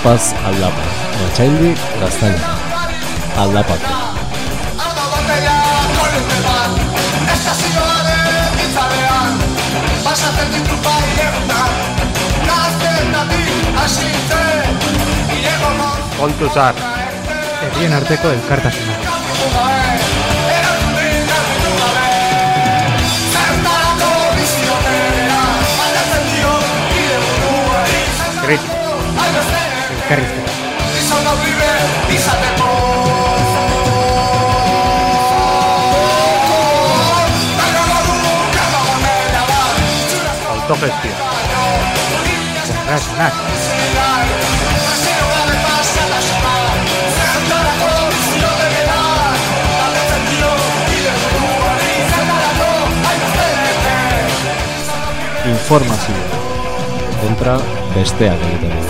Alapaz, Alapa, Machaildi, Castaña, Alápate. Kontuzar, herrien arteko elkartasuna. Kritika carretera. Autogestión. Podrás besteak egiten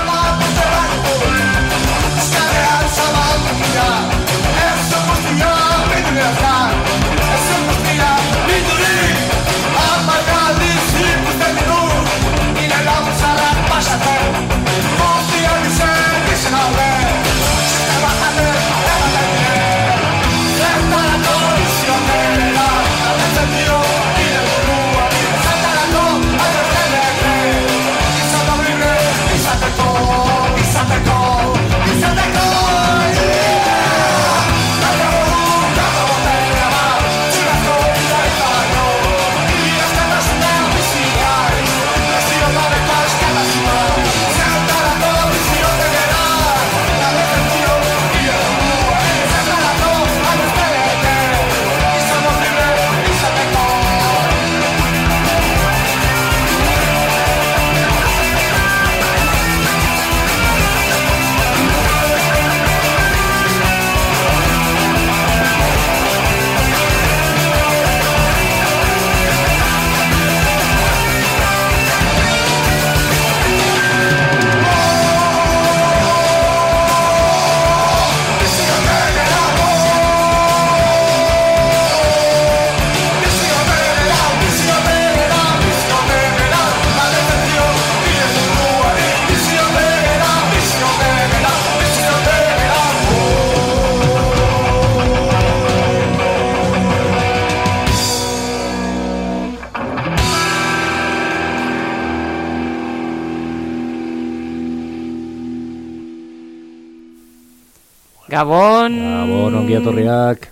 Gabon... Gabon, ongi etorriak.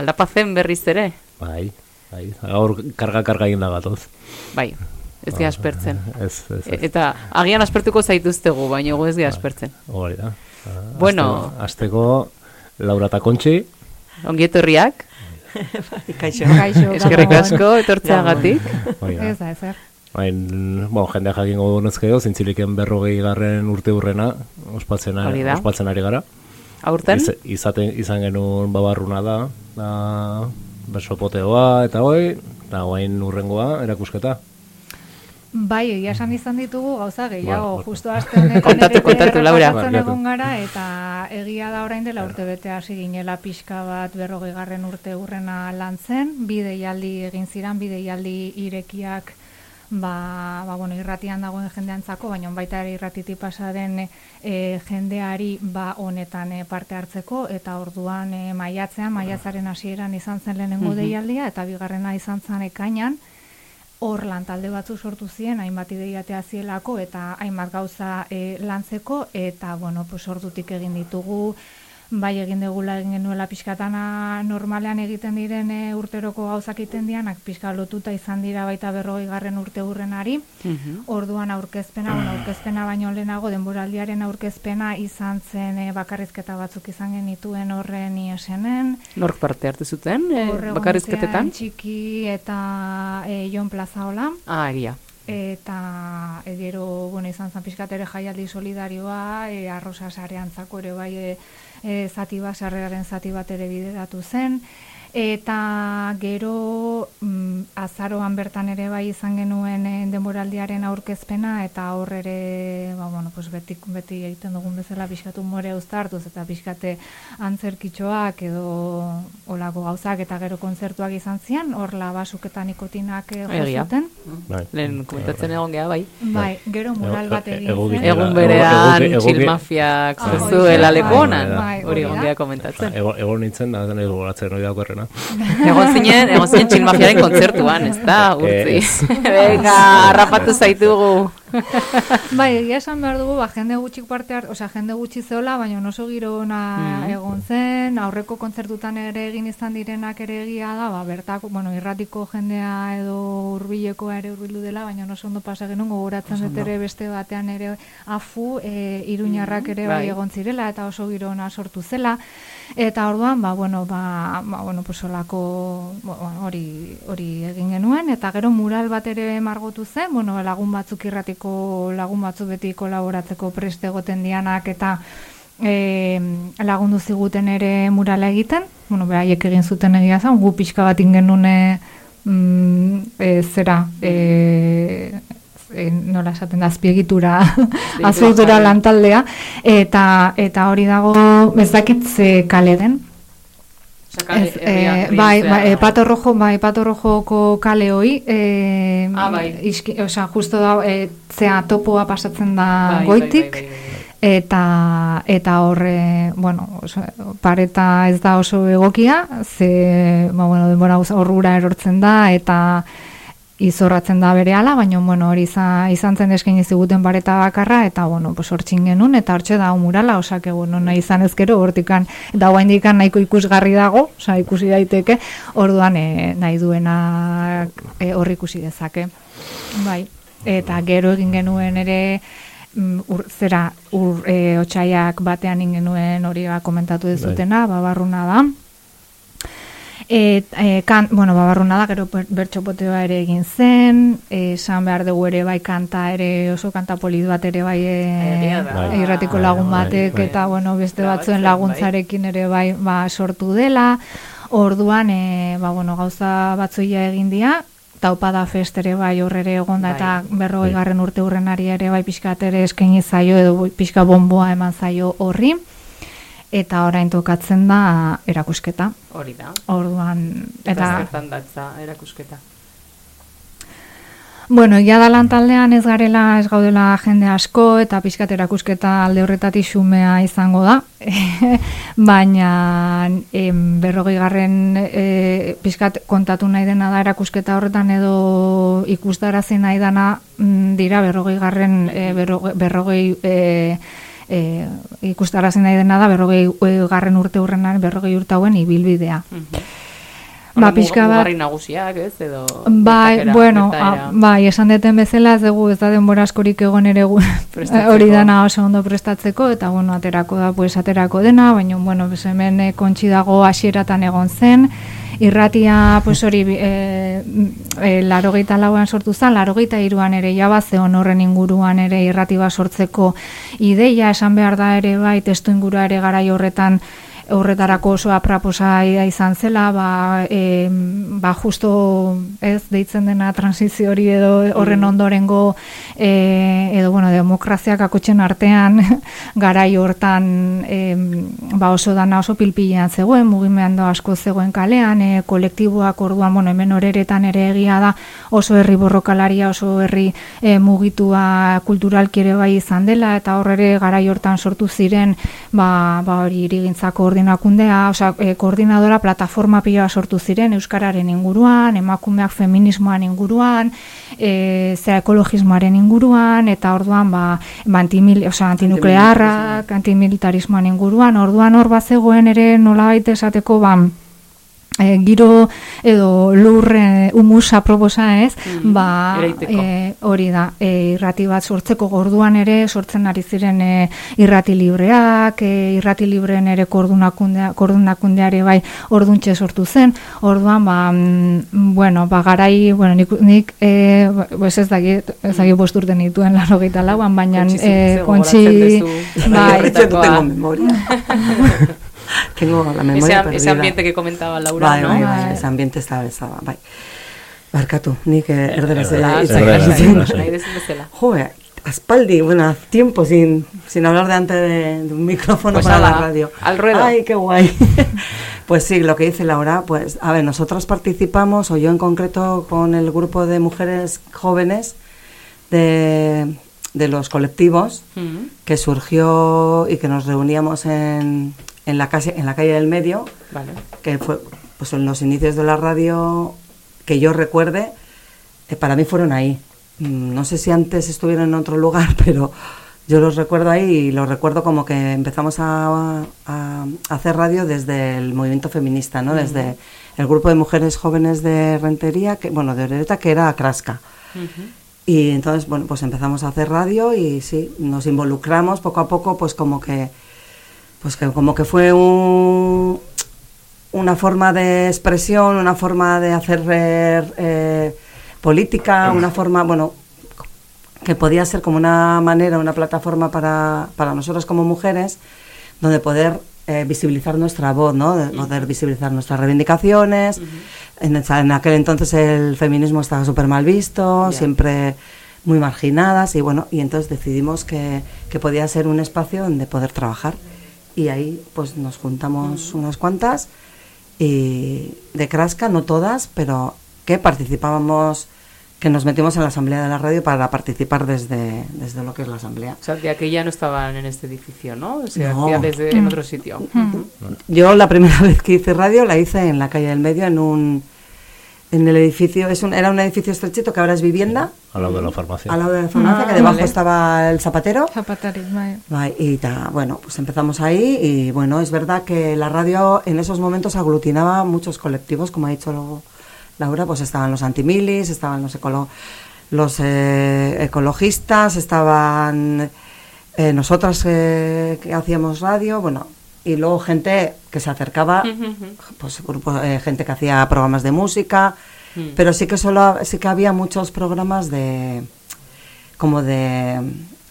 Aldapazen berriz ere. Bai, bai. Gaur karga-karga egin da gatoz. Bai, ez gira aspertzen. Ez, ez, E- ez. Eta agian aspertuko zaituztegu, baina gu ez gira aspertzen. Hori da. Ah, Bueno. Azteko, Laura eta Kontxi. Ongi etorriak, Kaixo. Kaixo, eskerrik asko etortzeagatik. Hori da. Ez da, ezer. Bain, bueno, jendea jakingo donezkeo, zintziliken berrogei garren urte hurrena, ospatzen, ospatzen ari gara. Aurten, Iz, izaten, izan genuen babarruna da, da besopoteoa eta hoi, eta guain urrengoa, erakusketa. Bai, egia esan izan ditugu gauza gehiago, Bueno, justo aste honetan Kontatu, Laura. errepasatzen egon gara, eta egia da orain dela urte bete hasi ginela pixka bat berrogei garren urte urrena lantzen, bi deialdi egin ziran, bi deialdi irekiak ba, ba, bueno, irratian dagoen jendeantzako, baina baita ere irratiti pasaren e, jendeari ba honetan e, parte hartzeko eta orduan e, maiatzean, maiatzaren hasieran izan zen lehenengo deialdia eta bigarrena izan zen ekainan, hor lan talde batzu sortu ziren, hainbat ideiatea zielako eta hainbat gauza e, lantzeko eta bueno, pues ordutik egin ditugu bai egin degula egin genuela pixkatana normalean egiten diren e, urteroko gauzak egiten dianak pixka lotuta izan dira baita berrogei garren urte hurrenari orduan aurkezpena, bueno, aurkezpena baino lehenago denboraldiaren aurkezpena izan zen e, bakarrizketa batzuk izan genituen horren iesenen nork parte hartu zuten, e, bakarrizketetan? Txiki eta e, Jon Plazaola. Ah, egia. eta e, gero, bueno, izan zan pixkat ere jaialdi solidarioa, e, arrosa sareantzako ere bai e, e, zati bat, sarreraren zati bat ere bideratu zen, eta gero mm, azaroan bertan ere bai izan genuen e, denboraldiaren aurkezpena eta hor ere ba, bueno, pues beti, beti egiten dugun bezala pixkatu more uztartuz eta pixkate antzerkitxoak edo olako gauzak eta gero kontzertuak izan zian, hor labasuk eta nikotinak e, jo Egia. zuten. Bai. Lehen komentatzen egon geha, bai. Bai, gero mural bat egin zen. Egun berean, berean, eguki- txil eguki- mafiak Ah, zezuela leponan. bai, Hori egon da. geha komentatzen. Ego, egon nintzen, da den edo goratzen hori dagoerrena. Egon zinen, egon zinen txil mafiaren kontzertuan, ez da, urtzi. Venga, harrapatu zaitugu. Bai, egia esan behar dugu, ba, jende gutxik parte hart, osea, jende gutxi zeola, baina oso giro ona Mm. egon zen, aurreko kontzertutan ere egin izan direnak ere egia da, ba, bertako, bueno, irratiko jendea edo hurbilekoa ere hurbildu dela, baina oso ondo pasa genuen gogoratzen dut ere beste batean ere afu, e, iruñarrak ere bai bai. egon zirela, eta oso giro ona sortu zela, eta orduan, ba, bueno, ba, ba, bueno, pues olako, bueno, hori, hori egin genuen, eta gero mural bat ere margotu zen, bueno, lagun batzuk irratiko lagun batzu beti kolaboratzeko preste egoten dianak, eta e, lagundu ziguten ere murala egiten, bueno, behaiek egin zuten egia zen, gu pixka bat ingenune mm, e, zera, e, e, nola esaten da, azpiegitura, azpiegitura lantaldea, eta, eta hori dago, ez dakit ze kale den, Ez, eh, bai, bai, eh, pato rojo, bai, pato rojoko kale hoi, eh, Ah, bai. iski, osea, justo da, eh, zea topoa pasatzen da Bai, bai, goitik, bai, bai, bai. eta eta horre, bueno, oso, pareta ez da oso egokia, ze, ba, bueno, denbora horrura erortzen da, eta izorratzen da berehala, baina bueno, hori izan, izan zen eskaini ziguten pareta bakarra eta bueno, pues hortzin genuen eta hortxe da murala, osea que bueno, nahi izan ezkero hortikan eta oraindikan nahiko ikusgarri dago, osea ikusi daiteke, orduan eh, nahi duenak eh, hor ikusi dezake. Bai. Eta gero egin genuen ere mm, ur, zera ur, e, otxaiak batean egin genuen hori ba, komentatu dezutena, babarruna da. Et, e, kan, bueno, babarruna da, gero ber- bertxopoteoa ere egin zen, e, esan behar dugu ere bai kanta ere, oso kanta polit bat ere bai e, da. Bai. irratiko Bai, lagun bai, batek, bai. eta bueno, beste batzuen laguntzarekin ere bai ba, sortu dela, orduan, e, ba, bueno, gauza batzuia egin dira, taupada fest ere bai horrere egonda Bai. eta berrogei garren urte urrenari ere bai pixkat ere eskaini zaio edo pixka bomboa eman zaio horri eta orain tokatzen da erakusketa. Hori da. Orduan, Eta zertan datza erakusketa. bueno, ja da lan taldean ez garela, ez gaudela jende asko, eta pixkat erakusketa alde horretatik xumea izango da. Baina em, berrogei garren e, pixkat kontatu nahi dena da erakusketa horretan edo ikustarazi nahi dana mm, dira berrogei garren e, berrogei, berrogei e, e, ikustarazi nahi dena da berrogei e, garren urte hurrenan berrogei urte hauen ibilbidea. Ba, pixka bat- nagusiak, ez, edo... Bai, gertakera, bueno, gertaera. a, bai, esan deten bezala, ez dugu ez da denbora askorik egon ere gu, hori dana oso ondo prestatzeko, eta bueno, aterako da, pues aterako dena, baina, bueno, hemen eh, kontxi dago hasieratan egon zen, irratia, pues hori, e, e, larogeita lauan sortu zen, larogeita iruan ere jaba, zeon horren inguruan ere irrati bat sortzeko ideia, esan behar da ere bai, testu ingurua ere garai horretan, horretarako oso apraposa izan zela, ba, e, ba justo ez deitzen dena transizio hori edo horren ondorengo e, edo bueno, demokraziak akotxen artean garai hortan e, ba oso dana oso pilpilean zegoen, mugimendu asko zegoen kalean, e, kolektiboak orduan, bueno, hemen horeretan ere egia da oso herri borrokalaria, oso herri e, mugitua kulturalki ere bai izan dela, eta hor ere garai hortan sortu ziren ba, ba hori irigintza koordinakundea, osea, e, koordinadora plataforma piloa sortu ziren euskararen inguruan, emakumeak feminismoan inguruan, e, zera ekologismoaren inguruan, eta orduan ba, ba antimil, osea, antinuklearrak, antimilitarismoan. inguruan, orduan hor bazegoen ere nolabait esateko ba, e, giro edo lur e, humusa proposa ez, Mhm, ba, e, hori da, e, irrati bat sortzeko gorduan ere, sortzen ari ziren e, irrati libreak, e, irrati libreen ere koordunakundea, koordunakundeare bai orduntxe sortu zen, orduan, ba, mm, bueno, ba, garai, bueno, nik, nik e, pues ez dakit, ez dakit bost urte nituen laro lauan, baina Kontxi, e, kontxi, bai, tengo la memoria Ese, perdida. ese ambiente que comentaba Laura, Bai, ¿no? bai, bai, Bai. ese ambiente estaba, estaba, bai. Barkatu, nik dezun bezala. Joder, aspaldi, bueno, tiempo sin, sin hablar de, de un micrófono Pues para la radio. al ruedo. Ay, qué guay. pues sí, lo que dice Laura, pues a ver, nosotros participamos, o yo en concreto, con el grupo de mujeres jóvenes de, de los colectivos Mm, que surgió y que nos reuníamos en, en, la, calle, en la calle del medio, Vale. que fue pues en los inicios de la radio que yo recuerde, eh, para mí fueron ahí. Mm, No sé si antes estuvieron en otro lugar, pero yo los recuerdo ahí y los recuerdo como que empezamos a, a hacer radio desde el movimiento feminista, ¿no? Desde el grupo de mujeres jóvenes de Rentería, que, bueno, de Orereta, que era Crasca. Ujú. Y entonces, bueno, pues empezamos a hacer radio y sí, nos involucramos poco a poco, pues como que, pues que como que fue un, una forma de expresión, una forma de hacer eh, política, una forma, bueno, que podía ser como una manera, una plataforma para, para nosotros como mujeres, donde poder eh, visibilizar nuestra voz, ¿no? De poder visibilizar nuestras reivindicaciones. en, aquel entonces el feminismo estaba súper mal visto, siempre muy marginadas y bueno, y entonces decidimos que, que podía ser un espacio donde poder trabajar. Y ahí pues nos juntamos unas cuantas y de Crasca, no todas, pero que participábamos, que nos metimos en la asamblea de la radio para participar desde, desde lo que es la asamblea. O sea, de aquella no estaban en este edificio, ¿no? Se No. hacía desde en otro sitio. Yo la primera vez que hice radio la hice en la calle del medio, en un en el edificio, es un, era un edificio estrechito que ahora es vivienda, Al lado de la farmacia. al lado de la farmacia, Ah, que debajo vale. estaba el zapatero. Zapatari, bai. Bai, Y ta- bueno, pues empezamos ahí y bueno, es verdad que la radio en esos momentos aglutinaba muchos colectivos, como ha dicho luego Laura, pues estaban los antimilis, estaban los, ecolo- los eh, ecologistas, estaban eh, nosotras eh, que hacíamos radio, bueno, y luego gente que se acercaba, pues grupo, eh, gente que hacía programas de música, Mm. pero sí que solo sí que había muchos programas de como de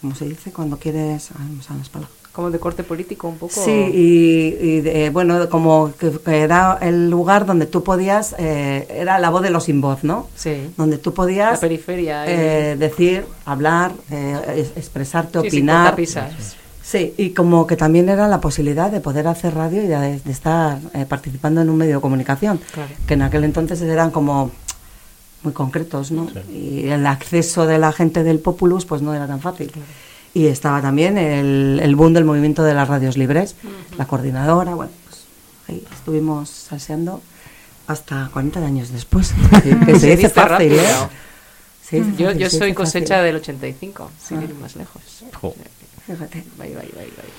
¿cómo se dice? cuando quieres ay, no las palabras. Como de corte político un poco. Sí, y, y de- bueno, como que, que era el lugar donde tú podías, eh, era la voz de los sin voz, ¿no? Sí. Donde tú podías La periferia. eh, decir, hablar, eh, es- expresarte, sí, sí, opinar. cortapisas. Sí, y como que también era la posibilidad de poder hacer radio y de, de estar eh, participando en un medio de comunicación, Claro. que en aquel entonces eran como muy concretos, ¿no? Y el acceso de la gente del Populus pues no era tan fácil. Y estaba también el, el boom del movimiento de las radios libres, la coordinadora, bueno, pues ahí estuvimos salseando hasta 40 años después. que se dice fácil, rápido. ¿eh? Yo, fácil, yo soy cosecha fácil. del 85, sin ir más lejos. Jo. Fíjate. Bye, bye, bye, bye.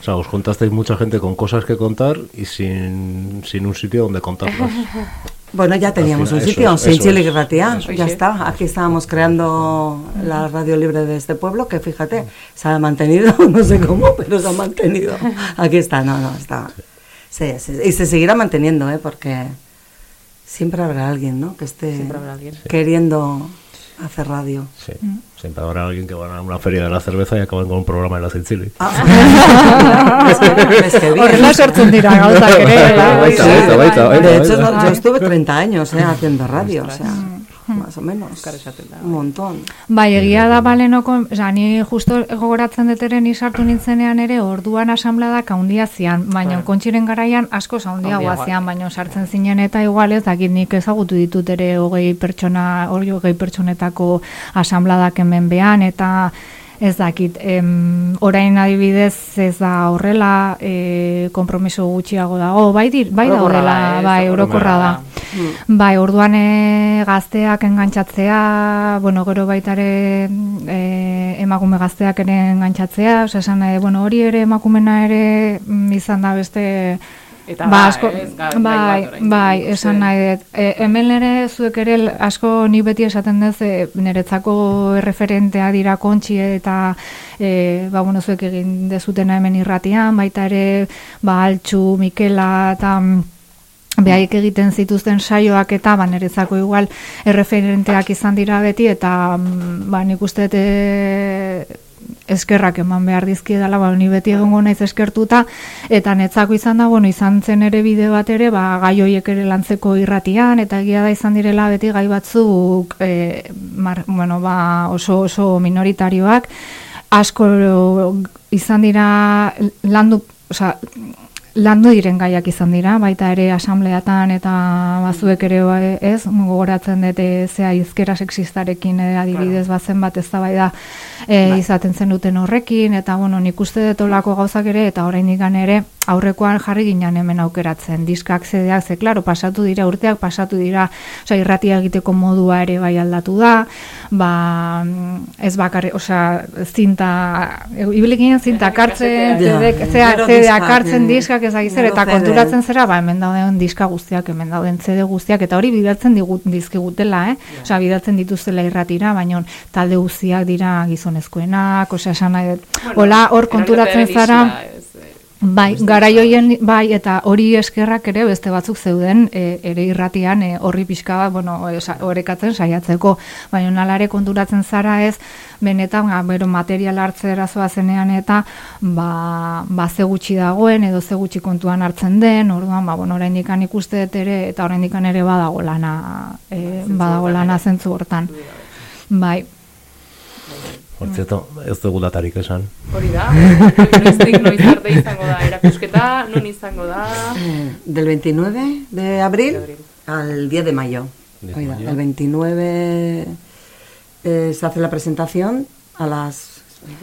O sea, os juntasteis mucha gente con cosas que contar y sin, sin un sitio donde contarlas. Bueno, ya teníamos final, un sitio, es, sin Chile es. y Ratia, Eso es. ya está. Aquí estábamos creando la radio libre de este pueblo, que fíjate, se ha mantenido, no sé cómo, pero se ha mantenido. Aquí está, no, no, está. Sí, sí, y se seguirá manteniendo, ¿eh? Porque siempre habrá alguien, ¿no? Que esté Siempre habrá alguien. queriendo hacer radio. Sí, ¿Mm? siempre habrá alguien que va a una feria de la cerveza y acaban con un programa ah, de la Sicily. Ah, De hecho, yo estuve 30 años eh, haciendo radio, o sea... más o menos. Euskara esaten da, Un montón. Bai, egia da balenoko, oza, ni justo gogoratzen deteren sartu nintzenean ere, orduan asanbladak haundia zian, baina kontxiren garaian asko haundiagoa Handiagoa. zian, baina sartzen zinen eta igual ez, dakit nik ezagutu ditut ere hogei pertsona, hori hogei pertsonetako asanbladak hemen behan, eta ez dakit, em, orain adibidez ez da horrela, e, kompromiso gutxiago dago, bai, dir, bai da horrela, da, ez, bai, orokorra da. Bai, orduan e, gazteak engantzatzea, bueno, gero baitare e, emakume gazteak ere engantzatzea, osea, esan nahi, bueno, hori ere emakumena ere mm, izan da beste Eta ba, da, asko, ez, ga- gai bai, bai, esan nahi dut. E, hemen ere zuek ere asko ni beti esaten dut e, niretzako referentea dira kontxi eta e, ba, bueno, zuek egin dezutena hemen irratian, baita ere ba, Altxu, Mikela eta mm, Behaik egiten zituzten saioak eta ba, niretzako igual erreferenteak izan dira beti eta mm, ba, nik uste e, eskerrak eman behar dizkiedala, ba, ni beti egongo naiz eskertuta, eta netzako izan da, bueno, izan zen ere bide bat ere, ba, gai hoiek ere lantzeko irratian, eta egia da izan direla beti gai batzuk, e, mar, bueno, ba, oso oso minoritarioak, asko izan dira landu, osea, landu diren gaiak izan dira, baita ere asambleatan eta bazuek ere ba, ez, gogoratzen dut e, zea izkera sexistarekin e, adibidez bazen bat ez da e, izaten zen duten horrekin, eta bueno, nik uste dut olako gauzak ere, eta oraindik ere aurrekoan jarri ginen hemen aukeratzen, diskak zedeak, ze, klaro, pasatu dira, urteak pasatu dira, osea, irratia egiteko modua ere bai aldatu da, ba, ez bakarri, osea, zinta, ibili ginen zinta kartzen, Ja. zedek, zea, Gero zedeak diskak, ez zer, eta konturatzen zera, ba, hemen dauden diska guztiak, hemen dauden CD guztiak, eta hori bidaltzen digut, dizkigutela, eh? Osea, bidaltzen dituztela irratira, baina talde guztiak dira gizonezkoenak, osea, esan nahi dut. Hola, hor konturatzen zara, isla, Bai, garai hoien bai eta hori eskerrak ere beste batzuk zeuden e, ere irratian e, horri pixka bat, bueno, e, orekatzen saiatzeko, baina nalare konturatzen zara ez benetan ga, bero material hartzera zenean eta ba, ba ze gutxi dagoen edo ze gutxi kontuan hartzen den, orduan ba bueno, oraindik ikuste dut ere eta oraindik ere badago lana e, badago lana zentzu hortan. Bai. Por cierto, ez dugu datarik esan. Hori da, noiztik noiz arte izango da erakusketa, nun izango da... Del 29 de abril De abril. al 10 de mayo. 10 de Oiga, mayo. el 29 eh, se hace la presentación a las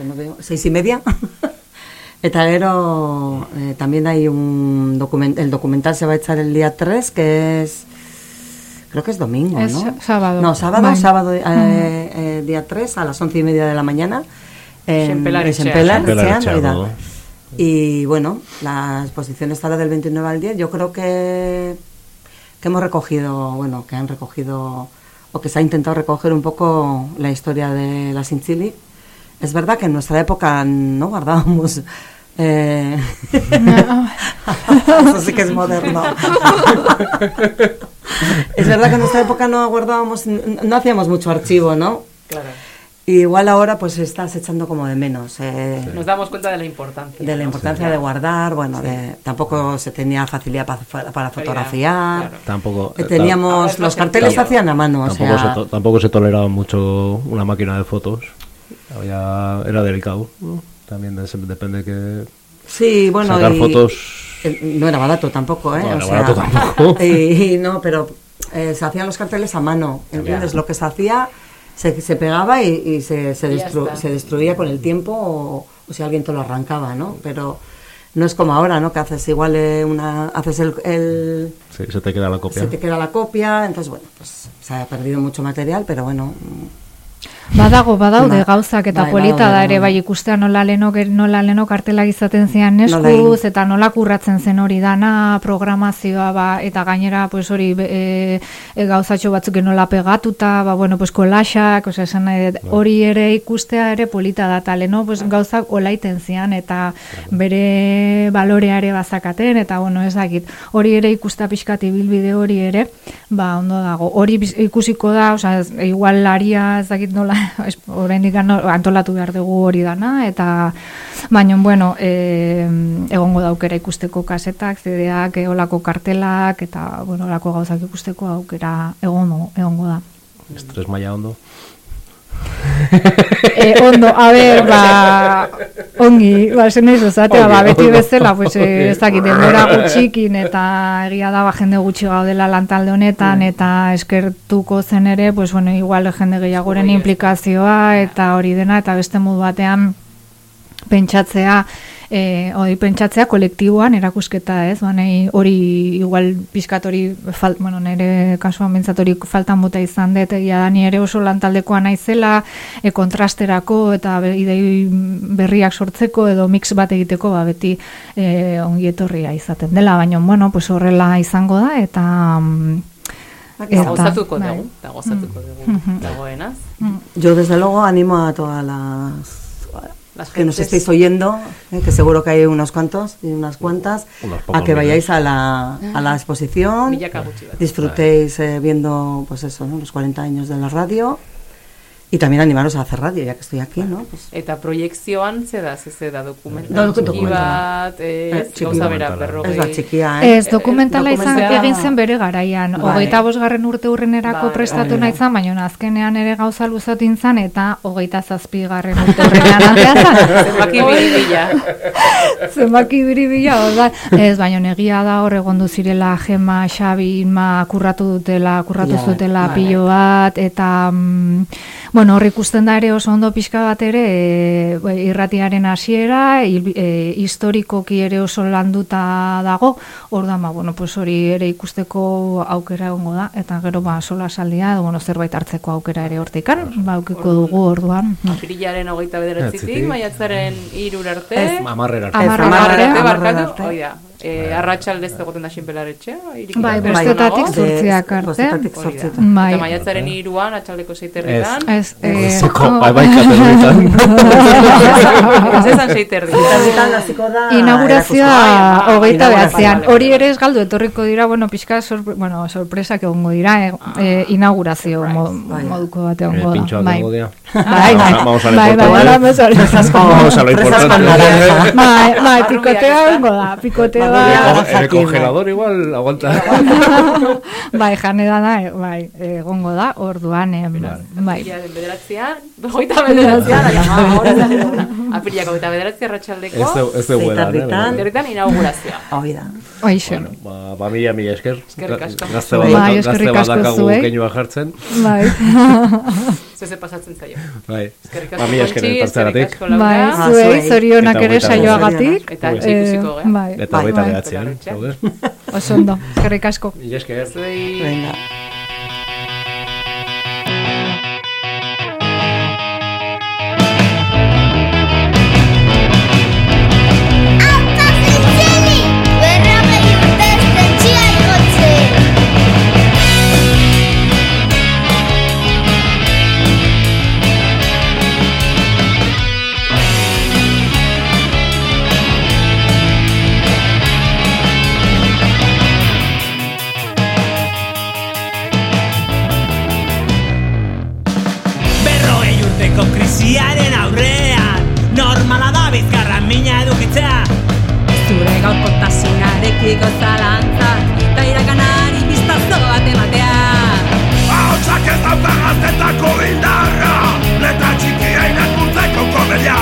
no veo, seis y media. Eta gero eh, también hay un documental, el documental se va a echar el día 3, que es, creo que es domingo, Es ¿no? sábado. No, sábado, sábado, eh, eh, día 3 a las once y media de la mañana. En. ¿no? Y bueno, la exposición estará del 29 al 10. Yo creo que, que hemos recogido, bueno, que han recogido, o que se ha intentado recoger un poco la historia de la Sinchili. Es verdad que en nuestra época no guardábamos. Eh, Eso sí que es moderno. es verdad que en nuestra época no guardábamos, no hacíamos mucho archivo, ¿no? Claro. Y igual ahora pues estás echando como de menos. eh, Nos damos cuenta de la importancia. de la importancia de guardar, bueno, de tampoco se tenía facilidad pa- para, fotografiar. Claro. Tampoco. Eh, Teníamos los carteles se hacían a mano, o Tampoco, sea, se to- tampoco se toleraba mucho una máquina de fotos. Había, era delicado. ¿no? También de- depende que sí, bueno, sacar y- fotos. no era barato tampoco, ¿eh? No O era sea, barato tampoco. Y, y no, pero eh, se hacían los carteles a mano, ¿entiendes? Lo que se hacía se, se pegaba y, y se, se, destru- se destruía con el tiempo o, o si alguien te lo arrancaba, ¿no? Pero no es como ahora, ¿no? Que haces igual eh, una, haces el, el Sí, se te queda la copia. se te queda la copia, entonces bueno, pues se ha perdido mucho material, pero bueno, Badago, badaude Ba- gauzak eta bai, polita da ere, badaude. bai ikustea nola leno, nola leno kartelak izaten zian Nola eskuz, egin. eta nola kurratzen zen hori dana, programazioa, ba, eta gainera, pues hori, e, e, gauzatxo batzuk nola pegatuta, ba, bueno, pues kolaxak, osea, esan nahi dut, hori ere ikustea ere polita da, eta leno, pues gauzak olaiten zian, eta bere baloreare bazakaten, eta bueno, ez dakit, hori ere ikustea pixkat ibilbide hori ere, ba, ondo dago, hori ikusiko da, osea, igual aria, ez dakit nola, oraindik antolatu behar dugu hori dana, eta baina, bueno, e, egongo daukera ikusteko kasetak, zedeak, olako kartelak, eta, bueno, olako gauzak ikusteko aukera egongo, egongo da. Estres maila ondo. E, ondo, a ber, ba, ongi, ba, zen nahi zuzatea, ba, beti bezala, pues, eh, ez dakit, denbora gutxikin, eta egia da, ba, jende gutxi gaudela lantalde honetan, eta eskertuko zen ere, pues, bueno, igual jende gehiagoren implikazioa, eta hori dena, eta beste modu batean, pentsatzea e, hori pentsatzea kolektiboan erakusketa, ez? Ba, nahi hori igual pizkat hori fal, bueno, nire kasuan bentsat hori faltan bota izan dut, egia da ni ere oso lantaldekoa naizela, e, kontrasterako eta idei berriak sortzeko edo mix bat egiteko, ba, beti e, ongi etorria izaten dela, baina bueno, pues horrela izango da eta mm, Eta gozatuko bai. dugu, eta gozatuko dugu, dagoenaz. Yo desde luego animo a todas Las que nos estéis oyendo, eh, que seguro que hay unos cuantos y unas cuantas, a que vayáis a la, a la exposición, disfrutéis eh, viendo pues eso, ¿no? los 40 años de la radio y también animaros a hacer radio, ya que estoy aquí, ¿no? Pues, Eta proiekzioan, ze da, ze ze da, dokumental Da, txiki bat, txiki gauza bera, ez berrogei. da txikia, eh? Ez, dokumentala izan egin zen bere garaian. Bai. Hogeita bosgarren urte urrenerako Bai, prestatu bai, nahi zan, baina azkenean ere gauza luzatin zan, eta hogeita zazpigarren urte urrenean atea zan. Zenbaki biribila. Zenbaki biribila, hor da. Ez, baina egia da hor egon zirela Gema, Xabi, Inma kurratu dutela, kurratu zutela pilo bat, eta... mm, Bueno, hor ikusten da ere oso ondo pixka bat ere e, irratiaren hasiera, e, historikoki ere oso landuta dago, orduan ba, bueno, pues hori ere ikusteko aukera egongo da, eta gero ba, sola saldia, edo, bueno, zerbait hartzeko aukera ere hortikan, ba, aukiko dugu orduan. Apirilaren hogeita bederatzitik, Atzitik. maiatzaren irur arte. Ez, Amarrera arte. Amarrera Amarrera arte. arte, Amarrera barkatu, arte. hoi da. Eh, arratsaldez egoten da xinpelaretxea, irikita Bai, bostetatik Hori zortziak arte. Bostetatik da. zortzietan. Bai. Eta maiatzaren iruan, atxaldeko seiterritan. Ez, eh, Zeko, bai bai kategoritan. Ez esan seiterri. Bitartetan hasiko da Inaugurazioa erakusketa. hogeita Ah, behatzean. Hori ere ez galdu etorriko dira, bueno, pixka sorpre, bueno, sorpresak egongo dira, eh, eh, inaugurazio mo, Bai. moduko bat Eh, egongo da. Pintxoak Bai. Bai, bai, Vamos a lo bai, bai, Fresas con importante. naranja. Bai, bai, Barrubiak pikotea ezta? egongo da, pikotea Barrubiak. da. En el Jakin, congelador igual aguanta. Bai, jane da da, bai, egongo da, orduan, em, bai. Hogeita bederatzean, ama, hori da eguna. Apirilak hogeita bederatzi arratsaldeko, Ez du- ez dugu edan, Zeitarritan. eh? seiterritan inaugurazioa. Hori da. Hoixe. Ba, ba mila mila esker. Eskerrik asko. Gazte Bai, bat, eskerrik gazte bat asko dakagu zuei. keinua jartzen. Bai. Zeze pasatzen zaio. Bai. Eskerrik Ba, asko mila esker Laura. Bai, zuei, zorionak ere saioagatik. Eta ikusiko, eh? Bai, Eta bai, hogeita bai. behatzean. Belarretxe. zaude? Oso ondo, eskerrik asko. Mila esker. Zuei... Venga. Mina edukitzea Zure gaurkotasunarekiko zalantzak Ta iraganari biztazo bat ematea. Ahotsak ez dauka gaztetako indarra Letra txikia inakurtzeko komedia.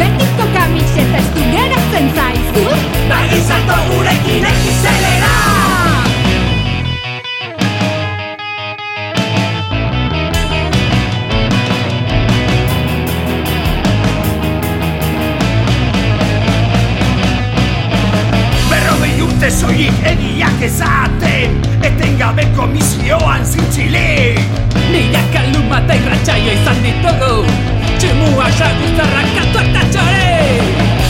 Betiko kamiseta ez du geratzen zaizu? Nagi salto gurekin ekizelera soilik egiak ezaten Etengabeko misioan zintzilik Milaka luma eta irratxaio izan ditugu. Tximua saguzarrak katuak eta txore.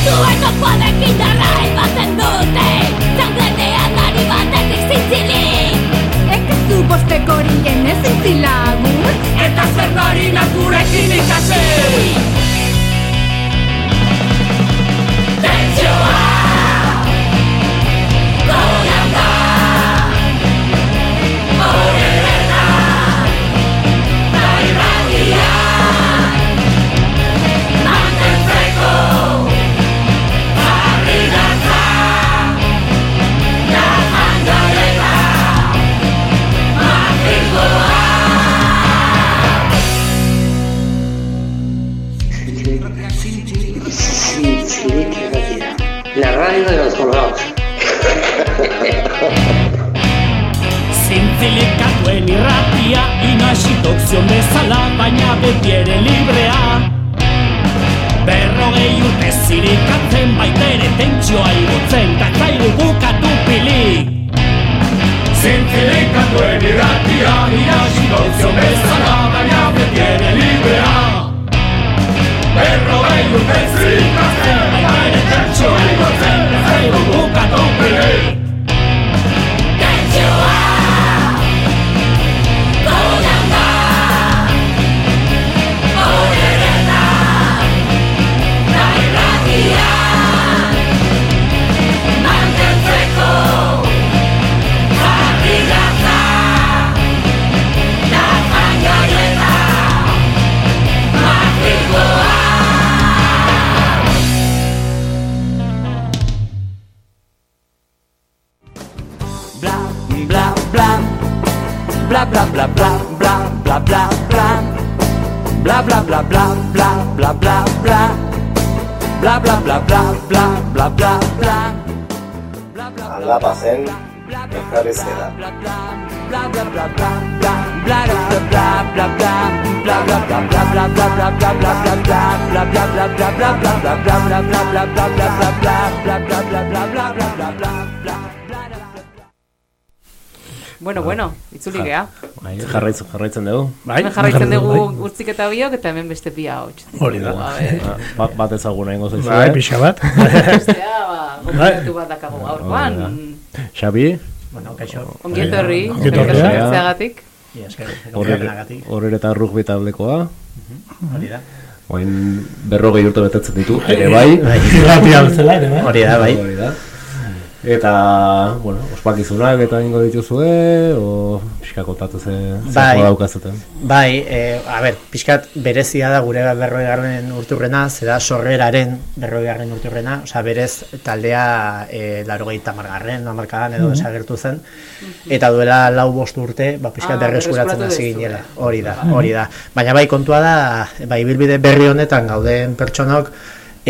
Zueko podekin darra ematen dute Zaudenean ari batetik zintzilik Ekezu bosteko horien ez zintzilagun Eta zer nori gurekin ikasi. La Siente le canto en mi rapia y no hay intoxiones a la playa me tiene libre a perro rey usted si le cante baitere pentxo ai rutzen taile buka tu pili siente le canto en mi rapia y no hay intoxiones baitere pentxo ai Nunca comprei Bla bla bla bla bla bla bla bla Aldapa zen, ekarri zera. bla bla bla bla Bueno, bueno, itzuli gea. Bai, jarraitzen, jarraitzen dugu. Bai, jarraitzen dugu urtzik eta biok eta hemen beste pia hots. Hori da. Bat, bat ezaguna ingo zaizu. Bai, pixa bat. Bestea, ba, gombidatu bat dakago gaurkoan. Xabi? Bueno, kaixo. Ongi etorri, Ongi etorri. zeagatik. Ia, esker, Horre- Horre eta rugby taldekoa. Hori da. Oain berrogei urte betetzen ditu, ere bai. Bai. Bai. Hori da, bai. Hori da. Eta, bueno, ospakizunak eta ingo dituzue, o pixka kontatu ze Bai. daukazuten. Bai, e, a ber, pixkat berezia da gure berroi garren urturrena, zera sorreraren berroi garren urturrena, osea, berez taldea e, laro margarren, amarkadan edo Mhm. desagertu zen, eta duela lau bost urte, ba, pixkat Ah, berreskuratzen hasi ginela, hori da, hori da. Baina bai, kontua da, bai, bilbide berri honetan gauden pertsonok,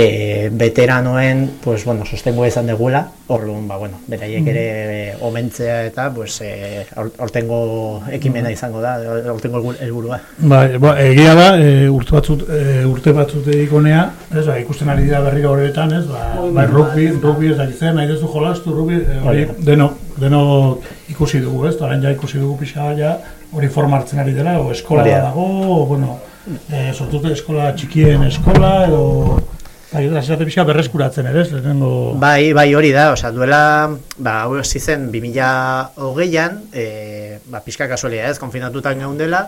e, veteranoen, pues, bueno, sostengoa izan degula, orduan, ba, bueno, beraiek Mhm. ere e, omentzea eta, pues, e, aurtengo ekimena izango da, helburu- helburua. Bai, ba, egia da, e, urte batzut, e, urte batzuteik honea, ez, ba, ikusten ari dira berriro horretan, ez, ba, bai, rugby, rugby ez dakit zer, nahi duzu jolastu, rugby, e, hori, Bai. deno, deno ikusi dugu, ez, orain ja ikusi dugu pixka bat, ja, hori forma hartzen ari dela, o eskola dago, o, bueno, e, sortute eskola txikien eskola, edo, bai, esate pixka berreskuratzen ere, ez. Bai, bai, hori da, osea, duela, ba, hau hasi zen 2020an, eh, ba, pixka kasualia ez, konfinatutan geundela,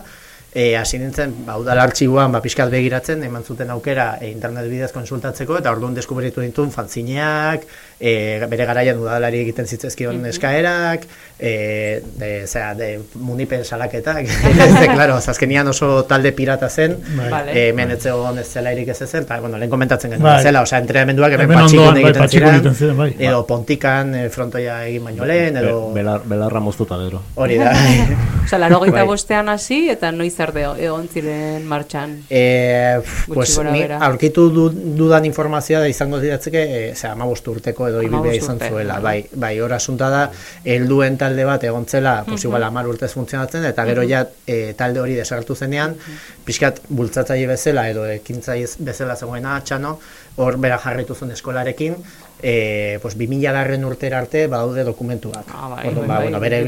eh, hasi nintzen, ba, udal artxiboan, ba, pixkat begiratzen, eman zuten aukera e, internet bidez konsultatzeko, eta orduan deskubritu ditun fantzineak, e, bere garaian udalari egiten zitzezkion eskaerak, e, de, zera, de munipen salaketak, ez, claro, azkenian oso talde pirata zen, Bai. Vale. e, hemen ez zegoen ez zelairik ez ezer, eta, bueno, lehen komentatzen genuen Bai. zela, osea, entrenamenduak hemen Hemen patxikun bai, egiten ziren, bai. edo pontikan e, frontoia egin baino lehen, edo... Be, belar, belarra moztuta gero. Hori da. Osa, laro Bai. bostean hasi eta noiz arte egon ziren martxan. E, pues, ni aurkitu du, dudan informazioa da izango diratzeke, e, ze, amabost urteko edo ibilbea 15 izan zuela. bai. Bai, bai, hor asunta da, helduen talde bat egontzela, pues igual amar urtez funtzionatzen, eta gero ja e, talde hori desagertu zenean, pixkat bultzatzaile bezala edo ekintzaile bezala zegoena txano, hor bera jarraitu zuen eskolarekin, e, pues 2000 garren urtera arte badaude dokumentuak. Ah, bai, Orduan, bai, ba, bai, bueno, bere.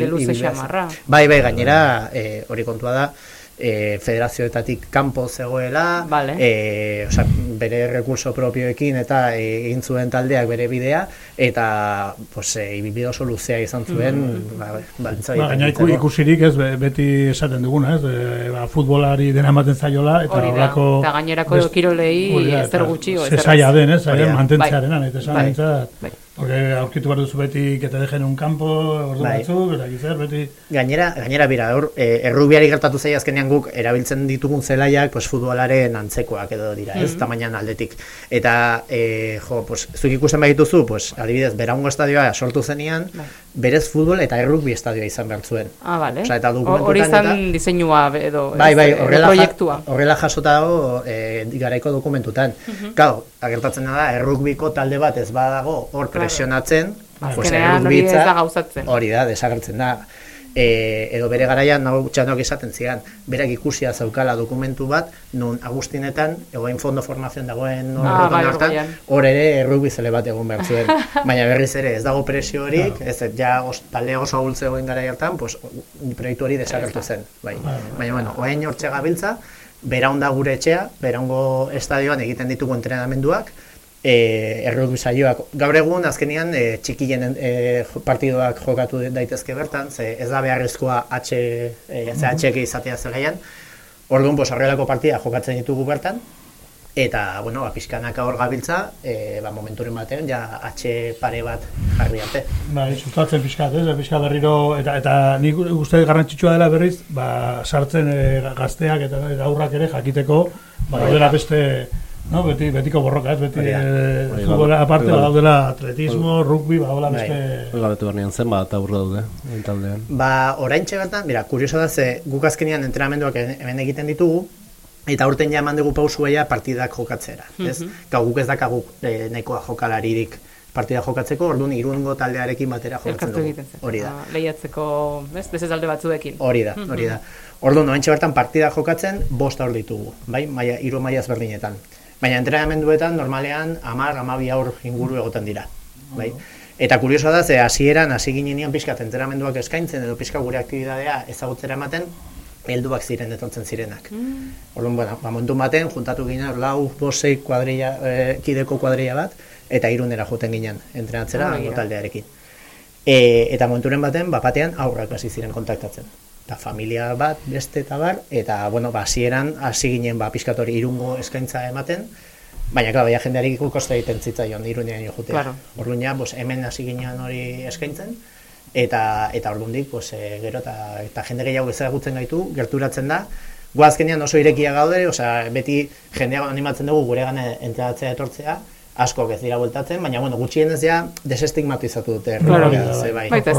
Bai, bai, gainera, e, hori kontua da, e, federazioetatik kanpo zegoela, Vale. e, osea, bere rekurso propioekin eta e, egin zuen taldeak bere bidea, eta pues, e, ibilbide oso luzea izan zuen, Mm. ba, Ba, iku, ikusirik ez be- beti esaten duguna, ez, e, ba, futbolari dena ematen zaiola eta Hori da, horrelako eta gainerako kirolei eta gutxi ezer zaila ez. den, ez, mantentzearena, Bai. eta esan Bai. Porque aurkitu behar duzu beti que te dejen un campo, ordu Bai. batzuk, eta gizer, beti... Gainera, gainera bira, hor, e, errubiari gertatu zaia azkenean guk erabiltzen ditugun zelaiak pues, futbolaren antzekoak edo dira, ez, Mhm. tamainan aldetik. Eta, e, jo, pues, zuk ikusten badituzu, pues, adibidez, beraungo estadioa sortu zenean, Bai. berez futbol eta errugbi estadioa izan behar zuen. Ah, bale. Osea, eta Hori izan eta- diseinua edo Bai, bai, horrela, horrela jasota dago e, garaiko dokumentutan. Mhm. Claro, agertatzen da, errugbiko talde bat ez badago hor Claro. presionatzen, pues Azkenean hori errugbitza- da gauzatzen. Hori da, desagertzen da. e, edo bere garaian nago txanok esaten zian, berak ikusia zaukala dokumentu bat, nun Agustinetan, egoen fondo formazion dagoen Ah, bai, hartan, hor ere errugbi zele bat egon behar zuen. Baina berriz ere, ez dago presio horik, ez ez, ja os, talde oso ahultze egoen gara hartan, pues, proiektu hori desagertu zen. Bai. Baina, bueno, oain hortxe gabiltza, beraun da gure etxea, beraungo estadioan egiten ditugu entrenamenduak, e, errugbi saioak. Gaur egun, azkenian, e, txikien e, jo- partidoak jokatu daitezke bertan, ze ez da beharrezkoa H, e, ze HK izatea zelaian. Orduan, pues, horrelako partida jokatzen ditugu bertan, eta, bueno, ba, pixkanaka hor gabiltza, e, ba, momenturen batean, ja H pare bat jarri arte. Bai, sustatzen pixkat, ez? Pixkat berriro, eta, eta nik uste garrantzitsua dela berriz, ba, sartzen e, gazteak eta, eta aurrak ere jakiteko, ba, Bai. daudela beste, no, beti, betiko borroka, ez? Beti, Hori e, futbola aparte, ba, daudela atletismo, rugby, ba, daudela Bai. beste... Galdetu bernian zen, bat aurre daude, taldean. Ba, orain bertan, mira, kurioso da ze guk azkenean entrenamenduak hemen egiten ditugu, eta urten ja eman dugu pausu ja partidak jokatzera, ez? Mhm. Gau guk ez dakagu e, nahikoa jokalaririk partida jokatzeko, orduan irungo taldearekin batera jokatzen dugu. Hori da. Ah, Lehiatzeko, ez, desezalde batzuekin. Hori da, hori da. Orduan, noentxe bertan partida jokatzen, bost aur ditugu, bai? Maia, iru maila ezberdinetan. Baina entrenamenduetan, normalean, amar, amabi aur inguru egoten dira, bai? Eta kuriosoa da, ze hasieran hasi ginenean pixkat entrenamenduak eskaintzen edo pixka gure aktibidadea ezagutzera ematen, helduak ziren etortzen zirenak. Orduan, bueno, ba, momentu baten, juntatu ginen, lau, bosei kuadrilla, eh, kideko kuadrilla bat, eta irunera joten ginen entrenatzera Ah, begira. taldearekin. E, eta momenturen baten, bapatean aurrak hasi ziren kontaktatzen. Eta familia bat, beste eta bar, eta, bueno, ba, hasieran hasi ginen, ba, pixkatori irungo eskaintza ematen, baina, klar, baina jendeari koste egiten zitzaion irunean jotea. Claro. Orduan ja, pues, hemen hasi ginen hori eskaintzen, eta eta ordundik pues, e, gero eta, eta jende gehiago ezagutzen gaitu, gerturatzen da, gu azkenean oso irekia gaude, osea, beti jendea animatzen dugu gure gane entrenatzea etortzea, askok ez dira bueltatzen, baina bueno, gutxienez ja desestigmatizatu dute. Claro. errealitatea, ze bai. Baita.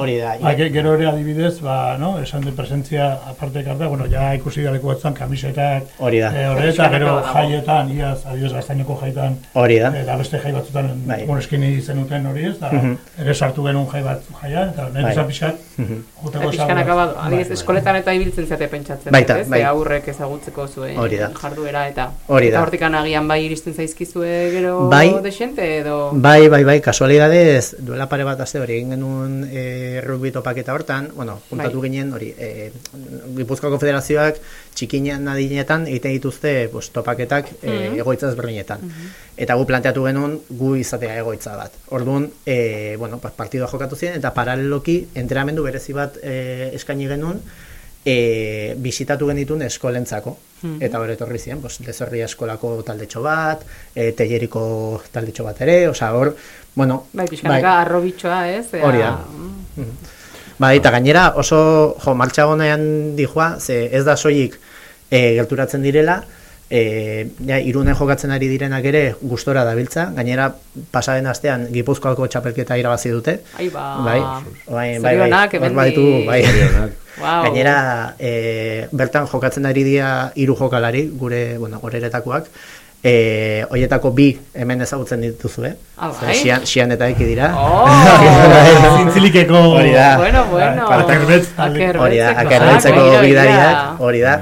Hori da. Ba, ge- gero ere adibidez, ba, no, esan de presentzia aparte karta, bueno, ja ikusi galeku batzan kamisetak, Hori da. eh, hori eta gero jaietan, iaz, adibidez gaztaineko jaietan, Hori da. eta beste jai batzutan, Bai. bueno, eskini zenuten hori ez, da, Mhm. ere sartu genuen jai bat jaian, eta nahi Bai. izan pixkat, Mhm. joteko Pixkanaka bat, Bai, adibidez, bai. eskoletan eta ibiltzen zate pentsatzen, Baita, ez? bai. Aurrek ezagutzeko zuen Hori jarduera eta Hori da. eta hortik agian bai iristen zaizkizue gero Bai. desente edo Bai, bai, bai, kasualidadez, duela pare bat aste hori egin genuen e, rugby topaketa hortan, bueno, juntatu Bai. ginen hori, e, Gipuzkoako Federazioak txikinean nadinetan egiten dituzte pues, topaketak e, Mhm. egoitza ezberdinetan. Eta gu planteatu genuen gu izatea egoitza bat. Orduan, e, bueno, pa- partidua jokatu ziren eta paraleloki entrenamendu berezi bat e, eskaini genuen e, bisitatu genitun eskolentzako. Mhm. Eta hor etorri ziren, pues, lezerria eskolako taldetxo bat, e, telleriko taldetxo bat ere, osea hor, bueno, bai pixkanaka arrobitxoa, ez? Hori da. Bai, eta gainera oso jo, martxa honean dijoa, ze ez da soilik e, gerturatzen direla, e, ja, irunen jokatzen ari direnak ere gustora dabiltza, gainera pasaren astean Gipuzkoako txapelketa irabazi dute. Ai, ba. Bai, bai, bai, bai, hor hemendik. baditugu, bai. Wow. Gainera, e, bertan jokatzen ari dira hiru jokalari, gure, bueno, goreretakoak, e, hoietako bi hemen ezagutzen dituzue. Ah, Ze bai? Xian, xian eta eki dira. Oh! Zintzilikeko... Hori da. Bueno, bueno. Akerbetz, Hori da, Akerbetzekoak, akerretzeko gidariak, begira. hori da.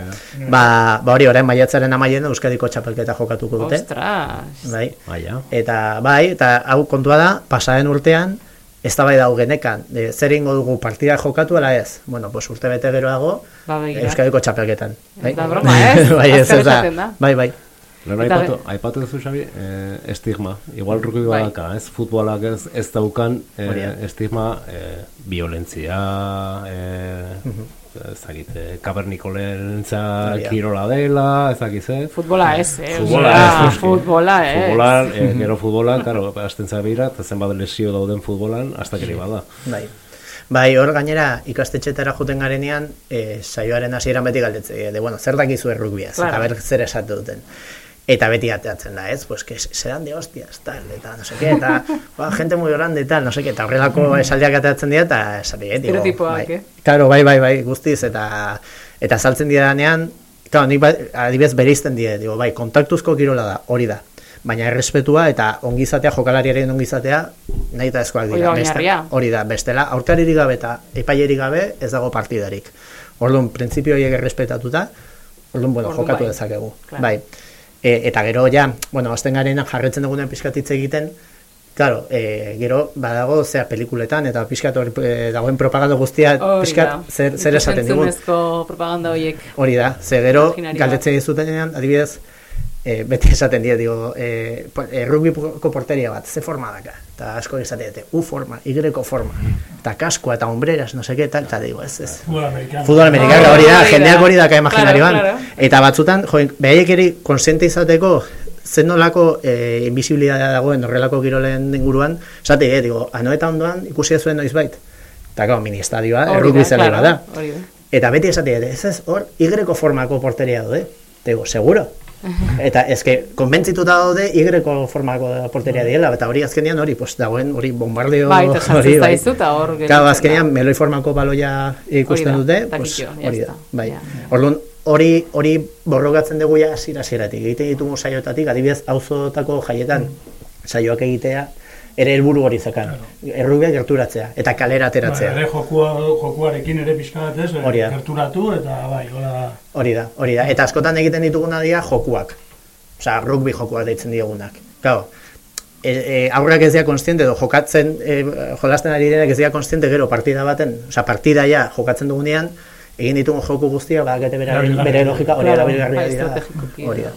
Ba, ba hori orain maiatzaren amaien Euskadiko txapelketa jokatuko dute. Ostras. Bai. Baina. Eta bai, eta hau kontua da, pasaren urtean, ez da bai dau genekan, e, zer ingo dugu partida jokatu ala ez? Bueno, pues urte bete geroago, Ba. Euskadiko txapelketan. Bai? da broma, ez? bai, ez, ez da. Bai, bai. Lehen aipatu, aipatu duzu, Xabi, eh, estigma. Igual rugby Bai. badaka, ez? Futbolak ez, ez daukan eh, estigma eh, violentzia, eh, ezagit, eh, kabernikolerentza Hori da. kirola dela, ezagit ze. Futbola ez, eh? Futbola ez, futbola ez. Futbola, eh, gero futbola, karo, hasten zabira, eta zenbat lesio dauden futbolan, hasta keri bada. Bai. Bai, hor gainera ikastetxetara joten garenean, e, saioaren hasieran beti galdetze, de bueno, zer dakizu errugbiaz, Claro. eta ber zer esatu duten. Eta beti ateatzen da, ez? Pues que se dan de hostias, tal, eta no sé qué, eta ba, gente muy grande, tal, no sé qué, eta horrelako esaldiak ateatzen dira, eta esate, eh, digo, bai. eh? Claro, bai, bai, bai, guztiz, eta eta saltzen didanean, claro, nik ba, adibidez bereizten die, digo, bai, kontaktuzko kirola da, hori da. baina errespetua eta ongizatea, jokalariaren ongizatea, nahi eta ezkoak Hori dira. Beste-. Hori da, bestela, aurkaririk gabe eta epailerik gabe ez dago partidarik. Orduan, printzipio horiek errespetatuta, orduan, bueno, Orduan, jokatu bai. dezakegu. Claro. Bai. E, eta gero, ja, bueno, azten garen jarretzen dugunen pizkatitze egiten, Claro, e, gero badago zea pelikuletan eta pixkat hor e, dagoen propaganda guztia Hori pixkat zer, zer esaten digun. Propaganda horiek. Hori da, ze gero galdetzen dizutenean, adibidez, e, beti esaten die, digo, e, po- e, rugbiko porteria bat, ze forma daka? Eta asko esaten dute, U forma, Y forma, eta kaskoa eta hombreras, no seke, tal, eta digo, ez, ez. Futbol americano. Futbol amerikano, hori da, Hori da. jendeak hori daka imaginarioan. Claro, claro. Eta batzutan, jo, behaiek eri konsiente izateko, zen nolako e, invisibilitatea dagoen horrelako kirolen inguruan, esate, eh, digo, ano eta ondoan ikusi zuen noizbait. Eta gau, mini estadioa, errukbi claro, da. hori da. Eta beti esate, ez ez, hor, Y formako porteria daude. Te digo, seguro. Eta eske, konbentzituta daude Y formako porteria diela, eta hori azkenean hori, pues, dagoen hori bombardeo Bai, eta hori, bai. zaizu, eta hor Claro, geratzen azkenean da. meloi formako baloia ikusten Hori dute, pues, hori da, bai. Orduan, hori hori borrokatzen dugu ja hasiera hasieratik. Egiten ditugu saioetatik, adibidez, auzotako jaietan saioak egitea ere helburu hori zekan. Errubia gerturatzea eta kalera ateratzea. Bai, ere jokua, jokuarekin ere pixka bat ez, Hori da. gerturatu eta bai, hola... Hori da, hori da. Eta askotan egiten dituguna dira jokuak. Osea, rugby jokuak deitzen diegunak. Claro, e, e, aurrak ez dira konstiente edo jokatzen, e, jolasten ari direnak ez dira konstiente gero partida baten, osea, partida ja jokatzen dugunean, egin ditugun joku guztia, badakete bere, bere logika, hori Claro, bai, dira. estrategikoki Hori da.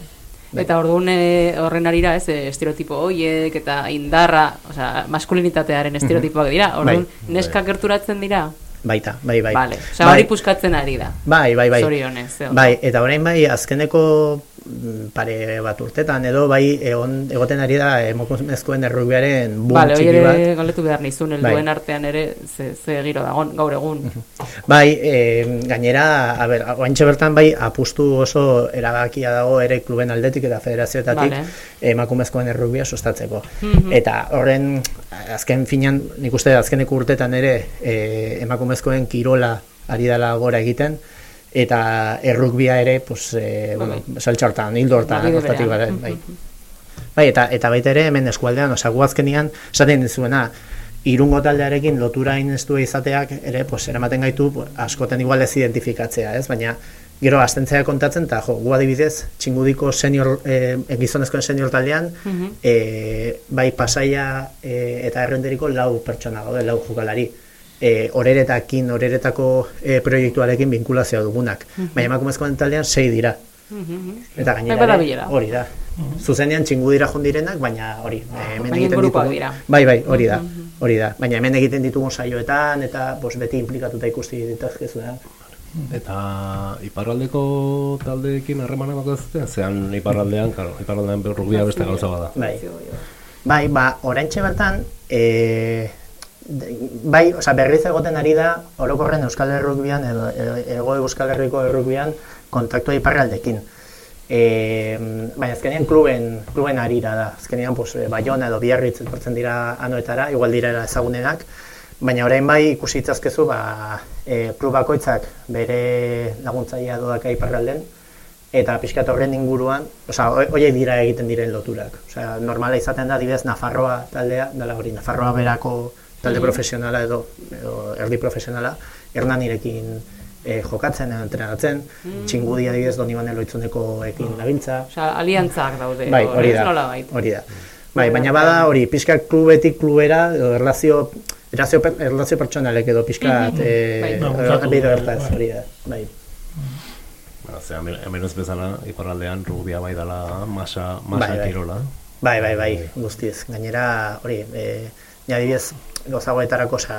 Bai. Eta orduan eh, horren arira, ez, eh, estereotipo hoiek eta indarra, osea, maskulinitatearen estereotipoak dira. Orduan, Bai. neska gerturatzen dira. Baita, bai, bai. Vale, osea, Bai. hori puskatzen ari da. Bai, bai, bai. Zorionez. Bai, eta orain bai, azkeneko pare bat urtetan edo bai egon, egoten ari da emakumezkoen errugbiaren boom Vale, txiki bat. galdetu behar nizun, Bai. helduen artean ere ze, ze giro dagon, gaur egun. Bai, e, gainera, a ber, oaintxe bertan bai, apustu oso erabakia dago ere kluben aldetik eta federazioetatik Vale. emakumezkoen errugbia sustatzeko. Eta horren, azken finan, nik uste azkeneko urtetan ere e, emakumezkoen kirola ari dela gora egiten, eta errugbia ere, pues, e, bueno, saltxa hortan, hildo hortan, bara, bai. Bai, eta, eta baita ere hemen eskualdean, osea, gu azkenian, esaten dizuena, irungo taldearekin lotura hain estua izateak ere, pues, eramaten gaitu, askoten igual ez identifikatzea, ez? Baina, gero astentzea kontatzen, eta jo, gu adibidez, txingudiko senior, e, gizonezkoen senior taldean, Mhm. e, bai pasaia e, eta errenderiko lau pertsona gaude, lau jokalari. E, oreretakin, oreretako e, proiektuarekin binkulazioa dugunak. Mhm. Baina emakumezkoen taldean sei dira. Eta Bai, gainera, ere, badabilela. hori da. Zuzenean txingudira jondirenak, baina hori, eh, hemen egiten ditugu. dira. Bai, bai, hori da. Hori da. Baina hemen egiten ditugun saioetan eta pues, beti implikatuta ikusti ditazkezunak. Eta iparraldeko taldeekin harremana daukazute, zean iparraldean, claro, iparraldean rugbia beste gauza bada. Bai. Bai, ba, oraintxe bertan, e, bai, osea, berriz egoten ari da orokorren Euskal Herrukbian edo, ego Euskal Herriko Herrukbian kontaktua iparraldekin. E, baina azkenean kluben, kluben arira da. Azkenean, pues, e, Bayona edo Biarritz etortzen dira anoetara, igual dira ezagunenak, baina orain bai ikusi itzazkezu, ba, e, klub bakoitzak bere laguntzailea dodaka iparralden, eta pixkat horren inguruan, osea, horiek dira egiten diren loturak. Osea, normala izaten da, adibidez, Nafarroa taldea, dala hori, Nafarroa berako talde Mhm. profesionala edo, edo erdi profesionala, Hernanirekin e, jokatzen, edo entrenatzen, Mhm. txingudi adibidez Doni Banelo itzundekoekin gabiltza. Osea, aliantzak daude. Bai, hor, hori da. Hori da. Bai, baina bada hori, pixkat klubetik klubera, edo erlazio, erlazio, erlazio pertsonalek edo pixkat, Mhm. eh, Bai. eh, bide hortaz, hori da. Bai. Ba, ze, hemen ez bezala, iparraldean rugbia bai dela masa, masa Bai, bai. kirola. Bai, bai, bai, guztiz. Gainera, hori, e, ja adibidez, gozagoetarako, osa,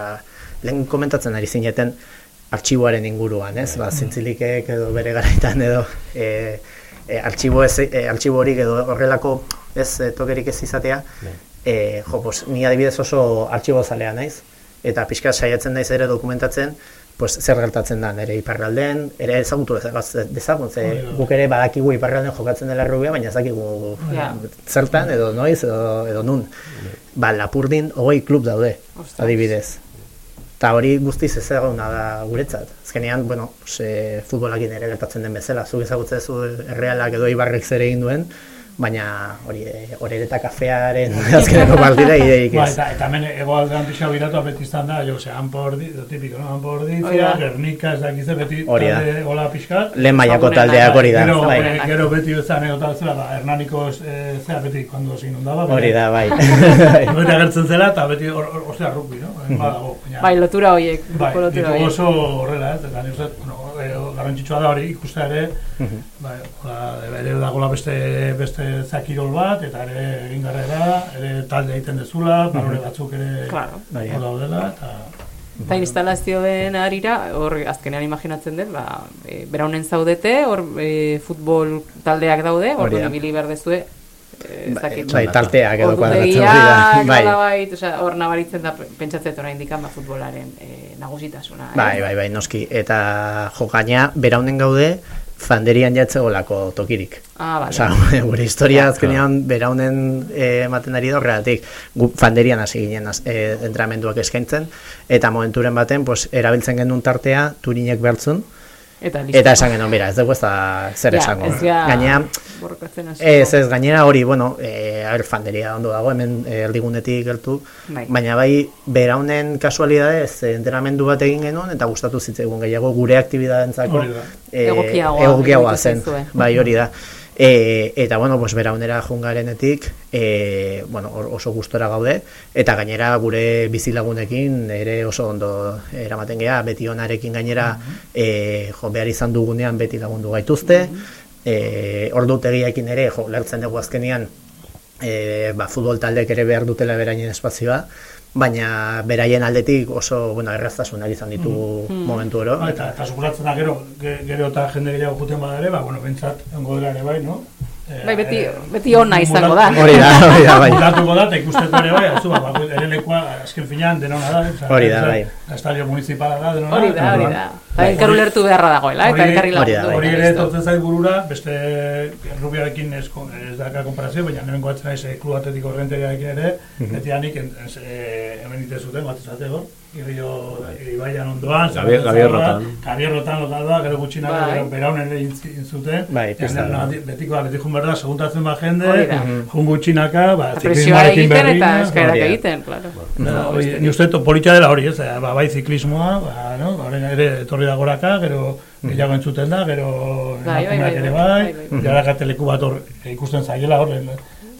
lehen komentatzen ari zineten, artxiboaren inguruan, ez? Ba, zintzilikek edo bere garaitan edo, e, e, artxibo, ez, e, artxibo horik edo horrelako, ez, tokerik ez izatea, e, jo, pues, ni adibidez oso artxibo zalea naiz, eta pixka saiatzen naiz ere dokumentatzen, pues, zer gertatzen da nere iparralden, ere ezagutu dezagun, ze guk ere badakigu iparralden jokatzen dela rubia, baina ez dakigu Ja. zertan edo noiz edo, edo nun. Ba, Lapurdin hogei klub daude, Ostras. adibidez. Eta hori guztiz ezaguna da guretzat. Azkenean, bueno, pues, e, futbolakin ere gertatzen den bezala. Zuk ezagutzen zu errealak edo ibarrek zer egin duen, baina hori eh, orereta kafearen azkeneko partida ideik Ba, ez. eta, eta hemen egoaldean pixa biratu beti izan da, jo, ze, Anpordi, lo típico, no? Hori Anpordizia, da. Gernika, ez dakize, beti Hori da. talde gola pixkat. Lehen mailako taldeak hori da, Gero, bai. eh, gero beti bezan egotan zela, ba, Hernaniko eh, zera beti, cuando se inundaba. beti- Hori da, bai. beti agertzen zela, eta beti, osea, rugby, no? Badago, baina- Bai, lotura horiek, Bai, horiek. oso horrela, ez? Eta nik uste, bueno, garrantzitsua da hori ikustea ere, bai, hola, ere dagoela beste, beste zakirol bat, eta ere egin gara era, ere talde egiten dezula, balore batzuk ere Claro. hor daudela, eta... Eta instalazioen arira, hor azkenean imaginatzen dut, ba, e, beraunen zaudete, hor e, futbol taldeak daude, hor ibili behar dezue, e, ez Bai, dakit. bai, talteak edo kuadratzen Ordutegiak, dira, bai. nolabait, osea, hor nabaritzen da, pentsatzen orain dikan, ba, futbolaren e, nagusitasuna. eh? Bai, bai, bai, noski. Eta jo gaina, beraunen gaude, fanderian jatzegolako tokirik. Ah, vale. Osa, gure historia Ja, azkenean beraunen eh, ematen ari da horregatik. Gu fanderian hasi ginen eh, entramenduak eskaintzen, eta momenturen baten, pues, erabiltzen genuen tartea, turinek bertzun, Eta listo. Eta esan genuen, mira, ez dugu ez da zer Ja, esango. ez hasiko. ez, ez, gainera hori, bueno, e, a ber, fanderia ondo dago, hemen e, erdigunetik gertu, Bai. baina bai, beraunen kasualidadez, eh, entrenamendu bat egin genuen, eta gustatu zitzaigun gehiago gure aktibidadentzako eh, Egokiagoa zen, bai, hori da. E, eta bueno, pues beraunera jungarenetik e, bueno, oso gustora gaude eta gainera gure bizilagunekin ere oso ondo eramaten gea beti onarekin gainera e, jo behar izan dugunean beti lagundu gaituzte. E, ordutegiekin ere jo lertzen dugu azkenean e, ba, futbol taldek ere behar dutela beraien espazioa baina beraien aldetik oso bueno, erraztasunak izan ditugu Mm. momentu oro Ba, eta, eta sukuratzen da gero, ge- gero eta jende gehiago juten badare, ba, bueno, bentsat, ongo dela ere bai, no? Eh, Bai, beti- eh, beti ona izango da. Hori da, hori da, bai. Mudatuko da, eta ikusteko ere bai, azu, ba, ere lekua, azken finean, denona da, oza, Hori da, bai. Estadio municipala da, denona. Hori da, hori da. Eta elkar ulertu beharra dagoela, eta Hori- elkarri hori lagundu. Hori eta ere etortzen zait burura, beste rubiarekin ez, ez daka konparazio, baina hemen goatzen naiz eh, klub atletiko renteriarekin ere, beti eh, hemen ite zuten, bat izate hor, Irio, Ibaian ondoan, Gabierrotan. Gabierrotan lokal da, gero gutxinaka, Bai. beraunen ere in zuten, Bai, pista da. betikoa, beti jun behar da, seguntatzen ba jende, da. jun gutxinaka, ba, ziklismoarekin egiten eta eskaerak egiten, hori, ni uste dut polita dela hori, ez, ba, bai ziklismoa, ba, no, horren ere etorri da goraka, gero gehiago entzuten da, gero Bai, bai, emakumeak bai, ere bai, bai, bai, bai. jarakateleku bat hor ikusten zaiela horren,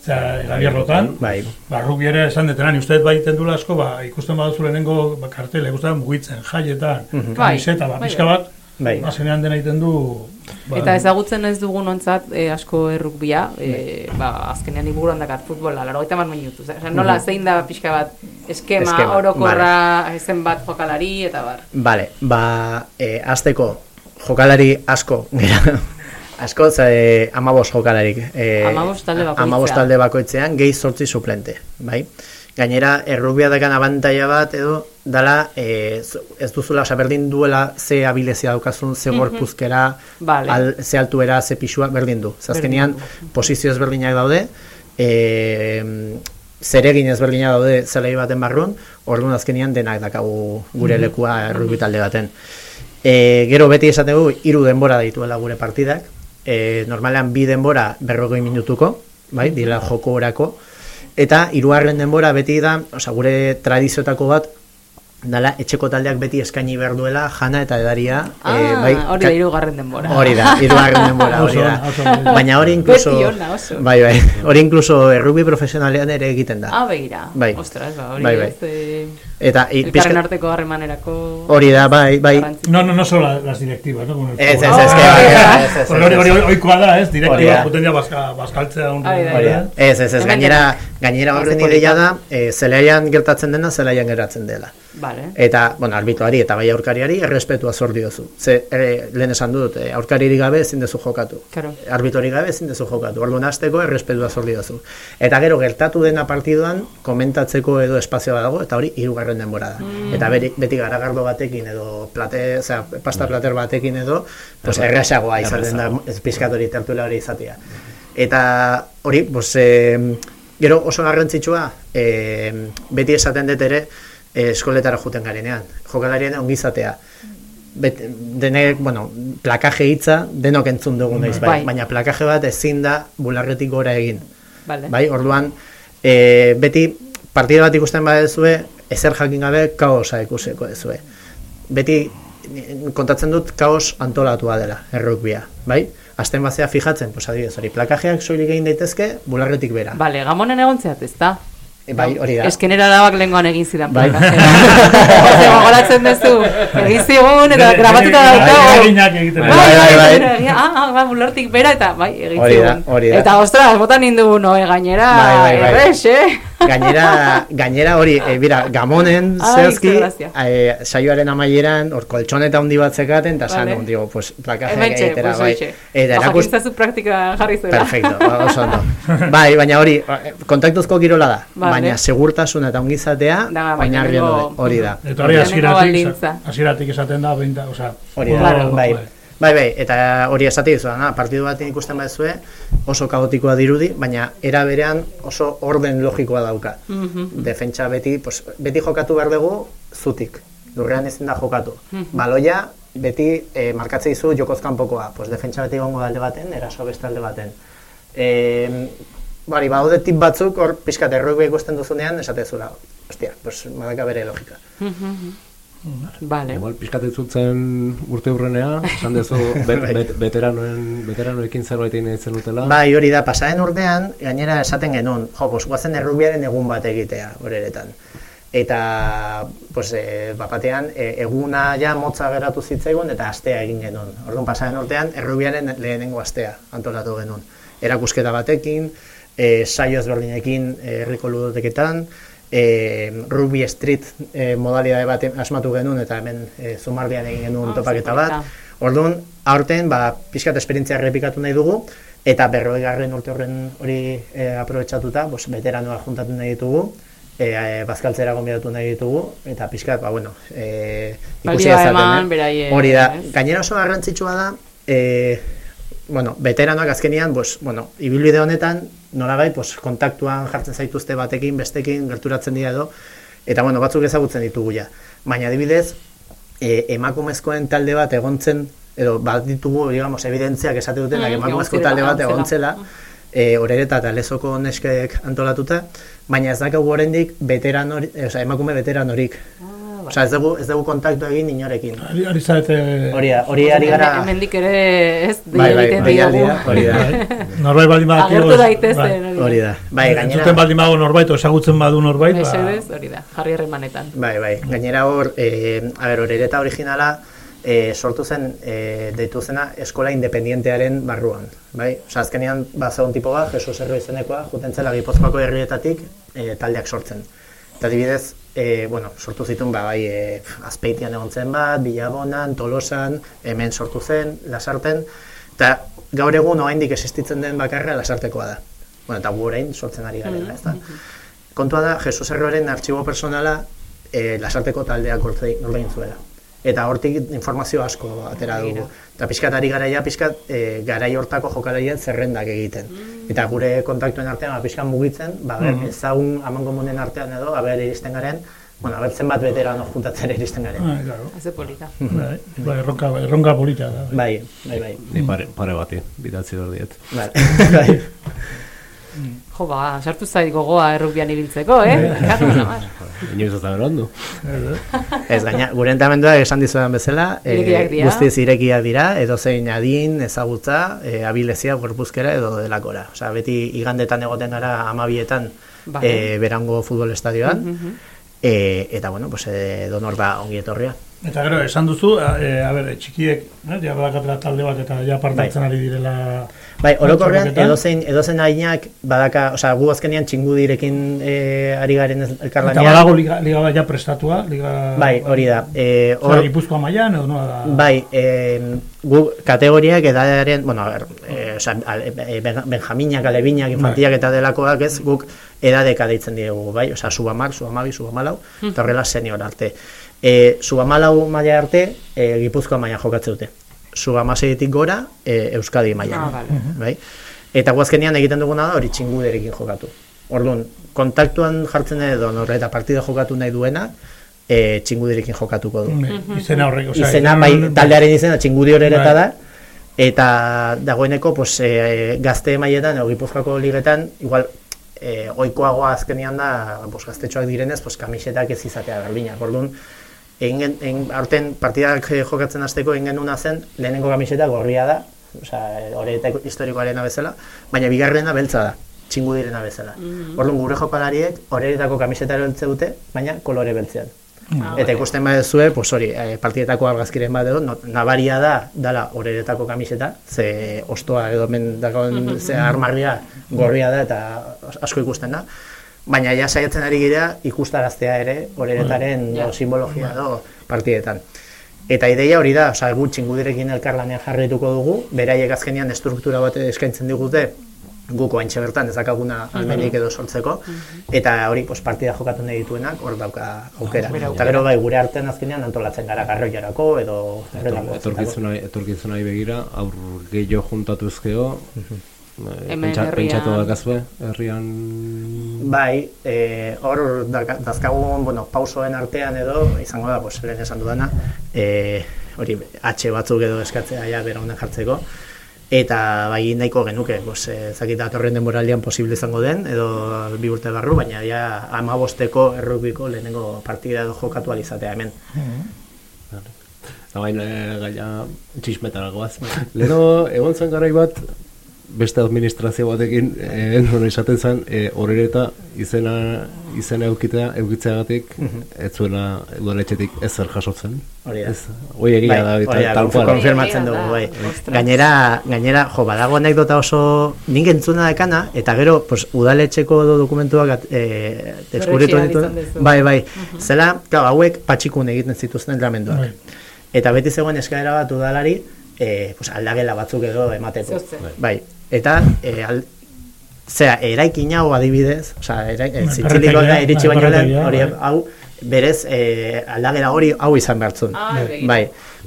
zera, gabierrotan, Bai. ba, rubi ere esan detena, ni uste bai tendula asko, ba, ikusten baduzu lehenengo ba, kartela, ikusten mugitzen, jaietan, Mhm. kamiseta, ba, Bai, pixka bai. bat, Bai. azkenean dena egiten du, ba, Eta ezagutzen ez dugun ontzat e, asko errukbia, e, ba, azkenean iburuan dakar futbola, laro gaita minutu. Osea, nola, Mhm. zein da pixka bat eskema, Eskema, orokorra, zenbat jokalari, eta bar. Vale, ba, e, azteko jokalari asko, gera, asko, ze, amabos jokalarik. E, Hamabost talde bakoitzean. Amabos talde bakoitzean, gehi sortzi suplente, bai? Gainera, errubia dakan abantaia bat edo, dala, e, z- ez duzula, osa, berdin duela ze abilezia daukazun, ze Mhm. gorpuzkera, Vale. al, ze altuera, ze pixua, berdin du. Zazkenean, posizio ezberdinak daude, e, zeregin ezberdinak daude zelai baten barrun, orduan azkenean denak dakagu gure Mhm. lekua errubi talde baten. E, gero beti esaten dugu, hiru denbora dituela gure partidak, e, normalean bi denbora berrogei minutuko, bai, dira joko orako, eta hirugarren denbora beti da, osea, gure tradizioetako bat, dala etxeko taldeak beti eskaini behar duela jana eta edaria Ah, eh, bai, hori da hirugarren denbora. hori da, hirugarren denbora hori da baina hori incluso Beti ona, oso. bai, bai, hori incluso errubi profesionalean ere egiten da Ah, begira. Bai. Ostras, ba, hori Bai, bai. ez, e, Eta, elkarren arteko harremanerako... hori da, bai, bai. No, no, no solo la- las directivas, ¿no? Ez, ez, ez, Hori hori ohikoa da, ez? Direktiba potendia bazka, bazkaltzea un. Ez, ez, ez, gainera, gainera horren ideia da, polita. e, zelaian gertatzen dena, zelaian geratzen dela. Vale. Eta, bueno, arbitroari eta bai aurkariari errespetua zor diozu. Ze, ere, lehen esan dut, e, aurkaririk gabe ezin dezu jokatu. Claro. Arbitroari gabe ezin dezu jokatu. Orduan hasteko errespetua zor diozu. Eta gero gertatu dena partiduan komentatzeko edo espazioa dago eta hori hirugarren denbora da. Mm. Eta beti, beti garagardo batekin edo plate, osea, pasta plater batekin edo, pues errasagoa izaten da, ez pizkat hori tertulia hori izatea. Eta hori, pues, e, gero oso garrantzitsua, e, beti esaten dut ere, e, eskoletara juten garenean. Jokalarien ongizatea. bet, denek, bueno, plakaje hitza denok entzun dugu naiz, bai. Bai. baina plakaje bat ezin da bularretik gora egin. Vale. Bai, orduan, e, beti partida bat ikusten badezue, ezer jakin gabe kaosa ikusiko dezue. Beti kontatzen dut kaos antolatua dela, errukbia, bai? Azten bazea fijatzen, pues adibidez, hori, plakajeak soilik egin daitezke, bularretik bera. Bale, gamonen egon zeat, ez da? E, bai, hori da. Eskenera labak lehengoan egin zidan. Bai. Ose, gogoratzen duzu. Egin zigun, eta grabatuta daukago. eginak egiten. Bai, Bai, bai, bai. bai. Ah, ah, bai, bulartik bera, eta bai, egin Hori da, zigun. hori da. Eta, ostras, botan nindu noe gainera, Bai, bai, bai. errex, eh? Gainera, gainera hori, e, bira, gamonen zehazki, e, saioaren amaieran, hor koltxoneta handi bat zekaten, eta Vale. esan, digo, pues, plakajeak Hementxe, egitera, pues bai. hoxe. Eta erakust... jakintzazu praktika jarri zuela. Perfecto, ba, oso ondo. bai, baina hori, eh, kontaktuzko kirola da, Vale. baina segurtasuna eta ongizatea, bai, daude, hori da. Eta hori baldintza. hasieratik esaten da, beinta, osea, Hori da, bai. Bai, bai, eta hori esate dizu, na, partidu bat ikusten badezue, oso kaotikoa dirudi, baina era berean oso orden logikoa dauka. Mhm. Defentsa beti, pues, beti jokatu behar dugu zutik, lurrean ezin da jokatu. Mhm. Baloia beti eh, markatze dizu jokoz kanpokoa, pues, defentsa beti gongo alde baten, eraso beste alde baten. E, bari, badaude tip batzuk, hor pixkat erroik ikusten duzunean, esatezula, ostia, pues, badaka bere logika. Vale. Igual pizkat zutzen urte urrenea, esan dezu bet, bet, veteranoen, veteranoekin zerbait egin nahi zenutela. Bai, hori da, pasaren urtean, gainera esaten genuen, jo, pues, guazen errubiaren egun bat egitea, horeretan. Eta, pues, e, bapatean, e, eguna ja motza geratu zitzaigun eta astea egin genuen. Orduan, pasaren urtean, errubiaren lehenengo astea antolatu genuen. Erakusketa batekin, e, saio ezberdinekin e, herriko ludoteketan, e, Ruby Street e, modalidade bat asmatu genuen eta hemen e, zumardian egin genuen Ah, topaketa bat. Orduan, aurten, ba, pixkat esperientzia errepikatu nahi dugu, eta berroigarren urte horren hori e, aprobetsatuta, bos, veteranoa juntatu nahi ditugu, e, e, bazkaltzera gonbidatu nahi ditugu, eta pixkat, ba, bueno, e, ikusi eman, eh? Hori da, gainera oso garrantzitsua da, e, bueno, veteranoak azkenian, pues, bueno, ibilbide honetan, nolabait, pues, kontaktuan jartzen zaituzte batekin, bestekin, gerturatzen dira edo, eta, bueno, batzuk ezagutzen ditugu ja. Baina, adibidez, e, emakumezkoen talde bat egontzen, edo bat ditugu, digamos, evidentziak esate dutenak, Mm, emakumezko talde bat egon egontzela, e, orereta eta lezoko neskek antolatuta, baina ez daukagu oraindik veteran hori, e, emakume veteran horik. Osea, ez dugu, ez dugu kontaktu egin inorekin. Ari, ari zarete... Hori hori ari gara... Hemendik ere, ez, Bai, bai, egiten deialdia, diogu. hori da. Norbait baldin badaki... Agertu daitezen, hori da. Hori. Bai, gainera... Entzuten baldin bago norbait, o ezagutzen badu norbait, ba... Mesedez, hori da, jarri herremanetan. Bai, bai. Gainera hor, e, a ber, orereta originala e, sortu zen, e, deitu zena eskola independientearen barruan. Bai? Osa, azkenean, bat zegoen tipo bat, Jesus Erro izenekoa, juten zela Gipuzkoako herrietatik e, taldeak sortzen. Eta adibidez, e, bueno, sortu zituen, ba, bai, e, azpeitian egon zen bat, Bilabonan, Tolosan, hemen sortu zen, lasarten, eta gaur egun oraindik existitzen den bakarra lasartekoa da. Bueno, eta gu orain sortzen ari garela, ez da? Kontua da, Jesus Erroren artxibo personala e, lasarteko taldeak ordein zuela. Eta hortik informazio asko atera dugu. Eta pixkat ari garaia, pixkat e, garai hortako jokalaien zerrendak egiten. Eta gure kontaktuen artean, ba, pixkat mugitzen, ba, ber, Mhm. ezagun aman komunen artean edo, aber iristen garen, bueno, aber zenbat veterano juntatzen iristen garen. Ah, claro. Haze polita. Bai, bai, erronka, erronka polita da. Bai, bai, bai. Ni pare, pare bati, bidatzi hor diet. Bai, bai. Jo, ba, sartu zait gogoa errukbian ibiltzeko, eh? Inoiz ez da berondu. Ez gaina, gure entamenduak esan dizudan bezala, e, guztiz irekiak dira, edo zein adin, ezagutza, e, abilezia, gorpuzkera edo delakora. Osea, beti igandetan egoten gara amabietan e, berango futbol estadioan, e, eta bueno, pues, e, donor da ongi etorria. Eta gero, esan duzu, a, e, a ber, txikiek, eh, ja badakatela talde bat eta ja parte Bai. ari direla... Bai, orokorrean, edozein, edozein ainak badaka, osea, gu azkenean txingudirekin e, ari garen Eta elkarlanean. badago liga, liga bat ja prestatua, liga... Bai, hori da. E, Hor... hor, Gipuzkoa mailan, edo nola da? Bai, eh, gu kategoriak edaren, bueno, a ver, oza, al- e, ben- benjaminak, alebinak, infantilak eta delakoak ez, guk edadeka deitzen diegu, bai? Osa, subamar, subamabi, subamalau, eta horrela senior arte. E, subamalau maila arte, e, gipuzkoa maila jokatze dute. Subamaseitik gora, e, Euskadi maila. Ah, vale. bai? Eta guazkenean egiten duguna da hori txinguderekin jokatu. Orduan, kontaktuan jartzen edo norre eta partida jokatu nahi duena, e, txingudirekin jokatuko du. Mhm. Izena horrek, osea, izena, bai, taldearen izena txingudi horreta Bai. da, eta dagoeneko pues, e, gazte mailetan, edo Gipuzkoako ligetan, igual e, oikoagoa azkenean da, pues, gaztetxoak direnez, pues, kamisetak ez izatea berdinak. Orduan, egin, egin, aurten partidak jokatzen hasteko egin genuna zen, lehenengo kamiseta gorria da, osea, horreta historikoarena bezala, baina bigarrena beltza da, txingudirena bezala. Mhm. Orduan, gure jokalariek horretako kamiseta beltze dute, baina kolore beltzean. Ah, Eta ikusten badezue, pues hori, eh, partidetako argazkiren bat edo, no, nabaria da, dala horeretako kamiseta, ze ostoa edo men dagoen, ze armarria gorria da eta asko ikusten da. Baina ja saiatzen ari gira ikustaraztea ere horeretaren Ja. o, simbologia edo partidetan. Eta ideia hori da, osea, gu txingudirekin elkarlanean jarraituko dugu, beraiek azkenean estruktura bat eskaintzen digute, guko haintxe bertan ez dakaguna almenik edo sortzeko, eta hori pues, partida jokatu nahi dituenak hor dauka aukera. Eta gero bai, gure artean azkenean antolatzen gara garroiarako edo. Etorkizunai, etorkizunai begira, aur gehiago juntatuzkeo, eh, Hemen pentsa, pentsatu dakazue, herrian... Bai, e, hor dazkagun, bueno, pausoen artean edo, izango da, pues, lehen esan dudana, e, hori, H batzuk edo eskatzea ja bera honen jartzeko, eta bai nahiko genuke, pues, e, zakita atorren denboraldian posible izango den, edo bi urte barru, baina ja amabosteko errukbiko lehenengo partida edo jokatu alizatea hemen. Eta bain, e, gaia txismetara goaz. Leno, egon zen garai bat, beste administrazio batekin, e, non esaten zen, e, horreta izena, izena eukitea, eukitzeagatik, ez zuela udaletxetik ezer jasotzen. Hori da. Ez, hoi egia da, bai, da, tal cual. konfirmatzen dugu, bai. Gainera, gainera, jo, badago anekdota oso nik entzuna dekana, eta gero, pues, udaletxeko do dokumentuak eh, deskubritu Berretsi ditu. ahal izan duzu. Bai, bai. Zela, claro, hauek patxikun egiten zituzten entrenamenduak. Eta beti zegoen eskaera bat udalari, eh, pues, aldagela batzuk edo emateko. Bai. Eta, eh, al, zera, eraikin hau adibidez, osea, eraik, Bai, zitziliko da, iritsi bai, baino lehen, perretegia, hori, bai. hau, berez, eh, aldagela hori hau izan behartzun. Ah. Bai,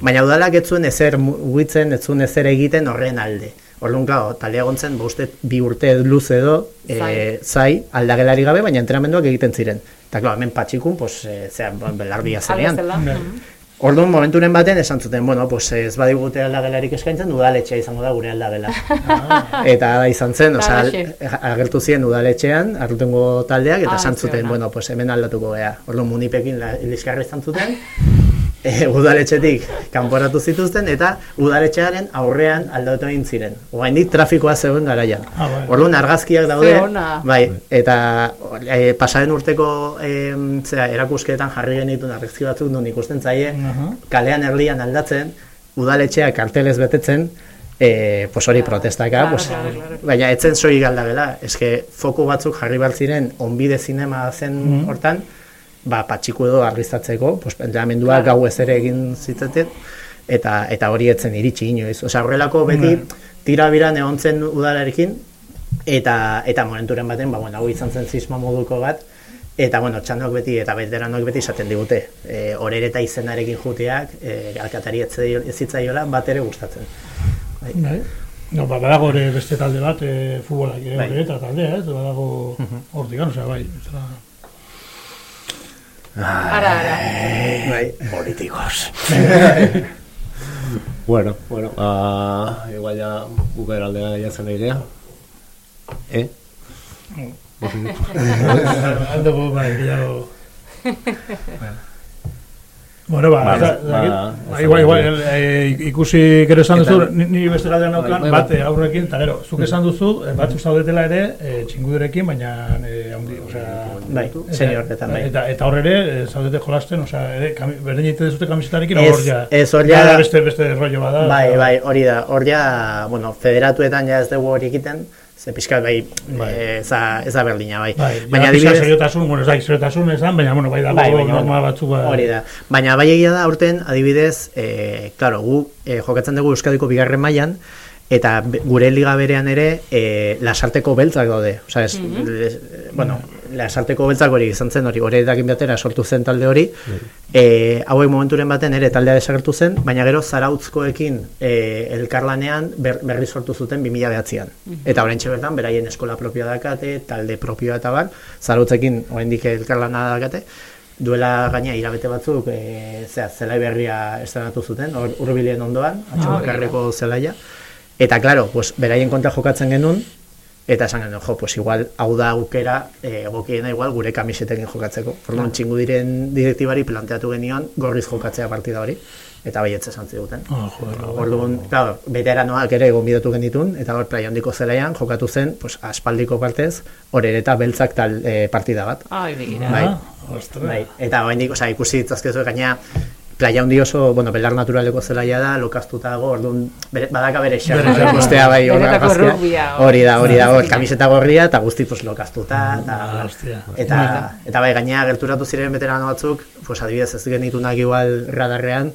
baina udalak ez zuen ezer mugitzen, ez zuen ezer egiten horren alde. Orduan, claro, taldea gontzen, boste bi urte luze edo, e, zai, aldagelari gabe, baina entrenamenduak egiten ziren. Eta, claro, hemen patxikun, pues, e, zera, belardia zenean. Orduan, momenturen baten esan zuten, bueno, pues, ez badigute aldagelarik eskaintzen, udaletxea izango da gure aldagela. eta da izan zen, osea, Halaxe. agertu ziren udaletxean, arrutengo taldeak, eta Ah, esan zuten, bueno, pues, hemen aldatuko gea. Orduan, munipekin la- liskarra izan zuten, e, udaletxetik kanporatu zituzten eta udaletxearen aurrean aldatu egin ziren. Oraindik trafikoa zegoen garaian. Ah, bai. Orduan argazkiak daude. Ze ona. Bai, eta e, pasaren urteko e, zera, erakusketan jarri genituen argazki batzuk non ikusten zaie Aha. kalean erdian aldatzen, udaletxeak kartelez betetzen, e, pues hori protestaka, pues, claro, claro. baina etzen soilik aldagela, eske foku batzuk jarri behar ziren onbide zinema zen Mhm. hortan, ba, patxiku edo argiztatzeko, pues, entrenamendua Claro. gau ez ere egin zitzaten, eta eta hori etzen iritsi inoiz. Osea, horrelako beti tira biran egon zen udalarekin, eta eta momenturen baten, ba, bueno, hau izan zen zisma moduko bat, eta bueno, txandok beti eta veteranok beti esaten digute, e, horereta izenarekin juteak, e, alkatari ez zai- ez zitzaiola bat ere gustatzen. Bai. No, ba, badago ere beste talde bat, e, futbolak ere Bai. eta taldea, ez? Badago hortik, osea, bai. Zera, Ara, ara. Bai. Políticos. bueno, bueno, uh, igual ya bukera aldea jatzen egitea. Eh? Aldugu, bai, gehiago... Bueno, ba, Ba, ba, ba, ez igual, igual, eh, ikusi gero esan duzu, ni, ni beste galdean naukan, bai, bai. bat aurrekin, eta gero, zuk esan duzu, eh, batzuk zaudetela ere, eh, txinguderekin, baina, eh, haundi, osea... Bai, senioretan, bai. Eta, eta horre ere, zaudete jolasten, osea, ere, kami, berdin egiten duzute kamisetarekin, hor ja... ez, hor ja beste, beste rollo bada. Bai, bai, hori da. Hor ja, bueno, federatuetan ja ez dugu hori egiten, ze pixkat bai, eh, ez da, ez da berdina, bai. Bai, baina adibidez, seriotasun, bueno, ez da, seriotasun esan, baina, bueno, bai dago Bai, baina, norma bueno, batzuk, ba, Hori da. Baina bai egia da aurten adibidez, eh, claro, gu eh, jokatzen dugu Euskadiko bigarren mailan eta gure liga berean ere eh, lasarteko beltzak daude. Osea, es, les- eh, bueno, lasarteko beltzak hori izan zen hori, hori edakin batera sortu zen talde hori. Eh, hauek momenturen baten ere taldea desagertu zen, baina gero zarautzkoekin eh, elkarlanean ber, berri sortu zuten 2009an. Eta oraintxe bertan beraien eskola propioa dakate, talde propioa eta bar, zarautzekin oraindik elkarlana dakate. duela gaina irabete batzuk, e, zera, zelai berria estrenatu zuten, hor urbilen ondoan, atxomakarreko zelaia. Eta, claro, pues, beraien kontra jokatzen genuen, eta esan genuen, jo, pues igual, hau da aukera, e, egokiena igual, gure kamisetekin jokatzeko. Orduan, txingu diren direktibari planteatu genion, gorriz jokatzea partida hori eta baietze esan ziguten. Ah, joder, Orduan, claro, veteranoak ere gonbidatu genitun, eta hor playa handiko zelaian jokatu zen, pues, aspaldiko partez, hor ere eta beltzak tal e, partida bat. Ai, begira. Bai, Ah, ostras. bai. Eta oraindik, osea, ikusi ditzazkezu gaina playa handi oso, bueno, belar naturaleko zelaia da, lokaztuta dago, orduan, bere, badaka bere xarra, ikustea bai, hori da, hori da, hor, kamiseta gorria, eta guzti, pues, lokaztuta, eta, Ah, hostia. eta, eta bai, gaina gerturatu ziren veterano batzuk, pues, adibidez ez genitunak igual radarrean,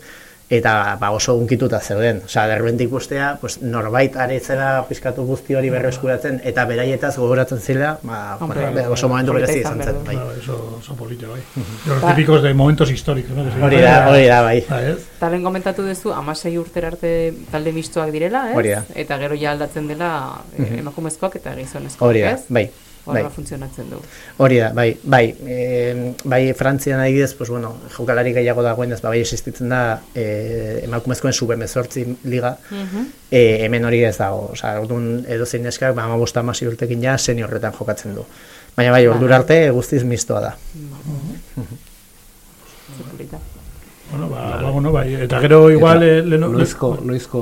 eta ba, oso unkituta zeuden. Osea, derbent ikustea, pues, norbait aretzera pizkatu guzti hori berreskuratzen, eta beraietaz gogoratzen zila, ba, Hombre, oso momentu berezi izan zen. Bai. No, eso, eso polita, bai. Los Ba- típicos de momentos históricos, ¿no? Hori da, hori da, bai. Ah, ez? Talen komentatu duzu, amasei urtera arte talde mistoak direla, ez? Eta gero ja aldatzen dela eh, emakumezkoak eta gizonezkoak, Hori da, ez? bai. Horrela bai. funtzionatzen du. Hori da, bai, bai, e, bai Frantzian adibidez, pues bueno, jokalari gehiago dagoen ez, ba, bai existitzen da e, emakumezkoen sube mezortzi liga, Mhm. e, hemen hori ez dago, osea, orduan edo zein neskak, ba, amabosta amasi urtekin ja seniorretan jokatzen du. Baina bai, ordura arte guztiz mistoa da. Ze polita. Bueno, ba, ba, bueno, bai. Eta gero igual... Eta eh, leno- noizko, noizko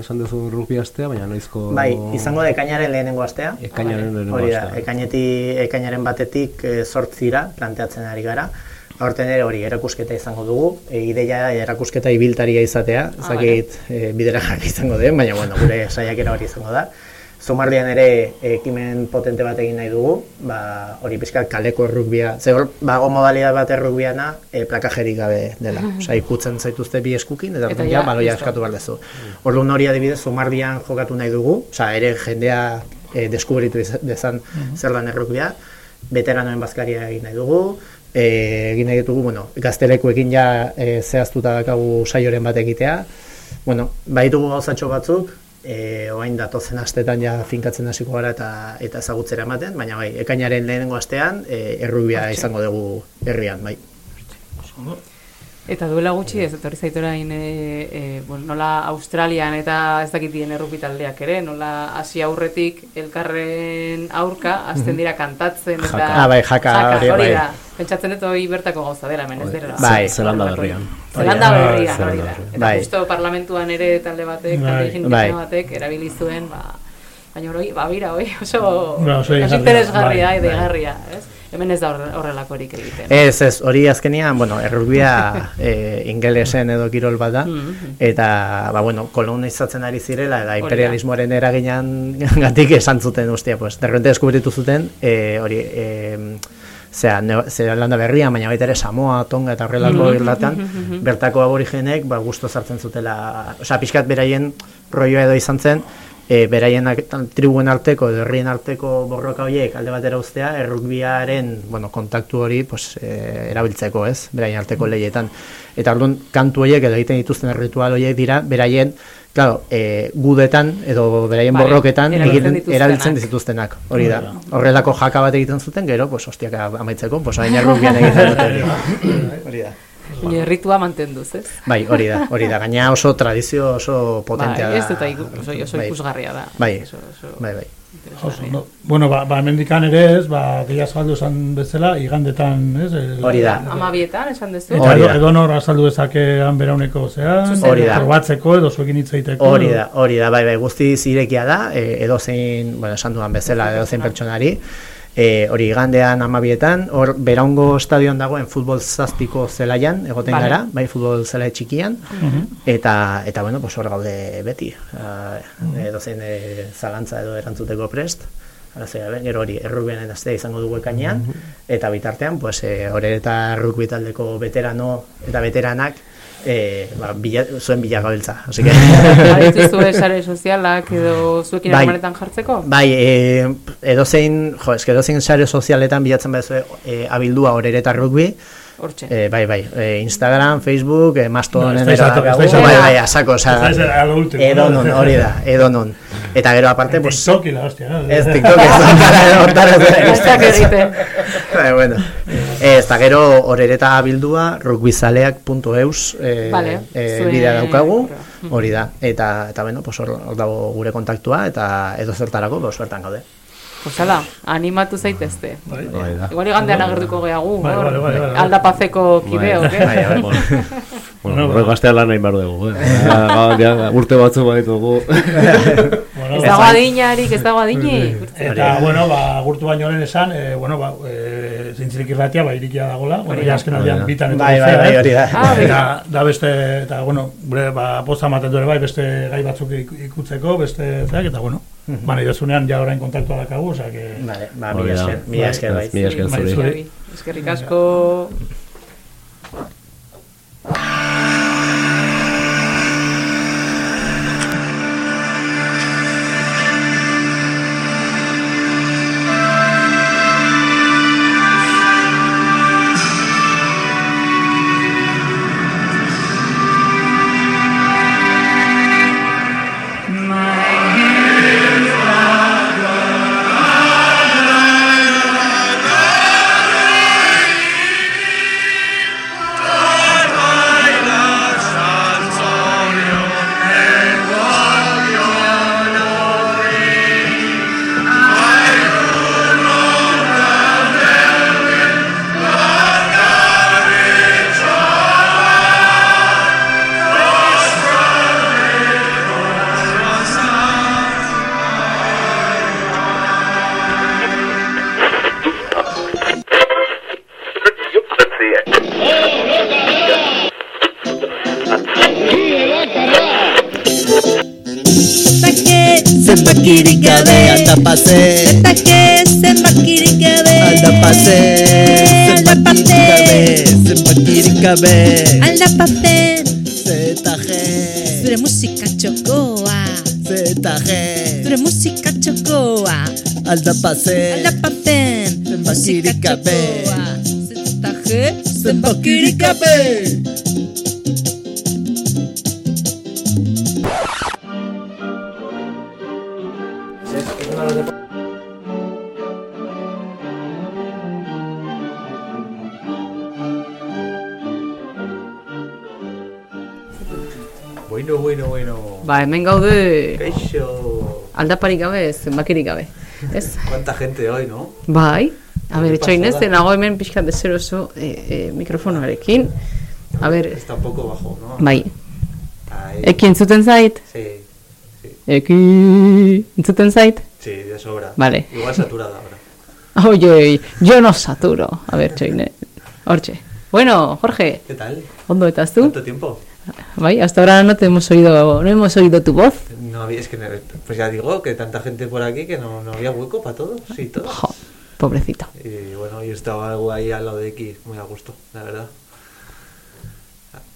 esan duzu rugby astea, baina noizko... Bai, izango da ekainaren lehenengo astea. Ekainaren lehenengo Hori da, astea. ekaineti, ekainaren batetik e, zortzira planteatzen ari gara. Aurten ere hori erakusketa izango dugu, e, ideia da erakusketa ibiltaria izatea, Ah, ezakit e, bidera jarri izango den, baina bueno, gure saiakera hori izango da. Zumardian ere ekimen potente bat egin nahi dugu, ba, hori pixkat kaleko errugbia, ze hor, bago modalidad bat errugbiana, e, plakajerik gabe dela. Osa, ikutzen zaituzte bi eskukin, eta, Eta ja, baloia eskatu behar duzu. Orduan hori adibidez, Zumardian jokatu nahi dugu, osa, ere jendea e, deskubritu dezan zer dan errugbia, veteranoen bazkaria egin nahi dugu, e, egin nahi ditugu, bueno, gaztelekuekin ja e, zehaztuta dakagu saioren bat egitea, bueno, baitugu gauzatxo batzuk, e, oain datozen astetan ja finkatzen hasiko gara eta eta ezagutzera ematen, baina bai, ekainaren lehenengo astean e, errubia izango dugu herrian, bai. Eta duela gutxi ez, etorri zaitu orain, e, e, bueno, nola Australian eta ez dakitien errupi taldeak ere, nola hasi aurretik elkarren aurka, azten Mhm. dira kantatzen eta... Jaka. Ah, bai, jaka, hori, hori bai. da. Pentsatzen dut hori bertako gauza dela, hemen ez dela. Bai. Zelanda berrian. Zelanda Bai, berrian, Zelanda hori da. Eta Bai. justo parlamentuan ere talde batek, Bai. talde egin Bai. batek, erabili zuen, ba, baina hori, ba, bira, hoi, oso, Ba, oso interesgarria, bai, bai, bai. ez? Hemen ez da horre- horrelakorik egiten. Ez, ez, hori azkenean, bueno, errugbia e, ingelesen edo kirol bat da, Mhm. eta, ba, bueno, kolonizatzen ari zirela, eta imperialismoaren eraginan gatik esan zuten, ustia, pues, derrente deskubritu zuten, e, hori, e, zera, Zeelanda berria, baina baita ere Samoa, Tonga eta horrelako Mhm. irlatan, Mhm. bertako aborigenek, ba, gusto sartzen zutela, osea, pixkat beraien rolloa edo izan zen, e, beraien tribuen arteko edo herrien arteko borroka horiek alde batera uztea, errugbiaren, bueno, kontaktu hori, pues, e, erabiltzeko, ez, beraien arteko leietan. Eta orduan kantu horiek edo egiten dituzten ritual horiek dira, beraien, claro, e, gudetan edo beraien Vale, borroketan erabiltzen egiten erabiltzen dituztenak. Hori da. Horrelako jaka bat egiten zuten, gero, pues, hostiak amaitzeko, pues, hain errugbian egiten dute. Hori da. Baina erritua mantenduz, ez? Bai, hori da, hori da. Gaina oso tradizio oso potentea Bai, da. ez dut iku- oso, oso Bai. ikusgarria da. Bai, Oso, oso bai, bai. Oso, no. Bueno, ba, ba hemendikan ere ez, ba, gehi azaldu esan bezala, igandetan, ez? El, Hori da. Amabietan, esan duzu? Eta Hori edo, da. edo nor azaldu dezake han berauneko zean. Hori da. probatzeko edo zuekin hitz egiteko. Hori da, hori da, bai, bai, guztiz irekia da, e, edozein, bueno, esan dudan bezala, edozein pertsonari, e, hori igandean amabietan, hor beraungo estadion dagoen futbol zazpiko zelaian, egoten Vale. gara, bai, futbol zelai txikian, Mhm. eta, eta bueno, pues hor gaude beti, uh, edozein e, zalantza edo erantzuteko prest, Arazo gabe, gero hori errugbianen astea izango dugu ekainean, eta bitartean, pues, e, hori eta rugby taldeko veterano eta veteranak, e, ba, bila, zuen bila gabiltza. Así que... Badituzue sare sozialak edo zuekin Bai. jartzeko? Bai, e, edozein, jo, eske edozein sare sozialetan bilatzen baduzu e, abildua horere eta rugby, Hortxe. e, bai, bai, e, Instagram, Facebook, e, Mastodonen No, estáis ero a bai, bai, asako, oza, Estáis a lo último, edo ¿no? non, hori da, edo non. Eta gero aparte, pues, TikTok y la hostia, ¿no? ez TikTok, ez hortara, hortara, Hashtag egiten. Bai, bueno, Ez, eta gero horereta bildua rockbizaleak.eus eh, Vale, eh, zuen- bidea daukagu, hori da. Eta, eta bueno, pues hor, hor dago gure kontaktua, eta edo zertarako, pues bertan gaude. Pues ala, animatu zaitezte. Bai da. Igual igandean agertuko gehiagu, Bai, bai, bai, bai, bai. aldapazeko kideo, Bai, ke? bai, bai. Bueno, gaztea lan nahi behar dugu, eh? Urte batzu baditugu. Ez dago adinarik, ez dago adinik. Eta, bueno, ba, gurtu baino lehen esan, e, bueno, ba, e, zintzilik irratia, ba, irikia dagola, bueno, ja azken aldean Hori da. bitan eta Bai, bai, bai, hori da. Ah, eta, da beste, eta, bueno, gure, ba, poza ematen dure bai, beste gai batzuk ik- ikutzeko, beste, zeak, eta, bueno, Mhm. ba, nahi dezunean ja orain kontaktua dakagu, oza, que... Vale, ba, da. esker, mila esker, bai. Mila esker Bai, zuri. Eskerrik asko. Alda pase. Senta que se maquirica ve. Alda pase. Se maquirica. Se maquirica ve. Alda pase. ZG. ZG. Se Se. Ba, hemen gaude Kaixo. aldaparik gabe, zenbakirik gabe. Ez? Cuánta gente hoy, ¿no? Bai, a ber, Qué etxoin ez, pasada. nago hemen pixkat dezeroso e, e, mikrofonoarekin. A ber, Está un poco bajo, ¿no? bai, Ahí. eki entzuten zait? Sí, Eki entzuten zait? sí, de sobra. Vale. Igual saturada ahora. Oye, yo no saturo. A ver, txoine. Hortxe. Bueno, Jorge, ¿Qué tal? ondo eta zu? ¿Cuánto tiempo? Bai, hasta ahora no te hemos oído, no hemos oído tu voz. No había, es que, pues ya digo que tanta gente por aquí que no, no había hueco para todos, sí, todos. Jo, pobrecito. Y bueno, yo estaba algo ahí al lado de X, muy a gusto, la verdad.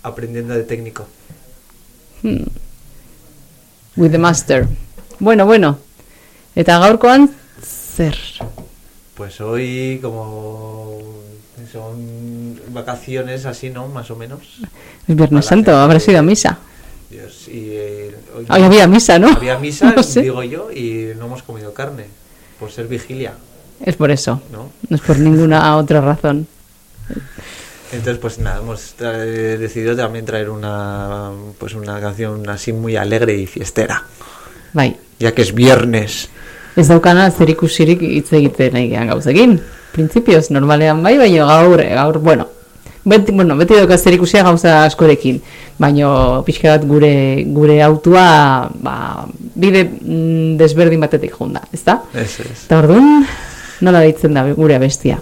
Aprendiendo de técnico. Hmm. With the master. Bueno, bueno. Eta gaurkoan zer? Pues hoy, como son vacaciones así, ¿no? Más o menos. Es Viernes Santo, habrá sido a misa. Dios, y, eh, hoy- Ay, había misa, ¿no? Había misa, No sé. digo yo, y no hemos comido carne, por ser vigilia. Es por eso. ¿No? No es por ninguna otra razón. Entonces, pues nada, hemos tra- decidido también traer una, pues una canción así muy alegre y fiestera, Bai, ya que es viernes. ez daukana zer ikusirik hitz egiten nahi gauzekin. Printzipioz, normalean bai, baina gaur, gaur, bueno, beti, bueno, beti dauka zer ikusia gauza askorekin, baina pixka bat gure, gure autua, ba, bide mm, desberdin batetik junda, ezta? Eso es. Eta orduan, nola deitzen da gure bestia?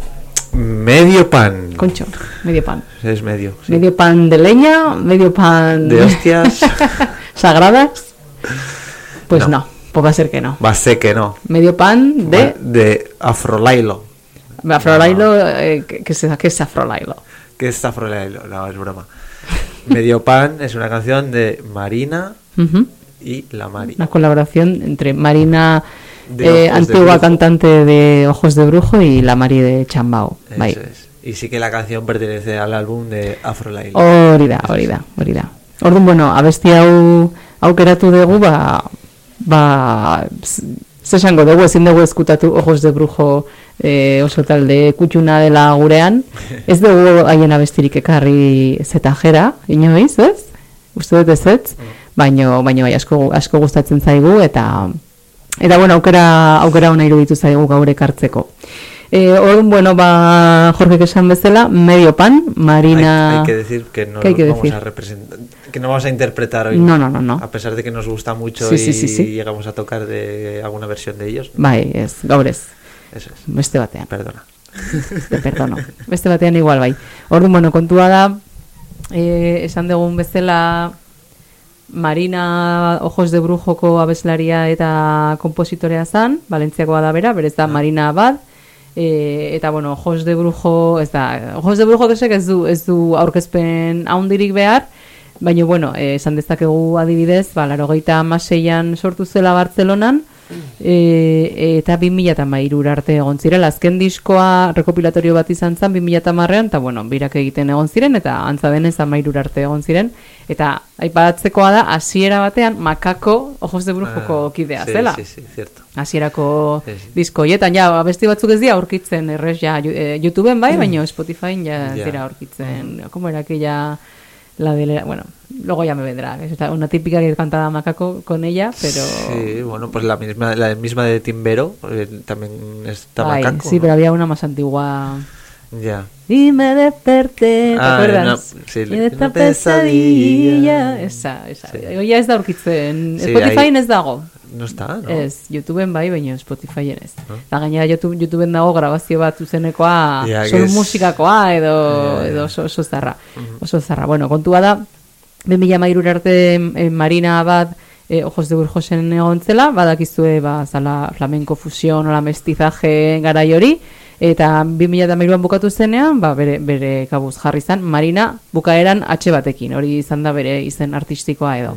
Medio pan. Kontxo, medio pan. Es medio. sí. Medio pan de leña, medio pan... De hostias. ¿Sagradas? Pues No. no. pues va a ser que no. Va a ser que no. Medio pan de... De Afrolailo. Afrolailo, eh, que, se- que es Afrolailo. ¿Qué es Afrolailo? No, es broma. Medio pan es una canción de Marina Ujú. y La Mari. Una colaboración entre Marina, eh, antigua cantante de Ojos de Brujo, y la Mari de Chambao. Eso es. Y sí que la canción pertenece al álbum de Afrolailo. Hori da, hori da, hori da. Orduan, bueno, abesti hau aukeratu dugu, ba, ba, z- ze esango dugu, ezin dugu eskutatu Ojos de Brujo e, oso talde kutxuna dela gurean. Ez dugu haien abestirik ekarri zetajera, inoiz, ez? Uste dut ez ez? Baino, baino bai, asko, asko gustatzen zaigu eta eta bueno, aukera, aukera ona iruditu zaigu gaur ekartzeko. Eh, orduan, bueno, ba, Jorge esan bezala, medio pan, Marina... Hay, hay que decir que no ¿Qué hay que vamos decir? a representar, que no vamos a interpretar hoy. No, no, no, no. A pesar de que nos gusta mucho Sí, y sí, sí, sí. llegamos a tocar de alguna versión de ellos. Bai, ez, gaur ez. Eso es. Beste batean. Perdona. Te perdono. Beste batean igual bai. Orduan, bueno, kontua da, eh, esan dugun bezala, Marina Ojos de Brujoko abeslaria eta kompositorea zan, Valentziakoa da bera, berez da Marina Abad, e, eta bueno, Ojos de Brujo, ez da, Ojos de Brujo desek ez du, ez du aurkezpen haundirik behar, baina bueno, eh, esan dezakegu adibidez, ba, laro amaseian sortu zela Bartzelonan, e, eta 2000 arte egon ziren, azken diskoa rekopilatorio bat izan zen 2000 eta bueno, birak egiten egon ziren, eta antza denez amairur arte egon ziren, eta aipatzekoa da, hasiera batean, makako ojos de brujoko Ah, kidea sí, zela. Sí, sí, cierto. Hasierako Sí, sí. disko hoietan, ja, abesti batzuk ez dira aurkitzen errez, ja, eh, YouTubeen bai, Mm. baina Spotifyn ja, Ya. dira aurkitzen, como era aquella la de la- bueno, luego ya me vendrá, es una típica que cantaba Macaco con ella, pero Sí, bueno, pues la misma, la misma de Timbero eh, también está Ay, macaco. sí, ¿no? pero había una más antigua. Ya. Y me desperté, ¿te Ah, acuerdas? una- sí, En esta una pesadilla. pesadilla. Esa, esa. Hoy ya ez da aurkitzen. Sí, Spotify ahí- ez dago. No está, ¿no? Ez, YouTubeen bai, baina Spotifyen ez. Ah. Eta gainera YouTube, YouTubeen dago grabazio bat zuzenekoa, sol es- musikakoa edo, Ja, ja. edo oso, oso zarra. Oso zarra. Bueno, kontua da, 2013 arte eh, Marina bat eh, Ojos de Burjosen egon zela, badakizue ba, zala flamenko fusion, ola mestizaje garai hori, eta 2013an bukatu zenean, ba, bere, bere kabuz jarri zan, Marina bukaeran H batekin, hori izan da bere izen artistikoa edo.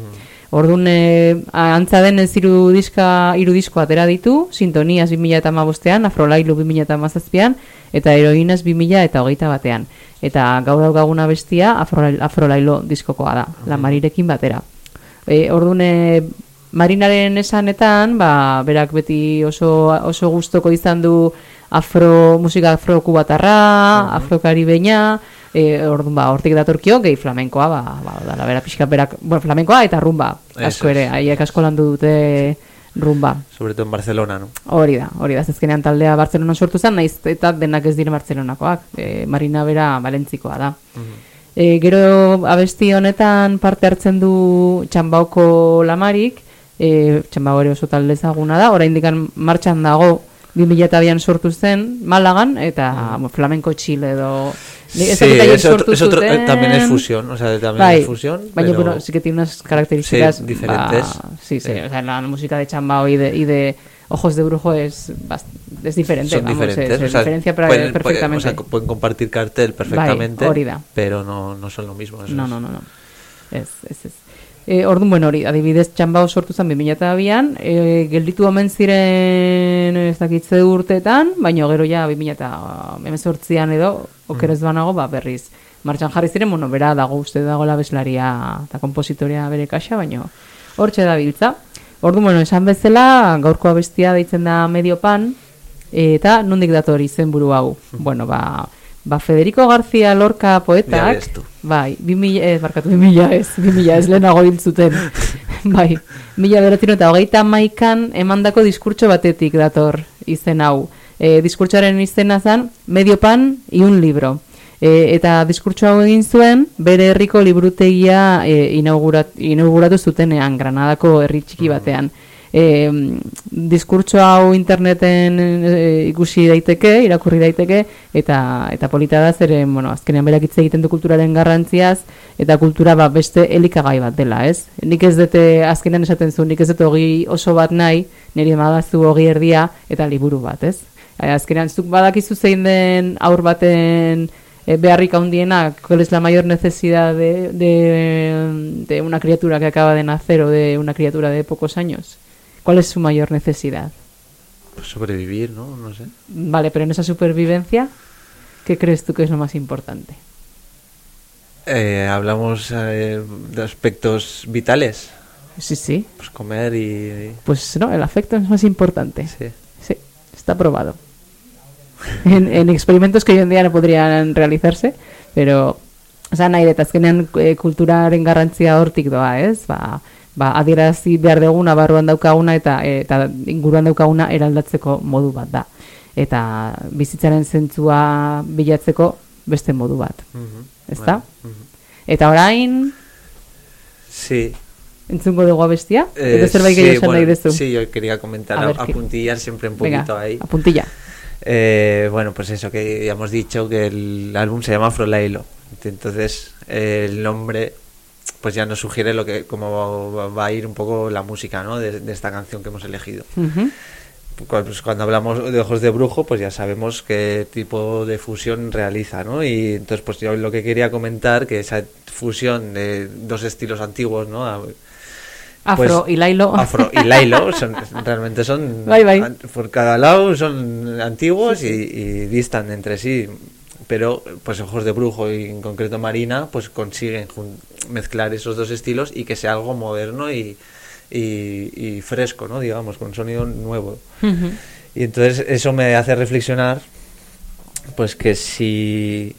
Orduan, e, antza den ez hiru diska, hiru disko atera ditu, Sintonias 2015ean, Afrolailu 2017an, eta Heroinas 2021 batean. Eta gaur daukaguna bestia Afrolail, Afrolailo diskokoa da, la Marirekin batera. E, orduan, e, Marinaren esanetan, ba, berak beti oso, oso gustoko izan du afro, musika afro-kubatarra, afro-karibeña, e, orduan, ba, hortik datorkio, gehi flamenkoa, ba, ba, dala, bera pixka berak, bueno, flamenkoa eta rumba, asko ere, haiek asko landu dute rumba. Sobre todo en Barcelona, ¿no? Hori da, hori da, zezkenean taldea Bartzelona sortu zen, naiz eta denak ez dire Bartzelonakoak, e, Marina bera Valentzikoa da. E, gero abesti honetan parte hartzen du txambaoko lamarik, e, txambao ere oso talde ezaguna da, oraindik martxan dago 2002an sortu zen Malagan, eta flamenko Chile edo... Sí, es otro- es otro- eh, también es fusión, o sea, también Bai, es fusión, Baina, pero- bueno, sí que tiene unas características Sí, diferentes. ba, sí, sí, Sí. o sea, la música de Chambao y de, y de Ojos de Brujo es, bast- es diferente, son vamos, diferentes, se, o se sea, diferencia pueden, perfectamente. pueden- o sea, pueden compartir cartel perfectamente, da. pero no, no son lo mismo. eso no, es. no, no, no. Ez, ez, ez. E, orduan, bueno, hori, adibidez, txambao sortu zen 2002an, e, gelditu omen ziren ez dakitze urteetan, baina gero ja 2018an edo, okerez banago, ba, berriz. Martxan jarri ziren, bueno, bera dago uste dago la beslaria eta kompositorea bere kaxa, baina hortxe da biltza. Orduan, bueno, esan bezala, gaurko abestia deitzen da medio pan, eta nondik dator izenburu hau. Bueno, ba, ba Federico García Lorca poetak, ves tú. bai, 2000, ez, barkatu 2000 ez, 2000 ez lehenago zuten. bai, mila beratino eta hogeita maikan emandako diskurtso batetik dator izen hau. E, diskurtsoaren izena zen, medio pan y un libro. E, eta diskurtso hau egin zuen, bere herriko liburutegia e, inaugurat, inauguratu zutenean, Granadako herri txiki batean. E, diskurtso hau interneten e, ikusi daiteke, irakurri daiteke, eta eta polita da zeren, bueno, azkenean berak hitz egiten du kulturaren garrantziaz, eta kultura ba, beste elikagai bat dela, ez? Nik ez dute, azkenean esaten zu, nik ez dute hogi oso bat nahi, niri badazu hogi erdia, eta liburu bat, ez? E, azkenean, zuk badakizu zein den aur baten eh, beharrik handiena, cuál es la mayor necesidad de, de, de una criatura que acaba de nacer o de una criatura de pocos años. ¿Cuál es su mayor necesidad? Pues sobrevivir, ¿no? No sé. Vale, pero en esa supervivencia, ¿qué crees tú que es lo más importante? Eh, hablamos eh, de aspectos vitales. Sí, sí. Pues comer y... Pues no, el afecto es más importante. Sí. Sí, está probado. en, en experimentos que hoy en día no podrían realizarse, pero Osa, nahi, eta azkenean e, kulturaren garrantzia hortik doa, ez? Ba, ba, adierazi behar deguna barruan daukaguna eta eta inguruan daukaguna eraldatzeko modu bat da. Eta bizitzaren zentzua bilatzeko beste modu bat. Mhm, Ezta? bai, mhm. Eta orain Sí. entzungo dugu abestia? Eh, Edo zerbait sí, gehiago bueno, nahi? Sí, yo quería comentar, A a ver, siempre un Venga, poquito ahí. apuntilla. Eh, bueno, pues eso, que ya hemos dicho que el álbum se llama Afrolailo. Entonces, eh, el nombre pues ya nos sugiere lo que cómo va- a ir un poco la música, ¿no? De, de esta canción que hemos elegido. Ujú. Cu- pues cuando hablamos de ojos de brujo, pues ya sabemos qué tipo de fusión realiza, ¿no? Y entonces, pues yo lo que quería comentar, que esa fusión de dos estilos antiguos, ¿no? A- Afro y Lailo. Pues Afro y Lailo, son, realmente son... Bai. an- Por cada lado son antiguos y, y distan entre sí. Pero, pues Ojos de Brujo y en concreto Marina, pues consiguen jun- mezclar esos dos estilos y que sea algo moderno y, y, y fresco, ¿no? Digamos, con sonido nuevo. Y entonces eso me hace reflexionar, pues que si,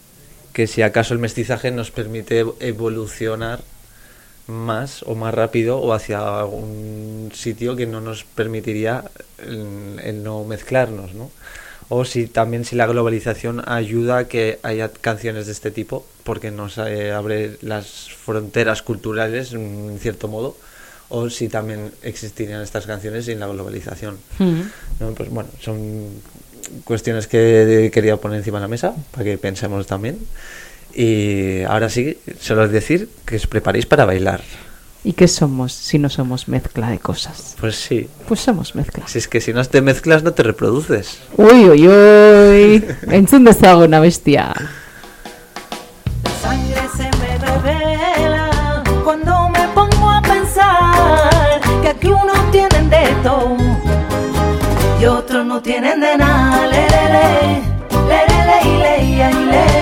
que si acaso el mestizaje nos permite evolucionar más o más rápido o hacia un sitio que no nos permitiría el, el no mezclarnos, ¿no? O si también si la globalización ayuda a que haya canciones de este tipo, porque nos eh, abre las fronteras culturales en cierto modo, o si también existirían estas canciones sin la globalización. ¿no? Pues bueno, son cuestiones que quería poner encima de la mesa para que pensemos también. Y ahora sí, solo es decir que os preparéis para bailar. ¿Y qué somos si no somos mezcla de cosas? Pues sí. Pues somos mezcla. Si es que si no te mezclas no te reproduces. Uy, uy, uy. Entzun dezagun abestia. sangre se me revela cuando me pongo a pensar que aquí unos tienen de todo y otros no tienen de nada. Le, le, le, le, le, le, le, le, le,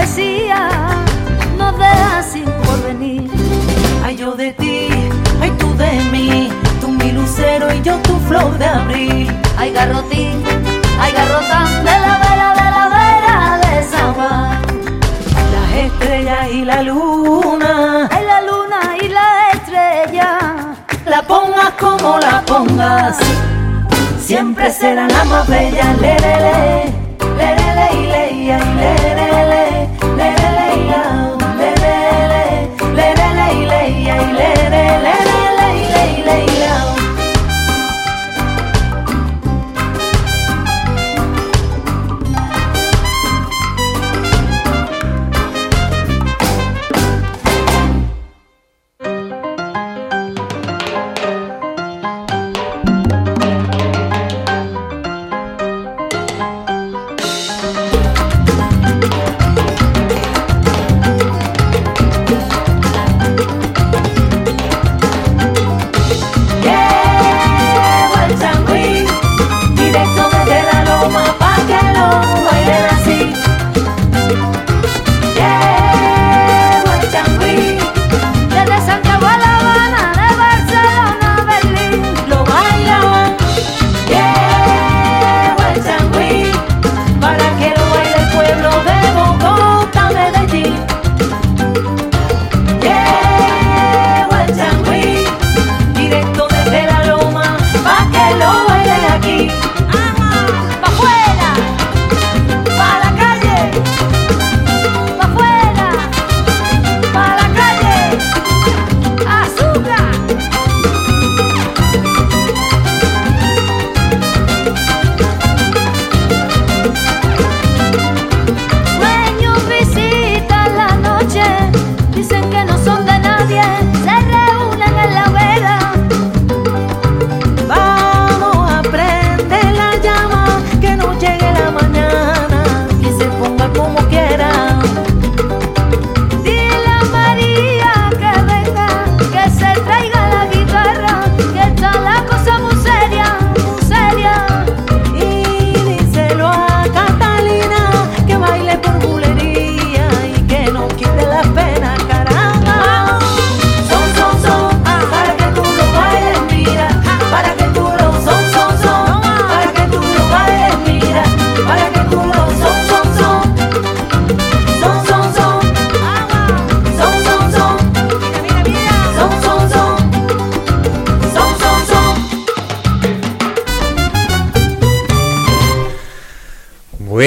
poesía, nos deja sin porvenir. Ay, yo de ti, ay, tú de mí, tú mi lucero y yo tu flor de abril. Ay, garrotín, ay, garrotán de la vera, de la vera de San Juan. Las estrellas y la luna, Ay, la luna y la estrella, la pongas como la pongas, siempre será la más bella. Le, le, le, le, le, le, y le, le, le, Lady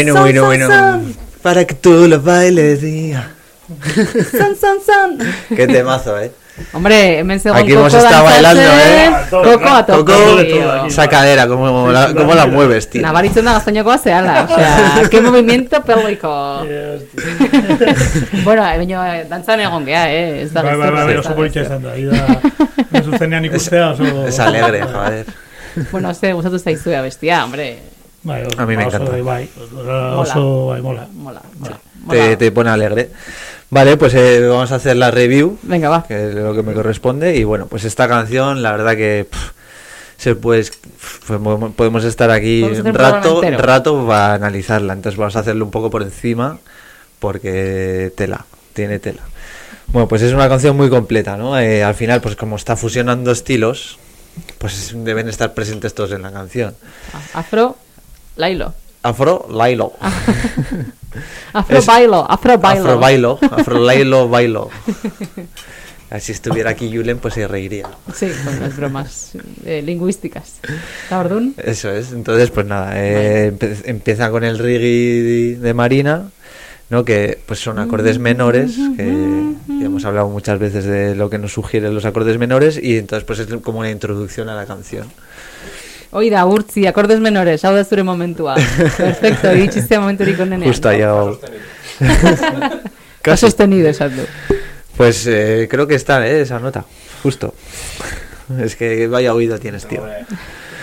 Bueno, Son, bueno, son, bueno. son. Para que tú lo bailes, día. Son, son, son. Qué temazo, eh. Hombre, zegoen Aquí hemos estado bailando, eh. dantzatzen, Koko a Coco, esa cadera, cómo la, cómo la mueves, tío. Nabaritzen da gaztainokoa zehala, o sea, qué movimiento pelvico. bueno, baina eh, dantzan egon gea, eh, ez da Bai, bai, bai, oso gezurra. izan da. Ida, zuzenean ikustea oso... Es alegre, joder. Bueno, ze gustatu zaizue bestia, hombre. Bai, A mí me encanta. Bai, oso, mola. Mola. Te, te pone alegre. Vale, pues eh, vamos a hacer la review. Venga, va. Que es lo que me corresponde. Y bueno, pues esta canción, la verdad que pff, se pues pff, podemos- estar aquí un rato, rato para analizarla. Entonces vamos a hacerlo un poco por encima porque tela, tiene tela. Bueno, pues es una canción muy completa, ¿no? Eh, al final, pues como está fusionando estilos, pues deben estar presentes todos en la canción. Afro, Lailo. Afro, Lailo. Afro Es- bailo, afro bailo. Afro bailo, afro lailo bailo. Si estuviera aquí Julen, pues se reiría. Sí, con las bromas eh, lingüísticas. ¿Está ordun? Eso es. Entonces, pues nada, eh, empe- empieza con el reggae de Marina, ¿no? Que pues son acordes menores, que ya hemos hablado muchas veces de lo que nos sugieren los acordes menores, y entonces pues es como una introducción a la canción. Oida, urtzi, acordes menores, hau da zure momentua. Perfecto, iritsizia momenturik onenean. Justo ha llegado. Fa sostenido, du. Pues eh, creo que está, ¿eh? Esa nota, justo. Es que vaya oído tienes, tío.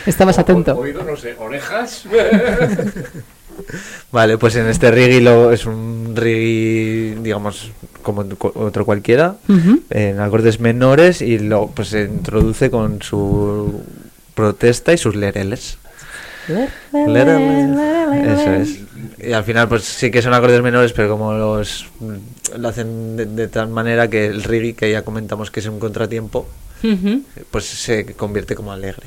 Estabas atento. Oído, no sé, orejas. Vale, pues en este reggae lo, es un reggae, digamos, como otro cualquiera, en acordes menores y lo pues se introduce con su protesta y sus lereles. Eso es. Y al final pues sí que son acordes menores, pero como los lo hacen de, de tal manera que el reggae, que ya comentamos que es un contratiempo, pues se convierte como alegre.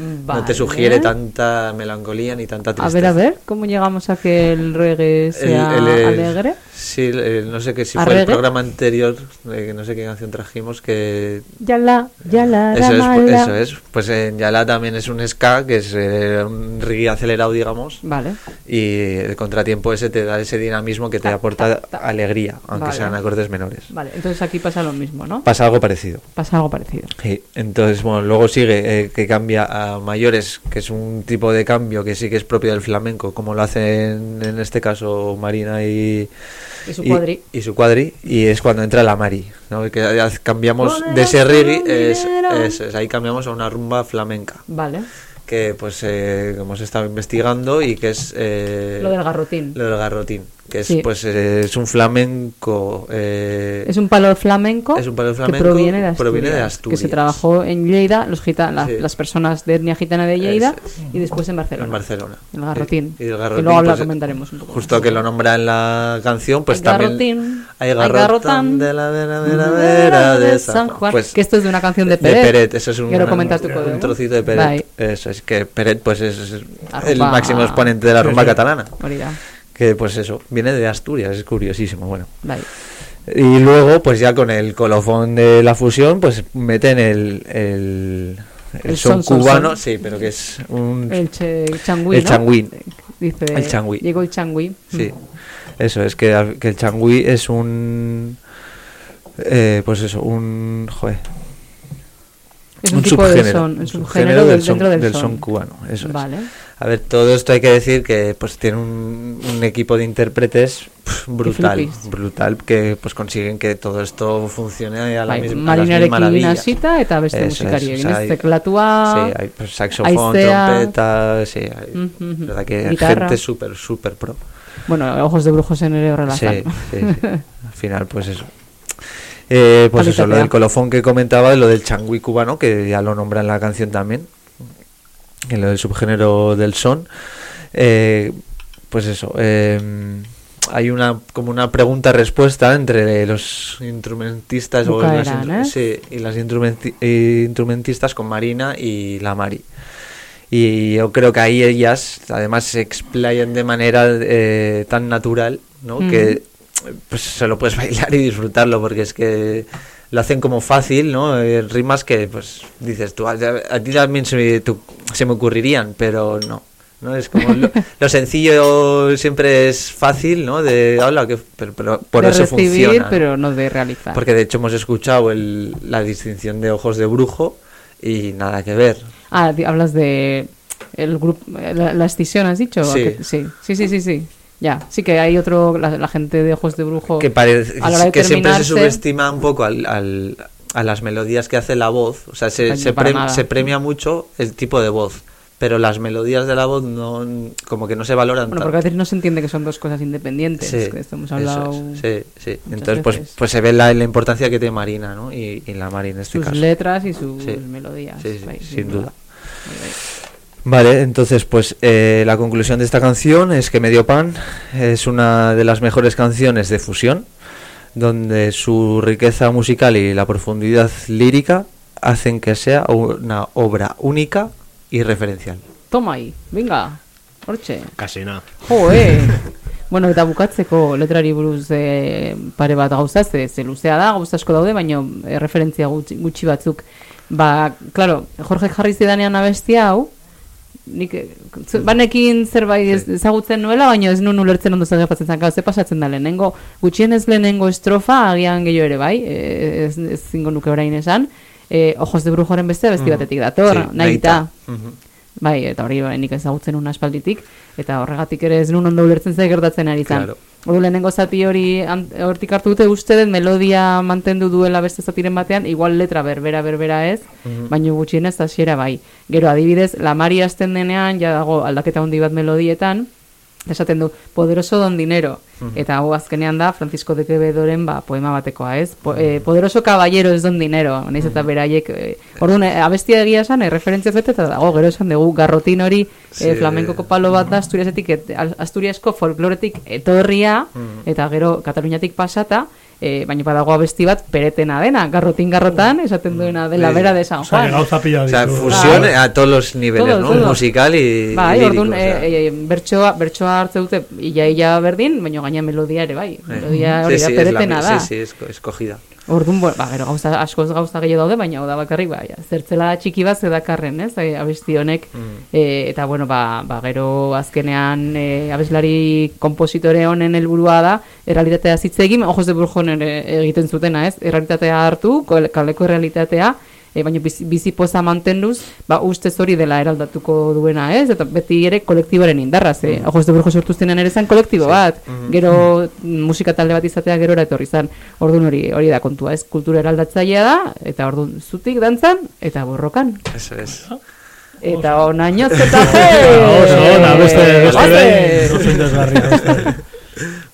No te sugiere tanta melancolía ni tanta A tristeza. ver, a ver, ¿cómo llegamos a que el reggae sea El- el- alegre? Sí, no sé qué si ¿A fue el programa anterior, eh, que no sé qué canción trajimos, que Yala, yala, eso es, ramala. eso es. Pues en Yala también es un ska, que es eh, un reggae acelerado, digamos. Vale. Y el contratiempo ese te da ese dinamismo que te aporta alegría, aunque Vale. sean acordes menores. Vale, entonces aquí pasa lo mismo, ¿no? Pasa algo parecido. Pasa algo parecido. Sí, entonces, bueno, luego sigue eh, que cambia a mayores, que es un tipo de cambio que sí que es propio del flamenco, como lo hacen en este caso Marina y, Y su cuadri. y su cuadri, y es cuando entra la Mari, ¿no? que ya cambiamos de ese reggae, es, minero. es- es- ahí cambiamos a una rumba flamenca, Vale. que pues eh, hemos estado investigando y que es... eh, Lo del garrotín. Lo del garrotín, que es Sí. pues eh, es un flamenco... eh, Es un palo flamenco, Es un palo que flamenco, proviene de, Asturias, proviene de que se Asturias. trabajó en Lleida, los gita- la- Sí. las personas de etnia gitana de Lleida y después en Barcelona. En Barcelona. El garrotín. Y el que garrotín, luego pues, comentaremos un poco. Justo que lo nombra en la canción, pues Hay también. garrotín, Hay garrotán de la vera, vera, vera de San Juan. Pues, que esto es de una canción de de Peret. Peret, eso es un, Quiero comentar tu un código. trocito de Peret. Eso es que Peret pues es, es el máximo exponente de la rumba catalana. Hori da. Que pues eso, viene de Asturias, es curiosísimo, bueno. Bai. Y luego, pues ya con el colofón de la fusión, pues meten el, el, el El son, cubano, son. sí, pero que es un... El che- changüí, El ¿no? Dice, El changüí. Llegó el changüí. Sí, eso es que, que el changüí es un. eh, pues eso, un. Joder. Es un tipo de son, un subgénero del- dentro del son. cubano. Eso es. Vale. A ver, todo esto hay que decir que pues tiene un, un equipo de intérpretes brutal, brutal, que pues consiguen que todo esto funcione a la Bai, misma marinarekin maravillas. hasita eta beste Eso es, musikariekin, o sea, Teklatua, Sí, hay pues, saxofón, haizea. trompeta, sí, hay, Mhm, mhm. verdad que Guitarra. gente súper, súper pro. Bueno, ojos de brujos en ere horrela Sí, sí, sí. Al final, pues eso. Eh, pues eso, lo del colofón que comentaba, lo del changüí cubano, que ya lo nombra en la canción también, en lo del subgénero del son. Eh, pues eso, eh, hay una como una pregunta-respuesta entre los instrumentistas o las Bukaeran, intru- sí, y las instrumenti- instrumentistas con Marina y la Mari. Y yo creo que ahí ellas además se explayan de manera eh, tan natural, ¿no? Que pues se lo puedes bailar y disfrutarlo porque es que lo hacen como fácil, ¿no? Eh, rimas que pues dices tú, a, a ti también se me, tú- se me ocurrirían, pero no. ¿no? Es como lo, lo sencillo siempre es fácil, ¿no? De habla que pero, pero por de eso recibir, funciona. ¿no? pero no de realizar. Porque de hecho hemos escuchado el, la distinción de ojos de brujo y nada que ver. Ah, hablas de el grupo, la, la escisión, ¿has dicho? Sí. ¿A que- sí, sí, sí, sí, sí. Ya, sí que hay otro, la, la gente de ojos de brujo. Que parece que siempre se subestima un poco al, al- a las melodías que hace la voz. O sea, se, se, se premia mucho el tipo de voz. Pero las melodías de la voz no como que no se valoran Bueno, tanto. porque a veces no se entiende que son dos cosas independientes. Sí, que esto hemos hablado. es, sí, sí. Entonces, pues, veces. pues se ve la, la importancia que tiene Marina, ¿no? Y, y la Marina en este sus caso. letras y sus melodías. Sí, sí, Ahí, sin duda. Vale, entonces pues eh, la conclusión de esta canción es que Medio Pan es una de las mejores canciones de fusión, donde su riqueza musical y la profundidad lírica hacen que sea una obra única y referencial. Toma ahí, venga, hortxe. Casi nada. Jo, eh. bueno, eta bukatzeko letrari buruz e, pare bat gauza, ze, ze luzea da, gauza asko daude, baina e, referentzia gutxi, gutxi batzuk. Ba, claro, Jorge jarri zidanean abestia hau, nik banekin zerbait ez, ezagutzen nuela, baina ez nun ulertzen ondo zer gertatzen zen, gau, ze pasatzen da lehenengo, gutxienez lehenengo estrofa, agian gehiago ere bai, e, ez, ez zingo nuke orain esan, e, ojos de brujoren beste besti batetik dator, Sí, nahita. Mhm. Bai, eta hori bai, nik ezagutzen un aspalditik, eta horregatik ere ez nun ondo ulertzen zer gertatzen ari zan. Claro. Ordu lehenengo zati hori hortik hartu dute uste dut melodia mantendu duela beste zatiren batean, igual letra berbera berbera ez, Mhm. baina gutxienez hasiera bai. Gero adibidez, la Mari hasten denean ja dago aldaketa handi bat melodietan, esaten du poderoso don dinero. Mhm. Eta hau azkenean da Francisco de Quevedoren ba, poema batekoa, ez? Po, eh, poderoso caballero ez don dinero. Naiz eta beraiek eh, Orduan, eh, abestia egia esan, erreferentzia bete eta dago, gero esan dugu, garrotin hori eh, flamenkoko palo bat da Asturiasetik, et, Asturiasko folkloretik etorria, Mhm. eta gero Kataluniatik pasata, eh, baina badago abesti bat peretena dena, garrotin garrotan, esaten duena de la Sí. vera de San Juan. gauza pila O sea, fusión Bai. a todos los niveles, Todo, ¿no? todo. Musical y, Bai, y lírico. o sea. eh, eh, bertsoa, bertsoa hartze dute, ia ia berdin, baina gaina melodia ere bai. Melodia hori Sí, da sí, es la- peretena da. Sí, sí, es escogida. Orduan, bueno, ba, gero gauza askoz gauza gehiago daude, baina hau da bakarrik, ba, ja, zertzela txiki bat zedakarren, ez, eh, abesti honek, Mm. e, eta bueno, ba, ba, gero azkenean e, abeslari kompositore honen helburua da, errealitatea zitze egin, ojos de brujon ere egiten zutena, ez, errealitatea hartu, kaleko errealitatea, e, baina bizi, bizi poza mantenduz, ba, ustez hori dela eraldatuko duena, ez, eta beti ere kolektiboaren indarra, ze, Mm. ojos de brujo sortu zenean ere zen kolektibo bat, Mhm. gero mm, musika talde bat izatea gero etorri zan, orduan hori hori da kontua, ez, kultura eraldatzailea da, eta orduan zutik dantzan, eta borrokan. Eso es. Eta onaino zetaje! Oso, ona, beste, beste beste.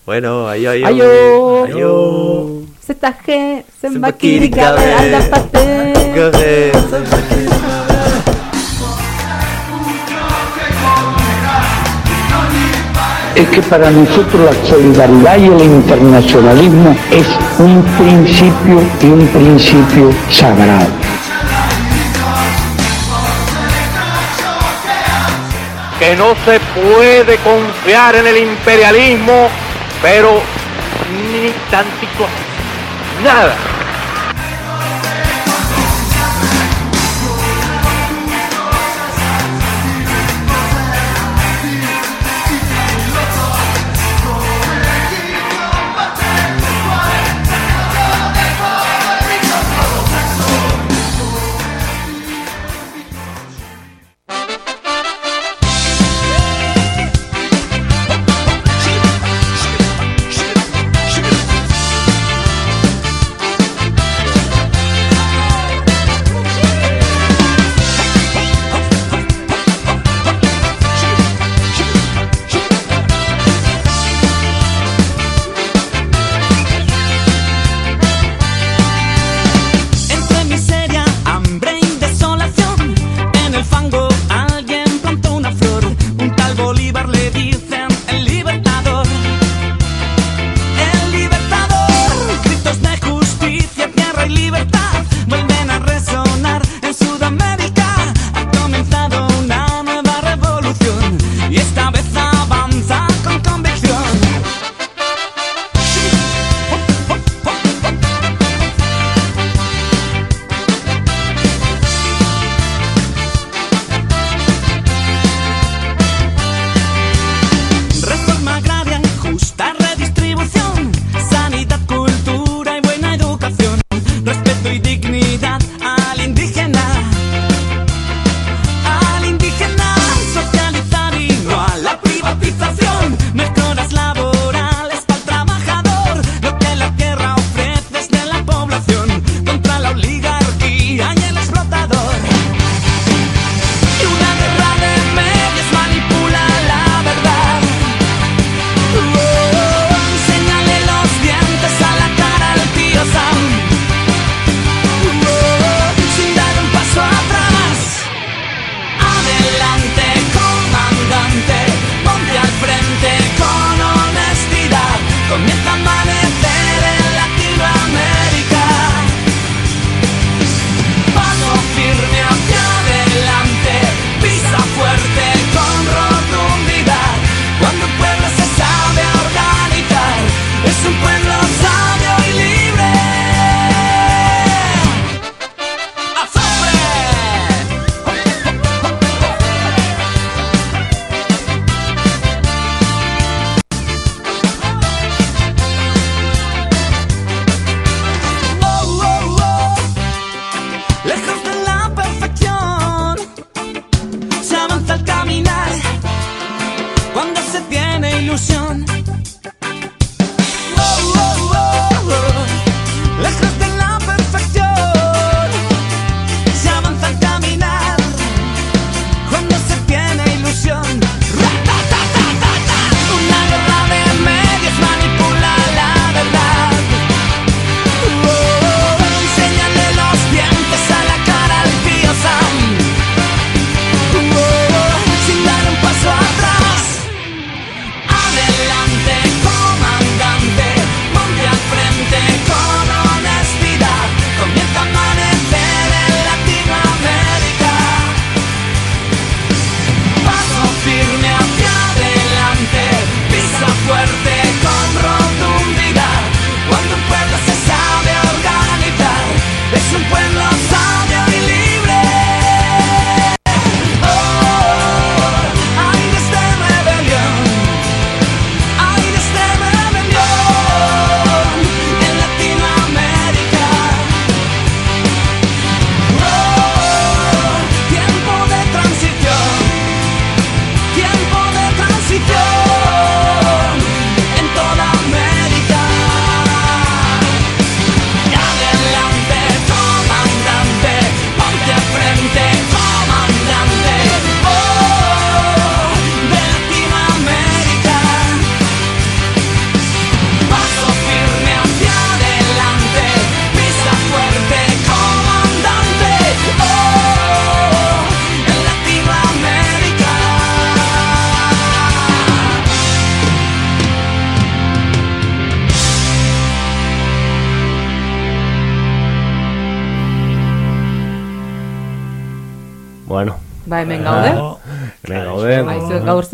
Bueno, aio, aio. Aio! Aio. Zetaje, zenbakirik gabe aldapate! Es que para nosotros la solidaridad y el internacionalismo es un principio y un principio sagrado. que no se puede confiar en el imperialismo, pero ni tantito, nada.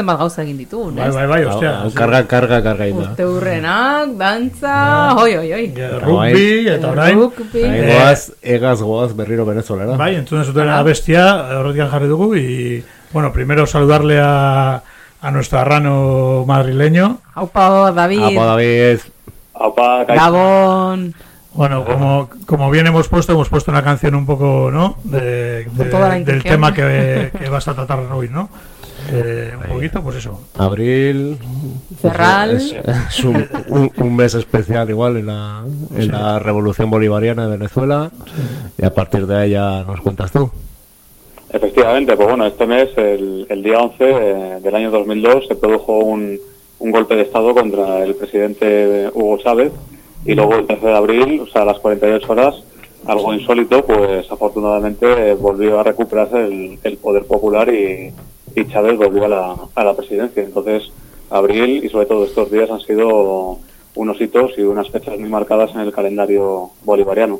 Zenbat gauza egin ditu, Bai, bai, bai, ostia. Karga, karga, karga. Urte hurrenak, dantza, hoi, hoi, hoi. Rugby, eta orain. Rugby. Ahí goaz, egaz goaz berriro venezuelera. Bai, entzun zuten abestia, horretikan jarri dugu, y, bueno, primero saludarle a, a nuestro arrano madrileño. Aupa, David. Apa, David. Aupa, Gabón. Bueno, como, como bien hemos puesto, hemos puesto una canción un poco, ¿no? De, de- del tema que, que vas a tratar hoy, ¿no? Eh, un poquito, pues eso. Abril. Ferral. Es, es un, un- un mes especial igual en la, en Sí. la revolución bolivariana de Venezuela. Y a partir de ahí ya nos cuentas tú. Efectivamente, pues bueno, este mes, el, el día 11 eh, del año 2002, se produjo un, un golpe de Estado contra el presidente Hugo Chávez y luego el 13 de abril, o sea, a las 48 horas, algo insólito, pues afortunadamente eh, volvió a recuperarse el, el poder popular y, y Chávez volvió a la, a la presidencia. Entonces, abril y sobre todo estos días han sido unos hitos y unas fechas muy marcadas en el calendario bolivariano.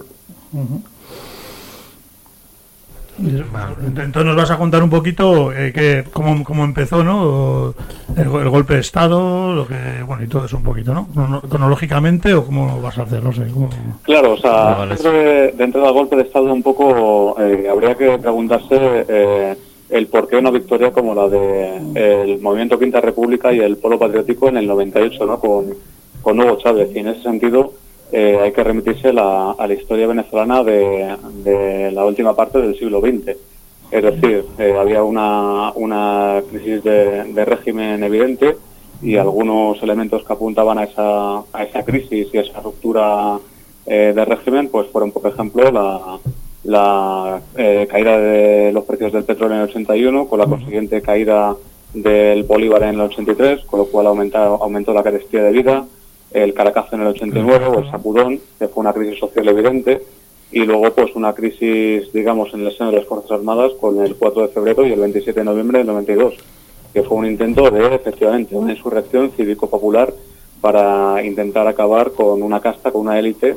Entonces nos vas a contar un poquito eh, que, cómo, cómo empezó, ¿no? El, el golpe de Estado, lo que, bueno, y todo eso un poquito, ¿no? Crono- Cronológicamente o cómo vas a hacer, no sé. cómo- Claro, o sea, Vale, vale. dentro, de- dentro del golpe de Estado un poco eh, habría que preguntarse eh, el por qué una victoria como la de el Movimiento Quinta República y el Polo Patriótico en el 98, ¿no? Con, con Hugo Chávez. Y en ese sentido eh, hay que remitirse la- a la historia venezolana de, de la última parte del siglo XX. Es decir, eh, había una, una crisis de, de régimen evidente y algunos elementos que apuntaban a esa, a esa crisis y a esa ruptura eh, de régimen, pues fueron, por ejemplo, la, la eh, caída de los precios del petróleo en el 81, con la consiguiente caída del bolívar en el 83, con lo cual aumenta- aumentó la carestía de vida, el caracazo en el 89 o el sacudón, que fue una crisis social evidente, y luego pues una crisis, digamos, en el seno de las Fuerzas Armadas con el 4 de febrero y el 27 de noviembre del 92, que fue un intento de, efectivamente, una insurrección cívico-popular para intentar acabar con una casta, con una élite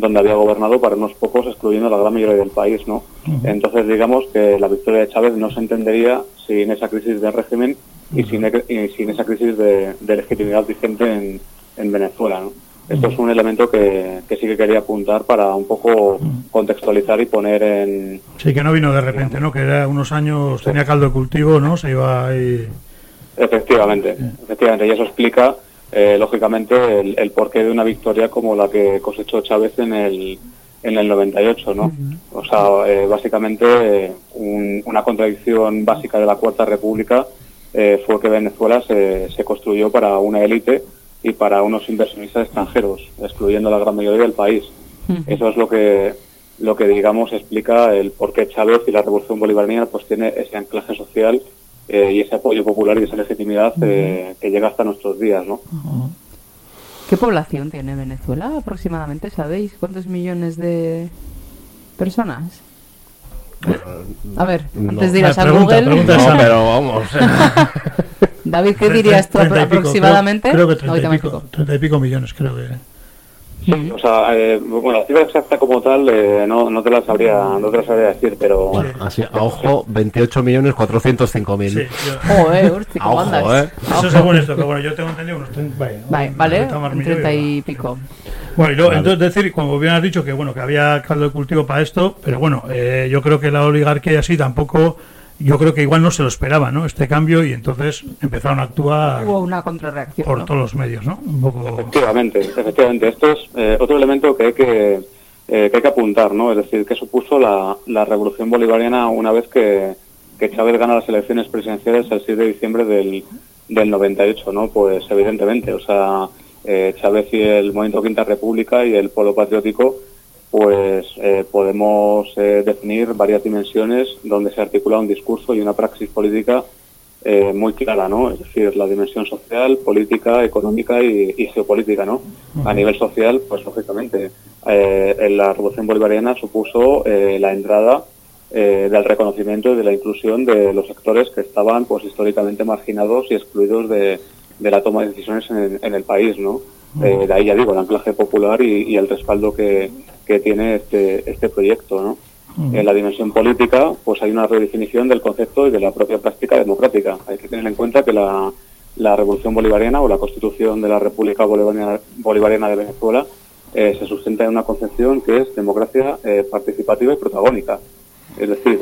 donde había gobernado para unos pocos, excluyendo a la gran mayoría del país, ¿no? Entonces, digamos que la victoria de Chávez no se entendería sin esa crisis de régimen y sin, e- y sin esa crisis de, de legitimidad vigente en, en Venezuela, ¿no? Esto es un elemento que, que sí que quería apuntar para un poco contextualizar y poner en, Sí, que no vino de repente, ¿no? Que era unos años, tenía caldo de cultivo, ¿no? Se iba ahí... Efectivamente, efectivamente, y eso explica, eh, lógicamente, el, el porqué de una victoria como la que cosechó Chávez en el, en el 98, ¿no? O sea, eh, básicamente, un- una contradicción básica de la Cuarta República eh, fue que Venezuela se, se construyó para una élite y para unos inversionistas extranjeros, excluyendo a la gran mayoría del país. Eso es lo que lo que digamos explica el por qué Chávez y la Revolución Bolivariana pues tiene ese anclaje social eh, y ese apoyo popular y esa legitimidad eh, que llega hasta nuestros días, ¿no? ¿Qué población tiene Venezuela aproximadamente? ¿Sabéis cuántos millones de personas? A ver, antes de ir a San Pregunta, Google. pregunta No, pero vamos. David, ¿qué dirías tú Treinta aproximadamente? Creo, creo que No, 30 y, pico, 30 y pico millones, creo que... O sea, eh, bueno, la cifra exacta como tal eh, no, no te la sabría no te la sabría decir, pero Así, a ojo, 28.405.000. Joder, hostia, A ¿cómo ojo, andas? ¿eh? Eso según esto, pero bueno, yo tengo entendido unos 30... Vale, Vale, vale, ahorita más millones. 30 y pico. Bueno, y luego, Vale. entonces decir, como bien has dicho, que bueno, que había caldo de cultivo para esto, pero bueno, eh, yo creo que la oligarquía así tampoco, yo creo que igual no se lo esperaba, ¿no? Este cambio y entonces empezaron a actuar Hubo una contrarreacción. por ¿no? todos los medios, ¿no? Un poco... efectivamente, efectivamente. Esto es eh, otro elemento que hay que, eh, que hay que apuntar, ¿no? Es decir, que supuso la, la revolución bolivariana una vez que, que Chávez gana las elecciones presidenciales el 6 de diciembre del, del 98, ¿no? Pues evidentemente, o sea, eh, Chávez y el Movimiento Quinta República y el Polo Patriótico pues eh, podemos eh, definir varias dimensiones donde se articula un discurso y una praxis política eh, muy clara, ¿no? Es decir, la dimensión social, política, económica y, y geopolítica, ¿no? A nivel social, pues lógicamente, en la Revolución Bolivariana supuso la entrada del reconocimiento y de la inclusión de los sectores que estaban, pues históricamente marginados y excluidos de, de la toma de decisiones en, en el país, ¿no? Eh, de ahí ya digo, el anclaje popular y, y el respaldo que, que tiene este, este proyecto, ¿no? en la dimensión política, pues hay una redefinición del concepto y de la propia práctica democrática. Hay que tener en cuenta que la, la Revolución Bolivariana o la Constitución de la República Bolivariana, Bolivariana de Venezuela eh, se sustenta en una concepción que es democracia eh, participativa y protagónica. Es decir,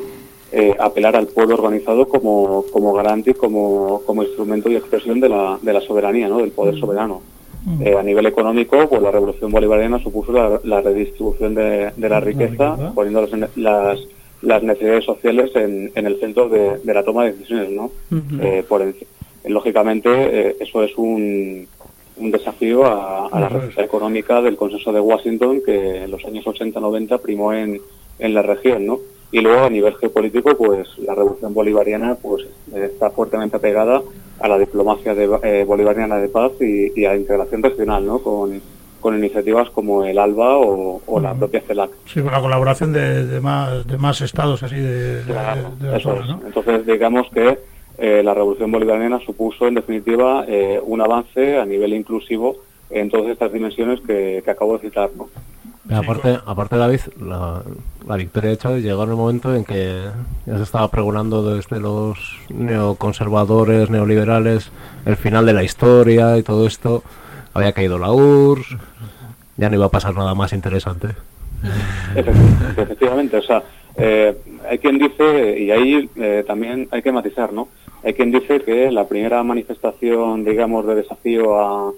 eh, apelar al pueblo organizado como, como garante y como, como instrumento y expresión de la, de la soberanía, ¿no? del poder soberano. Eh, a nivel económico, pues la revolución bolivariana supuso la, la redistribución de, de la riqueza, poniendo las, las, las necesidades sociales en, en el centro de, de la toma de decisiones, ¿no? Eh, por enci- lógicamente, eh, eso es un, un desafío a, a la respuesta económica del consenso de Washington que en los años 80-90 primó en, en la región, ¿no? Y luego a nivel geopolítico, pues la revolución bolivariana pues está fuertemente pegada a la diplomacia de- eh, bolivariana de paz y, y a la integración regional, ¿no? Con, con iniciativas como el ALBA o, o la propia CELAC. Sí, con la colaboración de, de más, de más estados así de, de- de. ¿no? Entonces, digamos que eh, la revolución bolivariana supuso, en definitiva, eh, un avance a nivel inclusivo en todas estas dimensiones que, que acabo de citar. ¿no? Aparte, aparte David, la, la victoria de Chávez llegó en el momento en que ya se estaba pregonando desde los neoconservadores, neoliberales, el final de la historia y todo esto. Había caído la URSS, ya no iba a pasar nada más interesante. Efectivamente, efectivamente, o sea, eh, hay quien dice, y ahí eh, también hay que matizar, ¿no? Hay quien dice que la primera manifestación, digamos, de desafío a,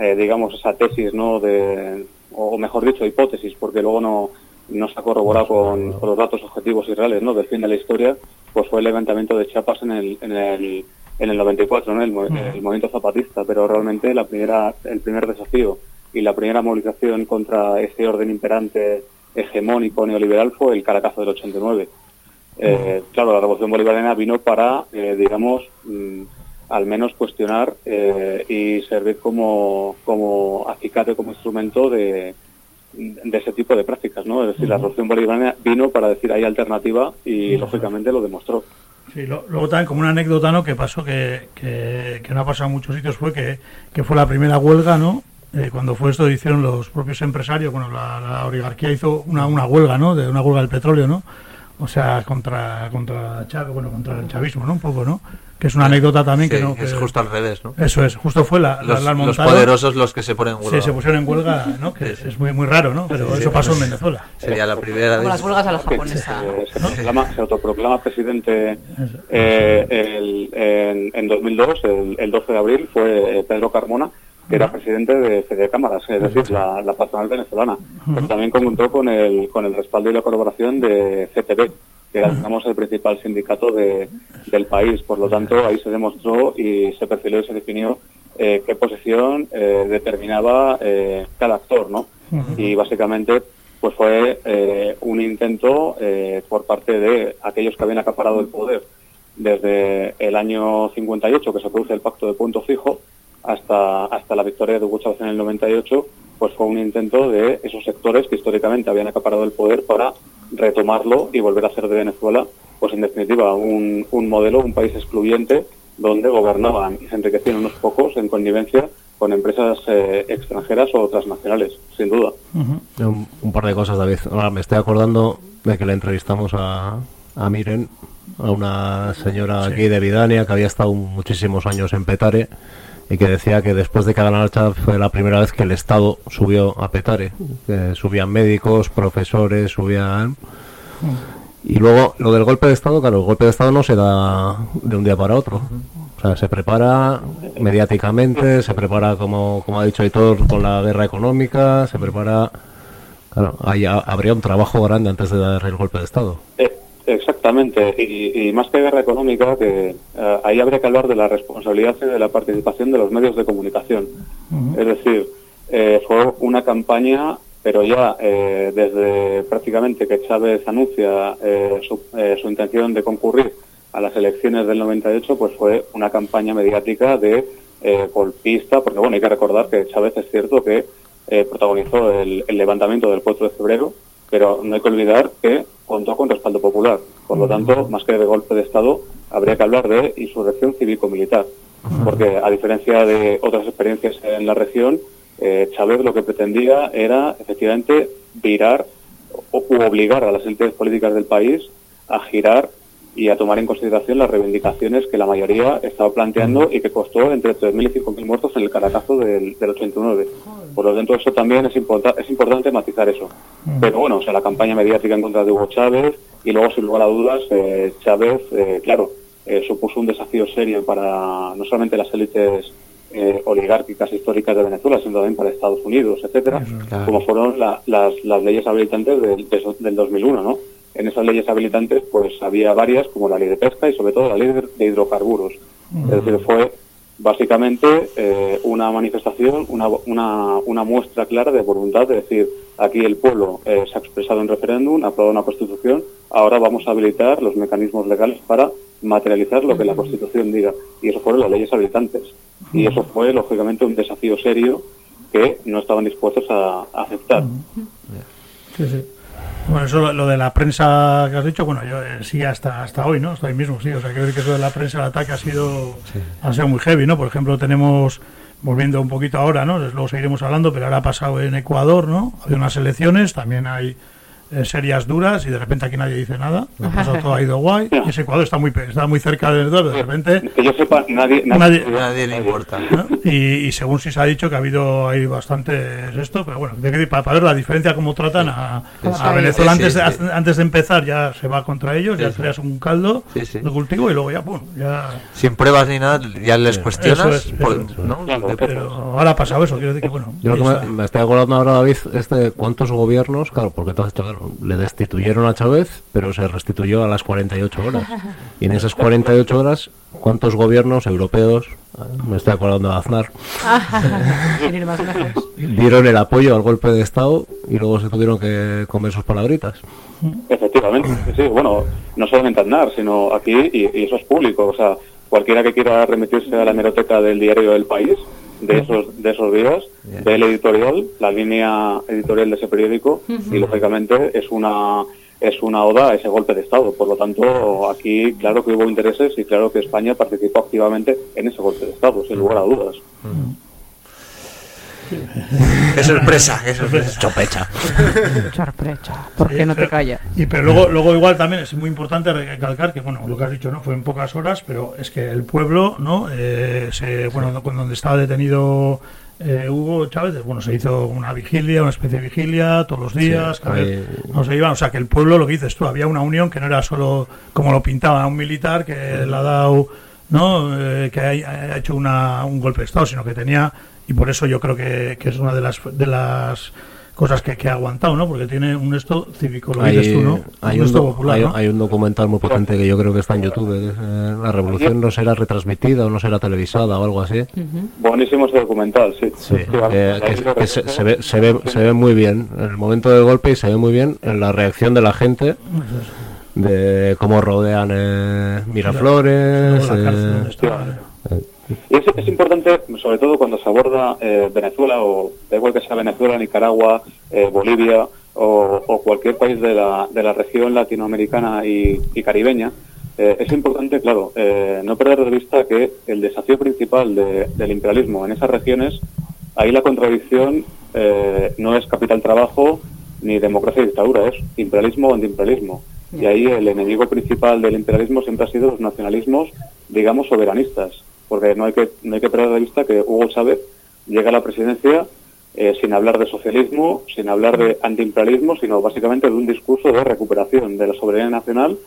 eh, digamos, esa tesis, ¿no? De, o mejor dicho, hipótesis, porque luego no, no se ha corroborado con, con los datos objetivos y reales, ¿no? Del fin de la historia, pues fue el levantamiento de Chiapas en el, en el, en el 94, ¿no? El, el movimiento zapatista, pero realmente la primera, el primer desafío y la primera movilización contra ese orden imperante hegemónico neoliberal fue el Caracazo del 89. Eh, claro, la revolución bolivariana vino para, eh, digamos, mm, al menos cuestionar eh, y servir como, como acicate, como instrumento de, de ese tipo de prácticas, ¿no? Es decir, la revolución bolivariana vino para decir hay alternativa y lógicamente lo demostró. Sí, lo- luego también como una anécdota ¿no? que pasó que, que, que no ha pasado en muchos sitios fue que, que fue la primera huelga, ¿no? Eh, cuando fue esto hicieron los propios empresarios, bueno, la, la oligarquía hizo una, una huelga, ¿no? De una huelga del petróleo, ¿no? O sea, contra contra Chávez, bueno, contra el chavismo, ¿no? Un poco, ¿no? Que es una anécdota también que no... es justo al revés, ¿no? Eso es, justo fue la, la- Los- la los poderosos los que se ponen en huelga. Sí, se pusieron en huelga, ¿no? Que es muy muy raro, ¿no? Pero Sí, sí, eso pasó en Venezuela. Sería la primera Como vez. las huelgas a la japonesa. se, se proclama- se autoproclama presidente eh, el- en, en 2002, el, el 12 de abril, fue eh, Pedro Carmona, que era presidente de Fede Cámaras, es decir, la, la patronal venezolana. Pero también contó con el, con el respaldo y la colaboración de CTB, que era, digamos, el principal sindicato de, del país. Por lo tanto, ahí se demostró y se perfiló y se definió eh, qué posición eh, determinaba eh, cada actor, ¿no? y básicamente pues fue eh, un intento por parte de aquellos que habían acaparado el poder desde el año 58 que se produce el pacto de punto fijo hasta hasta la victoria de Hugo Chávez en el 98 pues fue un intento de esos sectores que históricamente habían acaparado el poder para retomarlo y volver a hacer de Venezuela pues en definitiva un, un modelo un país excluyente donde gobernaban y se enriquecían unos pocos en connivencia con empresas eh, extranjeras o transnacionales, sin duda. Un, un par de cosas, David. Ahora me estoy acordando de que le entrevistamos a, a Miren, a una señora aquí de Vidania que había estado muchísimos años en Petare y que decía que después de que ganara Chávez fue la primera vez que el Estado subió a Petare. Que subían médicos, profesores, subían... Y luego, lo del golpe de Estado, claro, el golpe de Estado no se da de un día para otro. O sea, se prepara mediáticamente, se prepara, como, como ha dicho Aitor, con la guerra económica, se prepara... Claro, ahí ha- habría un trabajo grande antes de dar el golpe de Estado. Exactamente, y, y más que guerra económica, que eh, ahí habría que hablar de la responsabilidad y de la participación de los medios de comunicación. Es decir, eh, fue una campaña, pero ya eh, desde prácticamente que Chávez anuncia su, su intención de concurrir a las elecciones del 98, pues fue una campaña mediática de golpista, porque bueno, hay que recordar que Chávez es cierto que protagonizó el, el levantamiento del 4 de febrero, pero no hay que olvidar que contó con respaldo popular. Por lo tanto, más que de golpe de Estado, habría que hablar de insurrección cívico-militar. Porque a diferencia de otras experiencias en la región, eh, Chávez lo que pretendía era efectivamente virar o- u obligar a las élites políticas del país a girar y a tomar en consideración las reivindicaciones que la mayoría estaba planteando y que costó entre 3.000 y 5.000 muertos en el Caracazo del, del 89. Por lo tanto, eso también es, importa- es importante matizar eso. Pero bueno, o sea, la campaña mediática en contra de Hugo Chávez y luego, sin lugar a dudas, eh, Chávez, eh, claro, eh, supuso un desafío serio para no solamente las élites eh, oligárquicas históricas de Venezuela, sino también para Estados Unidos, etcétera, Claro. como fueron la- las, las leyes habilitantes del, de- del 2001, ¿no? En esas leyes habilitantes, pues había varias, como la ley de pesca y sobre todo la ley de, hidrocarburos. Es decir, fue básicamente eh, una manifestación, una, una, una muestra clara de voluntad de decir, aquí el pueblo eh, se ha expresado en referéndum, ha aprobado una constitución, ahora vamos a habilitar los mecanismos legales para materializar lo que la constitución diga. Y eso fueron las leyes habilitantes. Y eso fue, lógicamente, un desafío serio que no estaban dispuestos a, a aceptar. Sí, sí. Bueno, eso lo, lo de la prensa que has dicho, bueno, yo eh, sí hasta hasta hoy, ¿no? Hasta hoy mismo, sí. O sea, decir que eso de la prensa, el ataque ha sido, ha sido muy heavy, ¿no? Por ejemplo, tenemos, volviendo un poquito ahora, ¿no? Luego seguiremos hablando, pero ahora ha pasado en Ecuador, ¿no? Hay unas elecciones, también hay eh, serias duras y de repente aquí nadie dice nada. Ha pasado todo, ha ido guay. Y ese Ecuador está muy, pe- está muy cerca de Venezuela, de repente... Que yo sepa, nadie... Nadie- Nadie le importa. ¿no? Y, y según sí se ha dicho que ha habido hay bastantes esto, pero bueno, para, para ver la diferencia cómo tratan a, a Sí, Venezuela sí, antes, de, antes de empezar ya se va contra ellos, ya creas un caldo de cultivo y luego ya pum, ya Sin pruebas ni nada, ya les cuestionas. Eso es, por- eso es. ¿no? De- pero ahora ha pasado eso, quiero decir que bueno, Yo lo que me, estoy acordando ahora, David, es de cuántos gobiernos, claro, porque entonces, claro, le destituyeron a Chávez, pero se restituyó a las 48 horas. Y en esas 48 horas, ¿cuántos gobiernos europeos, ah, me estoy acordando de Aznar, dieron el apoyo al golpe de Estado y luego se tuvieron que comer sus palabritas? Efectivamente, sí, bueno, no solamente Aznar, sino aquí, y, y eso es público, o sea, cualquiera que quiera remitirse a la hemeroteca del diario del país, de esos, de esos días, ve el editorial, la línea editorial de ese periódico, y lógicamente es una es una oda a ese golpe de Estado. Por lo tanto, aquí claro que hubo intereses y claro que España participó activamente en ese golpe de Estado, sin lugar a dudas. Qué sorpresa, qué sorpresa. Chopecha. Sorpresa. ¿Por qué no te callas? Y pero luego, luego igual también es muy importante recalcar que bueno, lo que has dicho no fue en pocas horas, pero es que el pueblo, ¿no? Eh, se, bueno, cuando donde estaba detenido eh, Hugo Chávez, bueno, se hizo una vigilia, una especie de vigilia todos los días, Sí, cada vez ahí- no se iban, o sea que el pueblo, lo que dices tú, había una unión que no era solo como lo pintaba un militar que le ha dado, ¿no? Eh, que ha, ha hecho una, un golpe de estado, sino que tenía y por eso yo creo que, que es una de las de las cosas que, que ha aguantado, ¿no? Porque tiene un esto cívico, lo dices tú, ¿no? hay un un, esto do- popular, hay- ¿no? hay un documental muy potente que yo creo que está en YouTube. que es, eh, la revolución no será retransmitida o no será televisada o algo así. Buenísimo ese documental, sí. Que, que- se, ve, se, ve, se ve muy bien en el momento del golpe y se ve muy bien en la reacción de la gente de cómo rodean eh, Miraflores. Luego la cárcel Y es, es importante, sobre todo cuando se aborda eh, Venezuela, o da igual que sea Venezuela, Nicaragua, eh, Bolivia o, o cualquier país de la, de la región latinoamericana y, y caribeña, eh, es importante, claro, no perder de vista que el desafío principal de- del imperialismo en esas regiones, ahí la contradicción no es capital trabajo ni democracia y dictadura, es imperialismo o antiimperialismo. Y ahí el enemigo principal del imperialismo siempre ha sido los nacionalismos, digamos, soberanistas. Porque no hay que, no hay que perder de vista que Hugo Chávez llega a la presidencia eh, sin hablar de socialismo, sin hablar de antiimperialismo, sino básicamente de un discurso de recuperación de la soberanía nacional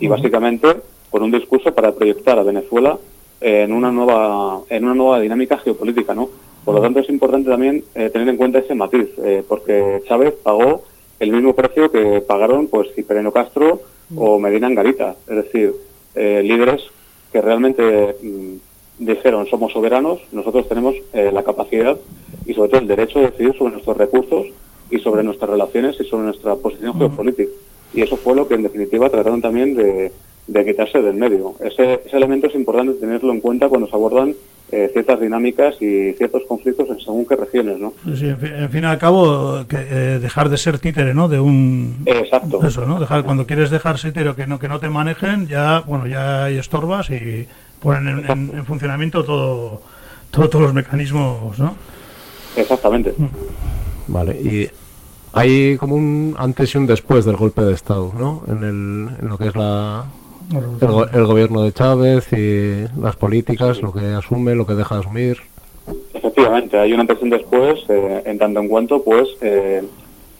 y básicamente con un discurso para proyectar a Venezuela en una nueva en una nueva dinámica geopolítica, ¿no? Por lo tanto es importante también eh, tener en cuenta ese matiz, eh, porque Chávez pagó el mismo precio que pagaron pues Cipriano Castro o Medina Angarita, es decir, líderes que realmente mm, dijeron somos soberanos, nosotros tenemos eh, la capacidad y sobre todo el derecho de decidir sobre nuestros recursos y sobre nuestras relaciones y sobre nuestra posición geopolítica. Y eso fue lo que en definitiva trataron también de, de quitarse del medio. Ese, ese elemento es importante tenerlo en cuenta cuando se abordan eh, ciertas dinámicas y ciertos conflictos en según qué regiones, ¿no? Sí, en, fin, y al cabo, que, eh, dejar de ser títere, ¿no? De un... Exacto. Eso, ¿no? Dejar, cuando quieres dejar títere que no, que no te manejen, ya, bueno, ya hay estorbas y ponen en, en- en funcionamiento todo, todo- todos los mecanismos, ¿no? Exactamente. Vale, y hay como un antes y un después del golpe de Estado, ¿no? En, el, en lo que es la, el, go- el gobierno de Chávez y las políticas, lo que asume, lo que deja de asumir. Efectivamente, hay una antes y un después, eh, en tanto en cuanto, pues, eh,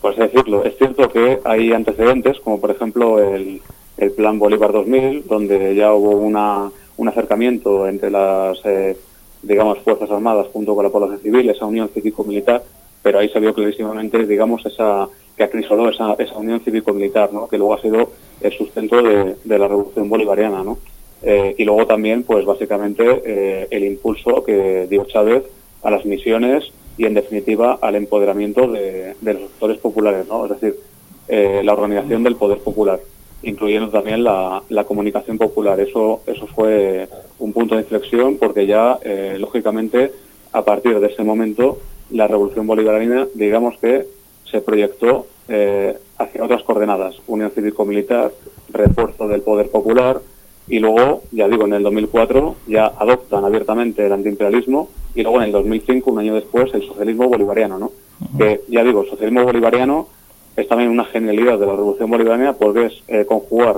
por así decirlo, es cierto que hay antecedentes, como por ejemplo el, el Plan Bolívar 2000, donde ya hubo una, un acercamiento entre las, eh, digamos, Fuerzas Armadas junto con la población civil, esa unión cívico-militar, pero ahí se vio clarísimamente, digamos, esa que acrisoló esa, esa unión cívico-militar, ¿no? que luego ha sido el sustento de, la revolución bolivariana, ¿no? Eh, y luego también, pues básicamente, eh, el impulso que dio Chávez a las misiones y, en definitiva, al empoderamiento de, de los sectores populares, ¿no? Es decir, eh, la organización del poder popular, incluyendo también la, la comunicación popular. Eso, eso fue un punto de inflexión porque ya, eh, lógicamente, a partir de ese momento, la revolución bolivariana, digamos que se proyectó eh, hacia otras coordenadas, unión cívico-militar, refuerzo del poder popular, y luego, ya digo, en el 2004 ya adoptan abiertamente el antiimperialismo y luego en el 2005, un año después, el socialismo bolivariano, ¿no? Que, ya digo, socialismo bolivariano es también una genialidad de la revolución bolivariana porque es eh, conjugar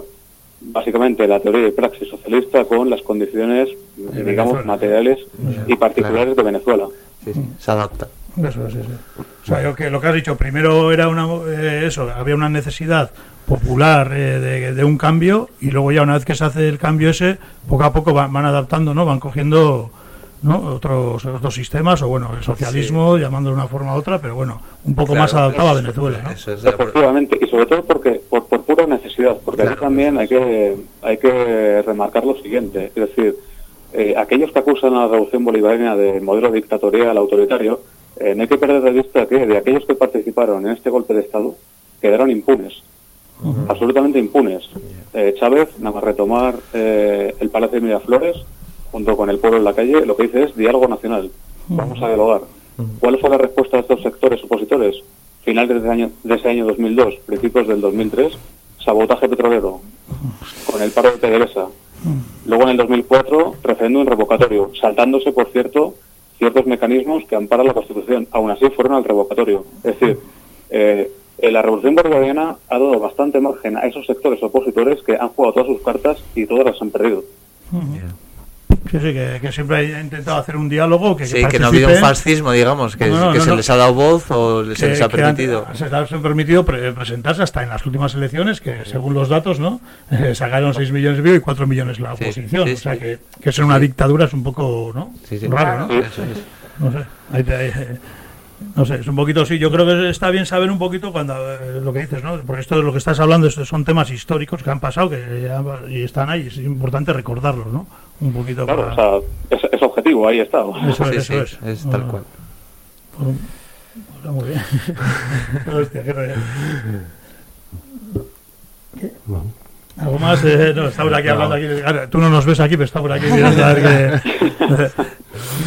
básicamente la teoría y praxis socialista con las condiciones, De digamos, Venezuela. materiales y particulares de Venezuela. Se adapta. Eso, sí, sí. O sea, yo que lo que has dicho, primero era una, eh, eso, había una necesidad popular eh, de, de un cambio y luego ya una vez que se hace el cambio ese, poco a poco van, van adaptando, ¿no? Van cogiendo ¿no? otros, otros sistemas o bueno, el socialismo, llamándolo de una forma u otra, pero bueno, un poco Claro, más adaptado a Venezuela, ¿no? Efectivamente, y sobre todo porque por, por pura necesidad, porque aquí también hay que, hay que remarcar lo siguiente, es decir, eh, aquellos que acusan a la revolución bolivariana de modelo dictatorial autoritario, eh, no hay que perder de vista que de aquellos que participaron en este golpe de Estado quedaron impunes, absolutamente impunes. Eh, Chávez, nada más retomar eh, el Palacio de Miraflores, junto con el pueblo en la calle, lo que dice es diálogo nacional, vamos a dialogar. ¿Cuál fue la respuesta de estos sectores opositores? Finales de ese año, de ese año 2002, principios del 2003, sabotaje petrolero, con el paro de PDVSA. Luego en el 2004, referéndum revocatorio, saltándose, por cierto, ciertos mecanismos que amparan la Constitución. Aún así fueron al revocatorio. Es decir, eh, eh, la revolución bolivariana ha dado bastante margen a esos sectores opositores que han jugado todas sus cartas y todas las han perdido. Sí, sí, que, que siempre he intentado hacer un diálogo que, Sí, que no ha habido un fascismo, digamos, que, No, no, que no, se no. les ha dado voz o se les ha que han- permitido. se les ha permitido pre- presentarse hasta en las últimas elecciones, que según los datos, ¿no? Eh, sacaron 6 millones y pico y 4 millones la oposición. sí, o sea, sí. que, que ser una dictadura es un poco, ¿no? Sí, sí. Raro, ¿no? Sí, eso es. No sé. Ahí te- ahí, eh, no sé, es un poquito sí. Yo creo que está bien saber un poquito cuando eh, lo que dices, ¿no? Porque esto de lo que estás hablando estos son temas históricos que han pasado que y están ahí. Es importante recordarlos, ¿no? Un poquito Claro, para. o sea, es, es objetivo, ahí está. Eso es, eso es. tal Ah. cual. Por un- Está muy bien. Hostia, qué rollo. ¿Qué? ¿Algo más? Eh, no, estamos aquí hablando. Aquí, ahora, tú no nos ves aquí, pero estamos aquí mirando a ver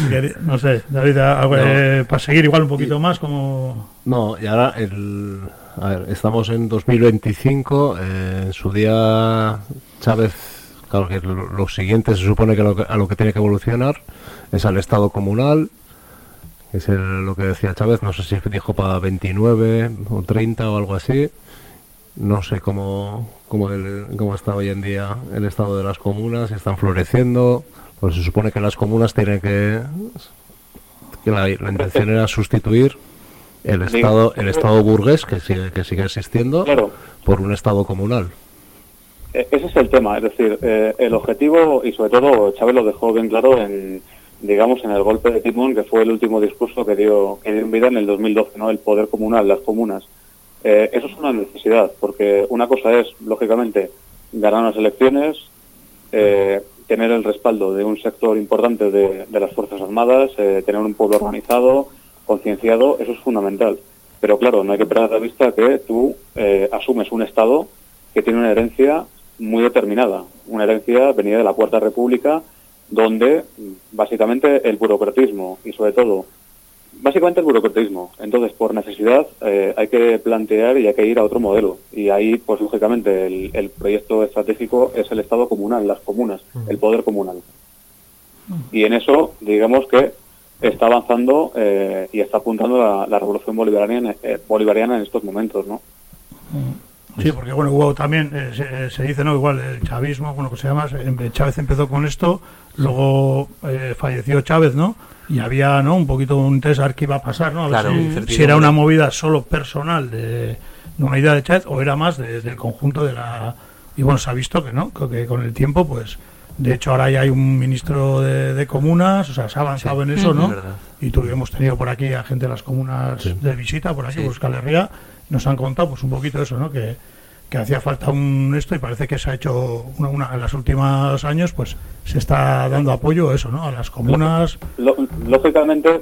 qué- No sé, David, algo, No. eh, para seguir igual un poquito más, como... No, y ahora el, a ver, estamos en 2025. eh, en su día Chávez, claro que lo, lo siguiente se supone que, lo que- a lo que tiene que evolucionar es al Estado comunal. que Es el- lo que decía Chávez, no sé si dijo para 29 o 30 o algo así. No sé cómo, cómo, el- cómo está hoy en día el estado de las comunas, si están floreciendo. Pues se supone que las comunas tienen que. que la, la intención era sustituir el estado el estado burgués que sigue que sigue existiendo Claro. por un estado comunal Ese es el tema, es decir, eh, el objetivo, y sobre todo Chávez lo dejó bien claro en, digamos, en el golpe de timón, que fue el último discurso que dio, que dio en vida en el 2012, ¿no? El poder comunal, las comunas. Eh, eso es una necesidad, porque una cosa es, lógicamente, ganar las elecciones, eh, tener el respaldo de un sector importante de, de las Fuerzas Armadas, eh, tener un pueblo organizado, concienciado, eso es fundamental. Pero claro, no hay que perder de vista que tú eh, asumes un Estado que tiene una herencia muy determinada, una herencia venida de la Cuarta República, donde mm, básicamente el burocratismo y sobre todo, básicamente el burocratismo. Entonces, por necesidad eh, hay que plantear y hay que ir a otro modelo. Y ahí, pues lógicamente, el, el proyecto estratégico es el Estado comunal, las comunas, el poder comunal. Y en eso, digamos que está avanzando eh, y está apuntando la, la revolución bolivariana eh, bolivariana en estos momentos, ¿no? Sí, porque bueno, hubo también, eh, se, se dice, ¿no? Igual el chavismo, bueno, que se llama, eh, Chávez empezó con esto, luego eh, falleció Chávez, ¿no? Y había, ¿no? Un poquito un interés a ver qué iba a pasar, ¿no? A ver Claro, si- era una movida solo personal de, de una idea de Chávez o era más de- del conjunto de la... Y bueno, se ha visto que no, que con el tiempo, pues... De hecho, ahora ya hay un ministro de, de comunas, o sea, se ha avanzado en eso. ¿no? Es. Y tú, hemos tenido por aquí a gente de las comunas de visita, por aquí, por Euskal Herria, nos han contado pues un poquito eso, ¿no? Que, que hacía falta un esto y parece que se ha hecho una, una- en los últimos años, pues se está dando apoyo a eso, ¿no? A las comunas. Lógicamente,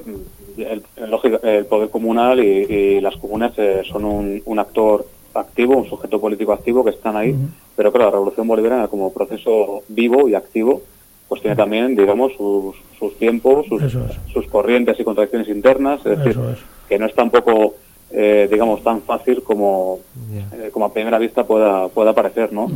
el, poder comunal y, y las comunas eh, son un, un actor activo, un sujeto político activo que están ahí, pero claro, la revolución bolivariana como proceso vivo y activo, pues tiene también, digamos, sus, sus tiempos, sus, es. sus corrientes y contradicciones internas, es decir, es. que no es tampoco, eh, digamos, tan fácil como, eh, como a primera vista pueda, pueda parecer, ¿no?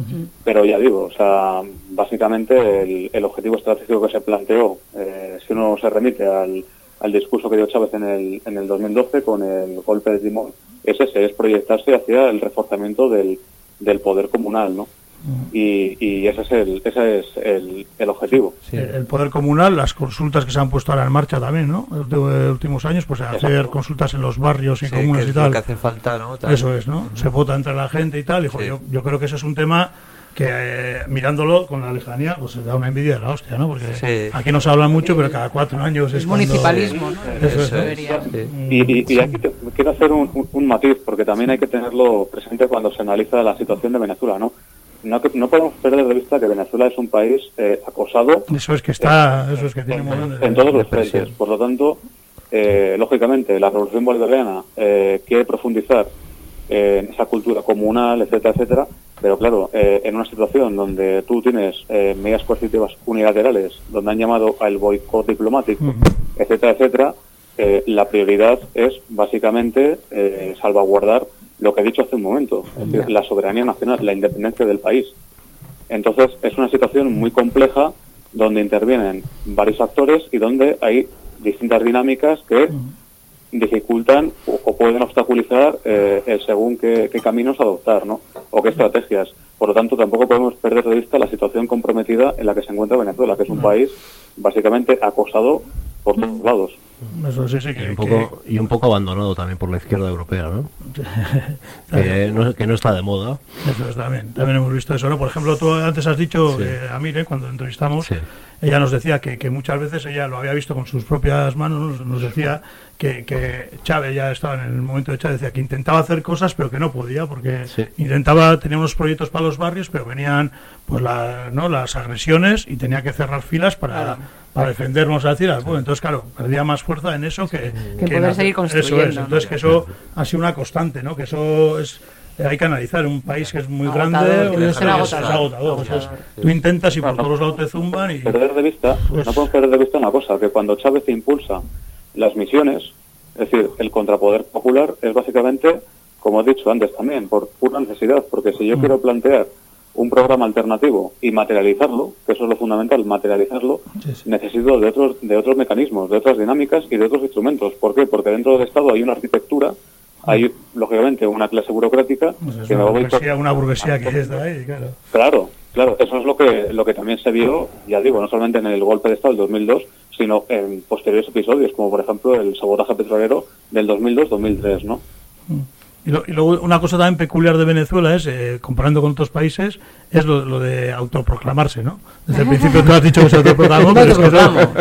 Pero ya digo, o sea, básicamente el, el objetivo estratégico que se planteó, eh, si uno se remite al, al discurso que dio Chávez en el, en el 2012 con el golpe de timón, es ese, es proyectarse hacia el reforzamiento del, del poder comunal, ¿no? Y, y ese es el, ese es el, el objetivo. El, el poder comunal, las consultas que se han puesto ahora en marcha también, ¿no? De, de últimos años, pues hacer consultas en los barrios y Sí, comunas que y tal. que hace falta, ¿no? Tal. Eso es, ¿no? Se vota entre la gente y tal. Y, joder, yo, yo creo que ese es un tema que eh, mirándolo con la lejanía, pues se da una envidia de la hostia, ¿no? Porque Sí. aquí no se habla mucho, pero cada cuatro años es cuando- municipalismo. Eso Eso. Y, y- y aquí te- quiero hacer un, un- un matiz, porque también hay que tenerlo presente cuando se analiza la situación de Venezuela, ¿no? No, podemos perder de vista que Venezuela es un país eh, acosado Eso es que está, eso es que tiene en todos los frentes. Por lo tanto, eh, lógicamente, la revolución bolivariana eh, quiere profundizar eh, en esa cultura comunal, etcétera, etcétera. Pero claro, eh, en una situación donde tú tienes eh, medidas coercitivas unilaterales, donde han llamado al boicot diplomático, etcétera, etcétera, eh, la prioridad es básicamente eh, salvaguardar lo que he dicho hace un momento, es decir, la soberanía nacional, la independencia del país. Entonces, es una situación muy compleja donde intervienen varios actores y donde hay distintas dinámicas que dificultan o, o pueden obstaculizar eh, el según qué, qué caminos adoptar, ¿no? O qué estrategias. Por lo tanto, tampoco podemos perder de vista la situación comprometida en la que se encuentra Venezuela, que es un país básicamente acosado por todos lados. Eso sí, sí, que, Y un, poco, y un poco abandonado también por la izquierda europea, ¿no? que, no que no está de moda. Eso es también. También hemos visto eso, ¿no? Por ejemplo, tú antes has dicho, Sí. eh, a Mire, cuando entrevistamos, ella nos decía que, que muchas veces ella lo había visto con sus propias manos, nos, decía que, que Chávez ya estaba en el momento de Chávez, decía que intentaba hacer cosas pero que no podía, porque intentaba, tenía unos proyectos para los barrios, pero venían pues la, ¿no? las agresiones y tenía que cerrar filas para, para defendernos al decir pueblo. Entonces, claro, perdía más fuerza en eso que, Que poder en- seguir Eso es, construyendo, ¿no? entonces que eso ha sido una constante, ¿no? Que eso es hay que analizar un país que es muy Agotador, grande que es, ser es agotador. agotador, o sea, es- tú intentas y por todos lados te zumban y perder de vista, Pues- no podemos perder de vista una cosa, que cuando Chávez impulsa las misiones, es decir, el contrapoder popular es básicamente, como he dicho antes también, por pura necesidad, porque si yo quiero plantear un programa alternativo y materializarlo, que eso es lo fundamental, materializarlo, necesito de otros, de otros mecanismos, de otras dinámicas y de otros instrumentos. ¿Por qué? Porque dentro del Estado hay una arquitectura, hay lógicamente una clase burocrática pues es que una burguesía, una burguesía que está ahí, claro. Claro, claro, eso es lo que lo que también se vio, ya digo, no solamente en el golpe de Estado del 2002, sino en posteriores episodios, como por ejemplo el sabotaje petrolero del 2002-2003, ¿no? Y, lo- y luego una cosa también peculiar de Venezuela es, eh, comparando con otros países, es lo, lo de autoproclamarse, ¿no? Desde el principio tú has dicho que se autoproclamó, pero es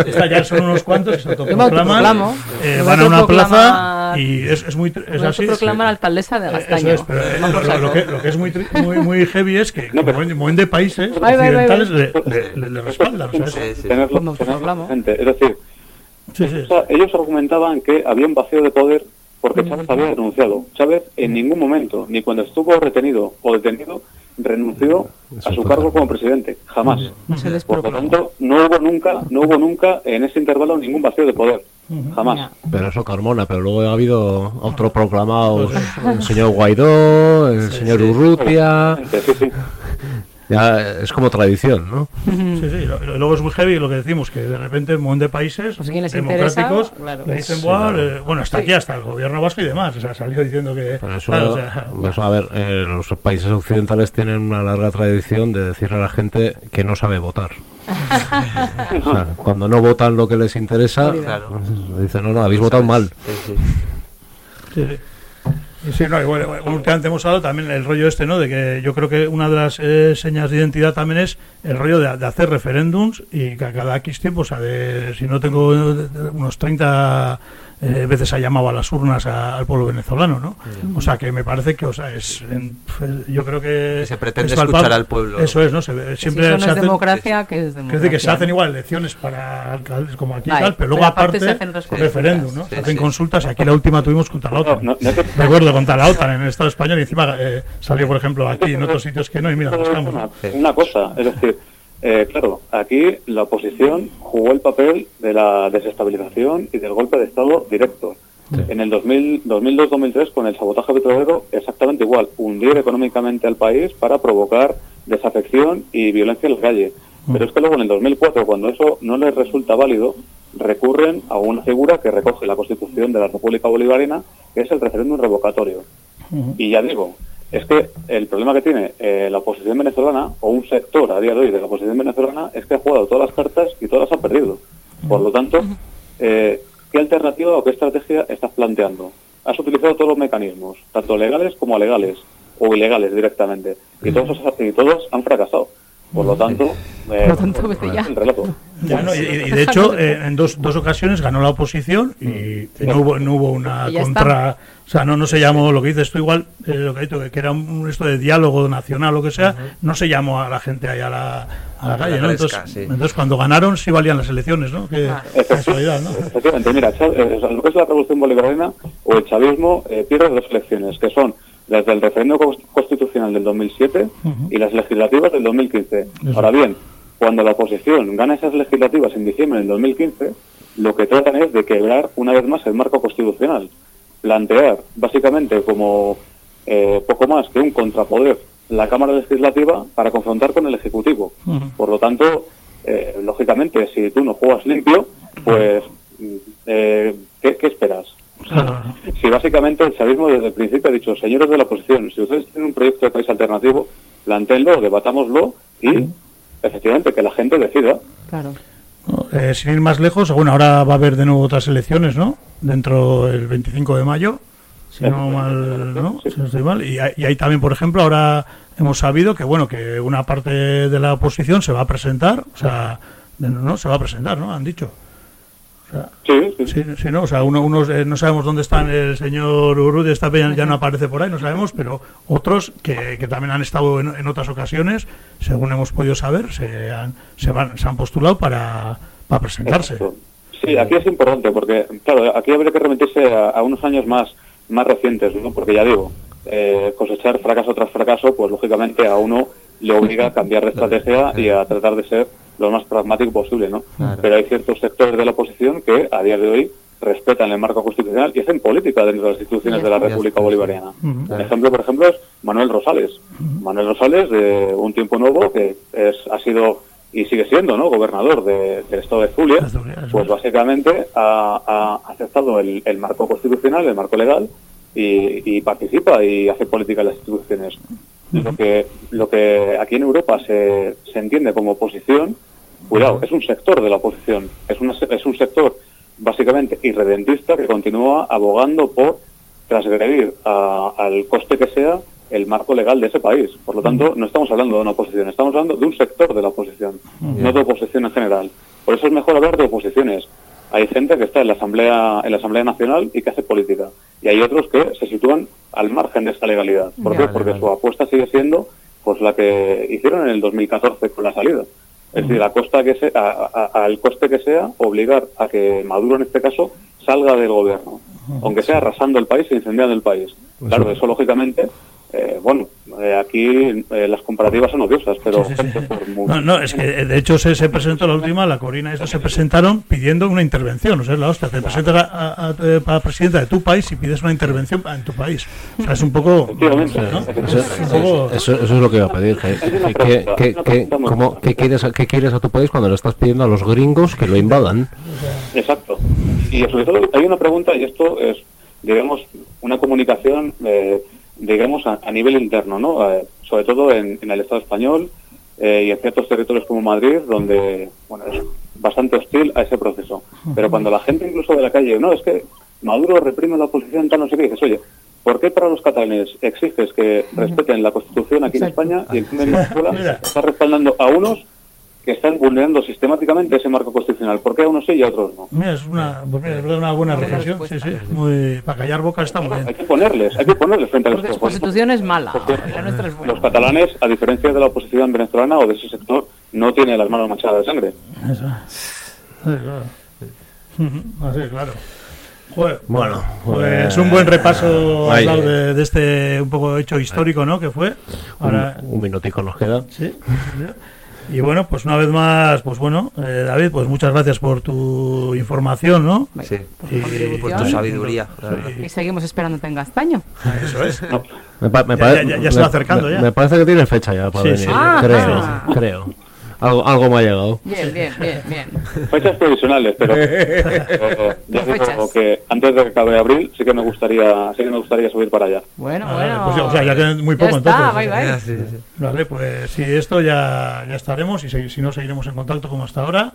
que esta ya son unos cuantos que se autoproclaman, eh, van a una autoproclamar- y es, es muy es así. autoproclamar alcaldesa de Eh, Gastaño. Eso es, pero eh, lo, que, lo que es muy, tri- muy, muy heavy es que como en, como en de países occidentales le, le- le- le respaldan. o sea, es- Tenerlo, tenerlo presente. Es decir, Sí, sí. o sea, ellos argumentaban que había un vacío de poder porque Chávez había renunciado. Chávez en ningún momento, ni cuando estuvo retenido o detenido, renunció a su cargo como presidente. Jamás. Por lo tanto, no hubo nunca, no hubo nunca en ese intervalo ningún vacío de poder. Jamás. Pero eso Carmona, pero luego ha habido autoproclamados el señor Guaidó, el señor Urrutia. Sí, sí. Ya es como tradición, ¿no? Sí, sí, luego es muy heavy lo que decimos, que de repente un montón de países Pues democráticos interesa, claro. le dicen, Sí, "Buah, claro. eh, bueno, hasta aquí, hasta el gobierno vasco y demás, o sea, salió diciendo que... Pero eso, claro, o sea, eso, a ver, eh, los países occidentales tienen una larga tradición de decirle a la gente que no sabe votar. O sea, cuando no votan lo que les interesa, Claro. pues, dicen, no, no, habéis votado mal. Sí, sí. Sí, no, bueno, últimamente hemos hablado también el rollo este, ¿no? De que yo creo que una de las eh, señas de identidad también es el rollo de, de hacer referéndums y que a cada X tiempo, o sea, de, si no tengo eh, unos 30 eh, veces ha llamado a las urnas a- al pueblo venezolano, ¿no? O sea, que me parece que, o sea, es, en- yo creo que... se pretende es palpable. escuchar al pueblo. Eso es, ¿no? Se ve- siempre si no se es hacen- democracia, ¿qué es democracia? decir que se hacen igual elecciones para alcaldes como aquí y Vale, tal, pero pero luego aparte aparte, se hacen referéndum, ¿no? Sí, se hacen sí. consultas y aquí la última tuvimos contra la OTAN. Recuerdo contra la OTAN en el Estado español y encima eh, salió, por ejemplo, aquí en otros sitios que no y mira, estamos. Una, una cosa, es decir, eh, claro, aquí la oposición jugó el papel de la desestabilización y del golpe de Estado directo. En el 2000 2002-2003, con el sabotaje petrolero, exactamente igual, hundir económicamente al país para provocar desafección y violencia en la calle. Pero es que luego en el 2004, cuando eso no les resulta válido, recurren a una figura que recoge la Constitución de la República Bolivariana, que es el referéndum revocatorio. Y ya digo, es que el problema que tiene eh, la oposición venezolana, o un sector a día de hoy de la oposición venezolana, es que ha jugado todas las cartas y todas las ha perdido. Por lo tanto, eh, ¿qué alternativa o qué estrategia estás planteando? Has utilizado todos los mecanismos, tanto legales como alegales, o ilegales directamente, y todos, y todos han fracasado. Por lo tanto, eh, Por lo tanto, vete ya. el relato. Ya, no, y, y de hecho, eh, en dos, dos ocasiones ganó la oposición y no hubo, no hubo una contra. O sea, no, no se llamó lo que dices tú, igual, eh, lo que, he dicho, que era un, esto de diálogo nacional, lo que sea, no se llamó a la gente ahí a la, a la calle, ¿no? Entonces, sí. entonces, cuando ganaron, sí valían las elecciones, ¿no? Que casualidad, ¿no? Efectivamente, mira, lo que es la revolución bolivariana o el chavismo eh, pierde dos elecciones, que son las del referéndum cos- constitucional del 2007 y las legislativas del 2015. Ahora bien, cuando la oposición gana esas legislativas en diciembre del 2015, lo que tratan es de quebrar una vez más el marco constitucional. Plantear, básicamente, como eh, poco más que un contrapoder la Cámara Legislativa para confrontar con el Ejecutivo. Por lo tanto, eh, lógicamente, si tú no juegas limpio, pues, eh, ¿qué, qué esperas? Si básicamente el chavismo desde el principio ha dicho, señores de la oposición, si ustedes tienen un proyecto de país alternativo, planteenlo, debatámoslo y, efectivamente, que la gente decida. Claro. Eh, sin ir más lejos, bueno, ahora va a haber de nuevo otras elecciones, ¿no? Dentro del 25 de mayo, si no mal, ¿no? Si no estoy mal. Y, hay- y ahí también, por ejemplo, ahora hemos sabido que, bueno, que una parte de la oposición se va a presentar, o sea, de- no, se va a presentar, ¿no? Han dicho. O sea, sí, sí, no, o sea, uno, unos eh, no sabemos dónde están el señor Urruti, está ya, ya no aparece por ahí, no sabemos, pero otros que, que también han estado en, en otras ocasiones, según hemos podido saber, se han, se van, se han postulado para, para presentarse. Sí, aquí es importante porque, claro, aquí habría que remitirse a, a unos años más, más recientes, ¿no? Porque ya digo, eh, cosechar fracaso tras fracaso, pues lógicamente a uno le obliga a cambiar de estrategia y a tratar de ser lo más pragmático posible, ¿no? Claro. Pero hay ciertos sectores de la oposición que a día de hoy respetan el marco constitucional y hacen política dentro de las instituciones de la República Bolivariana. Un ejemplo, por ejemplo, es Manuel Rosales. Manuel Rosales, de un tiempo nuevo, que es, ha sido y sigue siendo ¿no? gobernador de- del estado de Zulia, pues básicamente ha, ha aceptado el, el marco constitucional, el marco legal, y, y participa y hace política en las instituciones. Lo que, lo que aquí en Europa se, se entiende como oposición, cuidado, es un sector de la oposición, es, una, es un sector básicamente irredentista que continúa abogando por transgredir a- al coste que sea el marco legal de ese país. Por lo tanto, no estamos hablando de una oposición, estamos hablando de un sector de la oposición, no de oposición en general. Por eso es mejor hablar de oposiciones. Hay gente que está en la Asamblea, en la Asamblea Nacional y que hace política. Y hay otros que se sitúan al margen de esta legalidad. ¿Por qué? Porque su apuesta sigue siendo pues la que hicieron en el 2014 con la salida. Es decir, a costa que se, a- a- al coste que sea, obligar a que Maduro, en este caso, salga del gobierno, aunque sea arrasando el país e incendiando el país. Claro, eso lógicamente, eh, bueno, eh, aquí eh, las comparativas son odiosas, pero Sí, sí, por muy- No, no, es que de hecho se, se presentó la última, la Corina, estos se presentaron pidiendo una intervención, o sea, es la hostia, te presentas a, a- a- eh, para presidenta de tu país y pides una intervención en tu país. O sea, es un poco... Eso, Es un poco- eso- eso es lo que iba a pedir. cómo- ¿Qué quieres, a- qué quieres a tu país cuando le estás pidiendo a los gringos que lo invadan? Exacto. Y sobre todo hay una pregunta, y esto es, digamos, una comunicación, eh, digamos, a, a nivel interno, ¿no? Eh, sobre todo en, en el Estado español eh, y en ciertos territorios como Madrid, donde, bueno, es bastante hostil a ese proceso. Pero cuando la gente incluso de la calle, no, es que Maduro reprime la oposición, tal, no sé qué, dices, oye, ¿por qué para los catalanes exiges que respeten la Constitución aquí en España y en Venezuela estás respaldando a unos que están vulnerando sistemáticamente ese marco constitucional? ¿Por qué a unos sí y a otros no? Mira, es una, pues mira, es una buena reflexión, sí, sí, muy, para callar bocas está muy bien. Hay que ponerles, hay que ponerles frente a los Porque su constitución es mala, la nuestra es buena. Los catalanes, a diferencia de la oposición venezolana o de ese sector, no tienen las manos manchadas de sangre. Eso. Sí, claro. Así, claro. Joder, Bueno, pues pues- es un buen repaso Ahí. de, de este un poco hecho histórico, ¿no? Que fue. Ahora, Un, un minutico nos queda. Sí. Y bueno, pues una vez más, pues bueno, eh, David, pues muchas gracias por tu información, ¿no? Sí, Y- por tu sabiduría. Y seguimos esperándote en Gastaño. Eso es. Me, me Ya- pare- ya- ya se va acercando, me- ya. me parece que tiene fecha ya para Sí, venir. sí. Ah, creo, ah. creo. Algo, algo me ha llegado. Bien, bien, bien, bien. Fechas provisionales, pero ya digo que antes de que acabe abril sí que me gustaría, sí que me gustaría subir para allá. Bueno, Ah, bueno. pues ya- o sea, ya queda muy Ya poco está, entonces. bye, bye. Ya, sí, sí. Vale, pues si esto ya, ya estaremos y si, si no seguiremos en contacto como hasta ahora.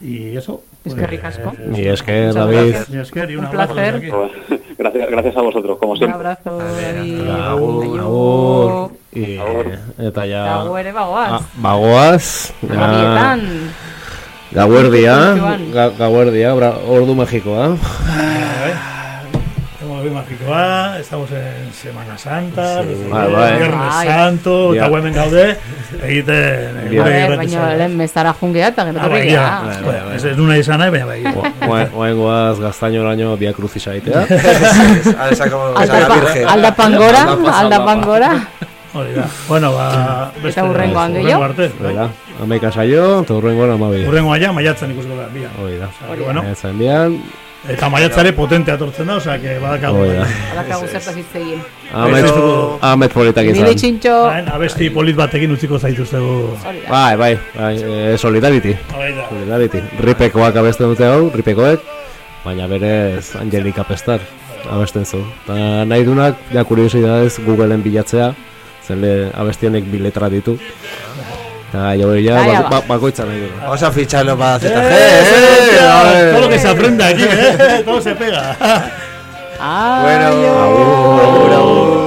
Y eso. Es pues, que ricasco. Y es que, Muchas David- gracias. Y es que, y un, Un placer. Gracias, gracias a vosotros, como Un siempre. abrazo, David. Agur, Agur. Y eta ja... Ere bagoaz. Ah, bagoaz. Gabietan. Gauerdia, ga, gauerdia, bra, ordu magikoa. Estamos en Mágicoa, estamos en Semana Santa, Sí. Viernes Bai. Santo, Ja. eta hemen gaude, egiten... Ja. irrati baina lehen mezara jungea eta gero Ah, bai, torri ja. Bai, bai. Ez ez du nahi izan nahi, baina bai. Oain goaz gaztaino oraino bia cruzis aitea. Ahora sacamos a la Alda, pangora, Alda pangora. Hori da. Bueno, ba... beste- hurrengo gehiago? arte. bai. Bera, amaika saio, eta hurrengoan amabi. Hurrengoa ja, maiatzen ikusiko da, bia. Hori da. Bueno. Maiatzen bian, Eta maiatzare potente atortzen da, osea, que badakagu. Hori da. Alakagu zertaz hitz egin. amet, politak Nire izan. txintxo. Hain, abesti polit batekin utziko zaituztegu. Da. Bai, bai, bai, eh, solidarity. Hori da. Solidarity. Ripekoak abesten dute hau, ripekoek, baina berez Angelika Pestar abesten zu. Ta nahi dunak, ja kuriosidadez Googleen bilatzea, zele abestienek bi letra ditu. Eta jo ja, Vaya bako- ba. ba- bakoitza nahi du. Vamos a ficharlo para ZG. Eh, eh, hostia, todo lo que se aprende aquí, ¿eh? Todo se pega. Bueno, Aio. agur, agur.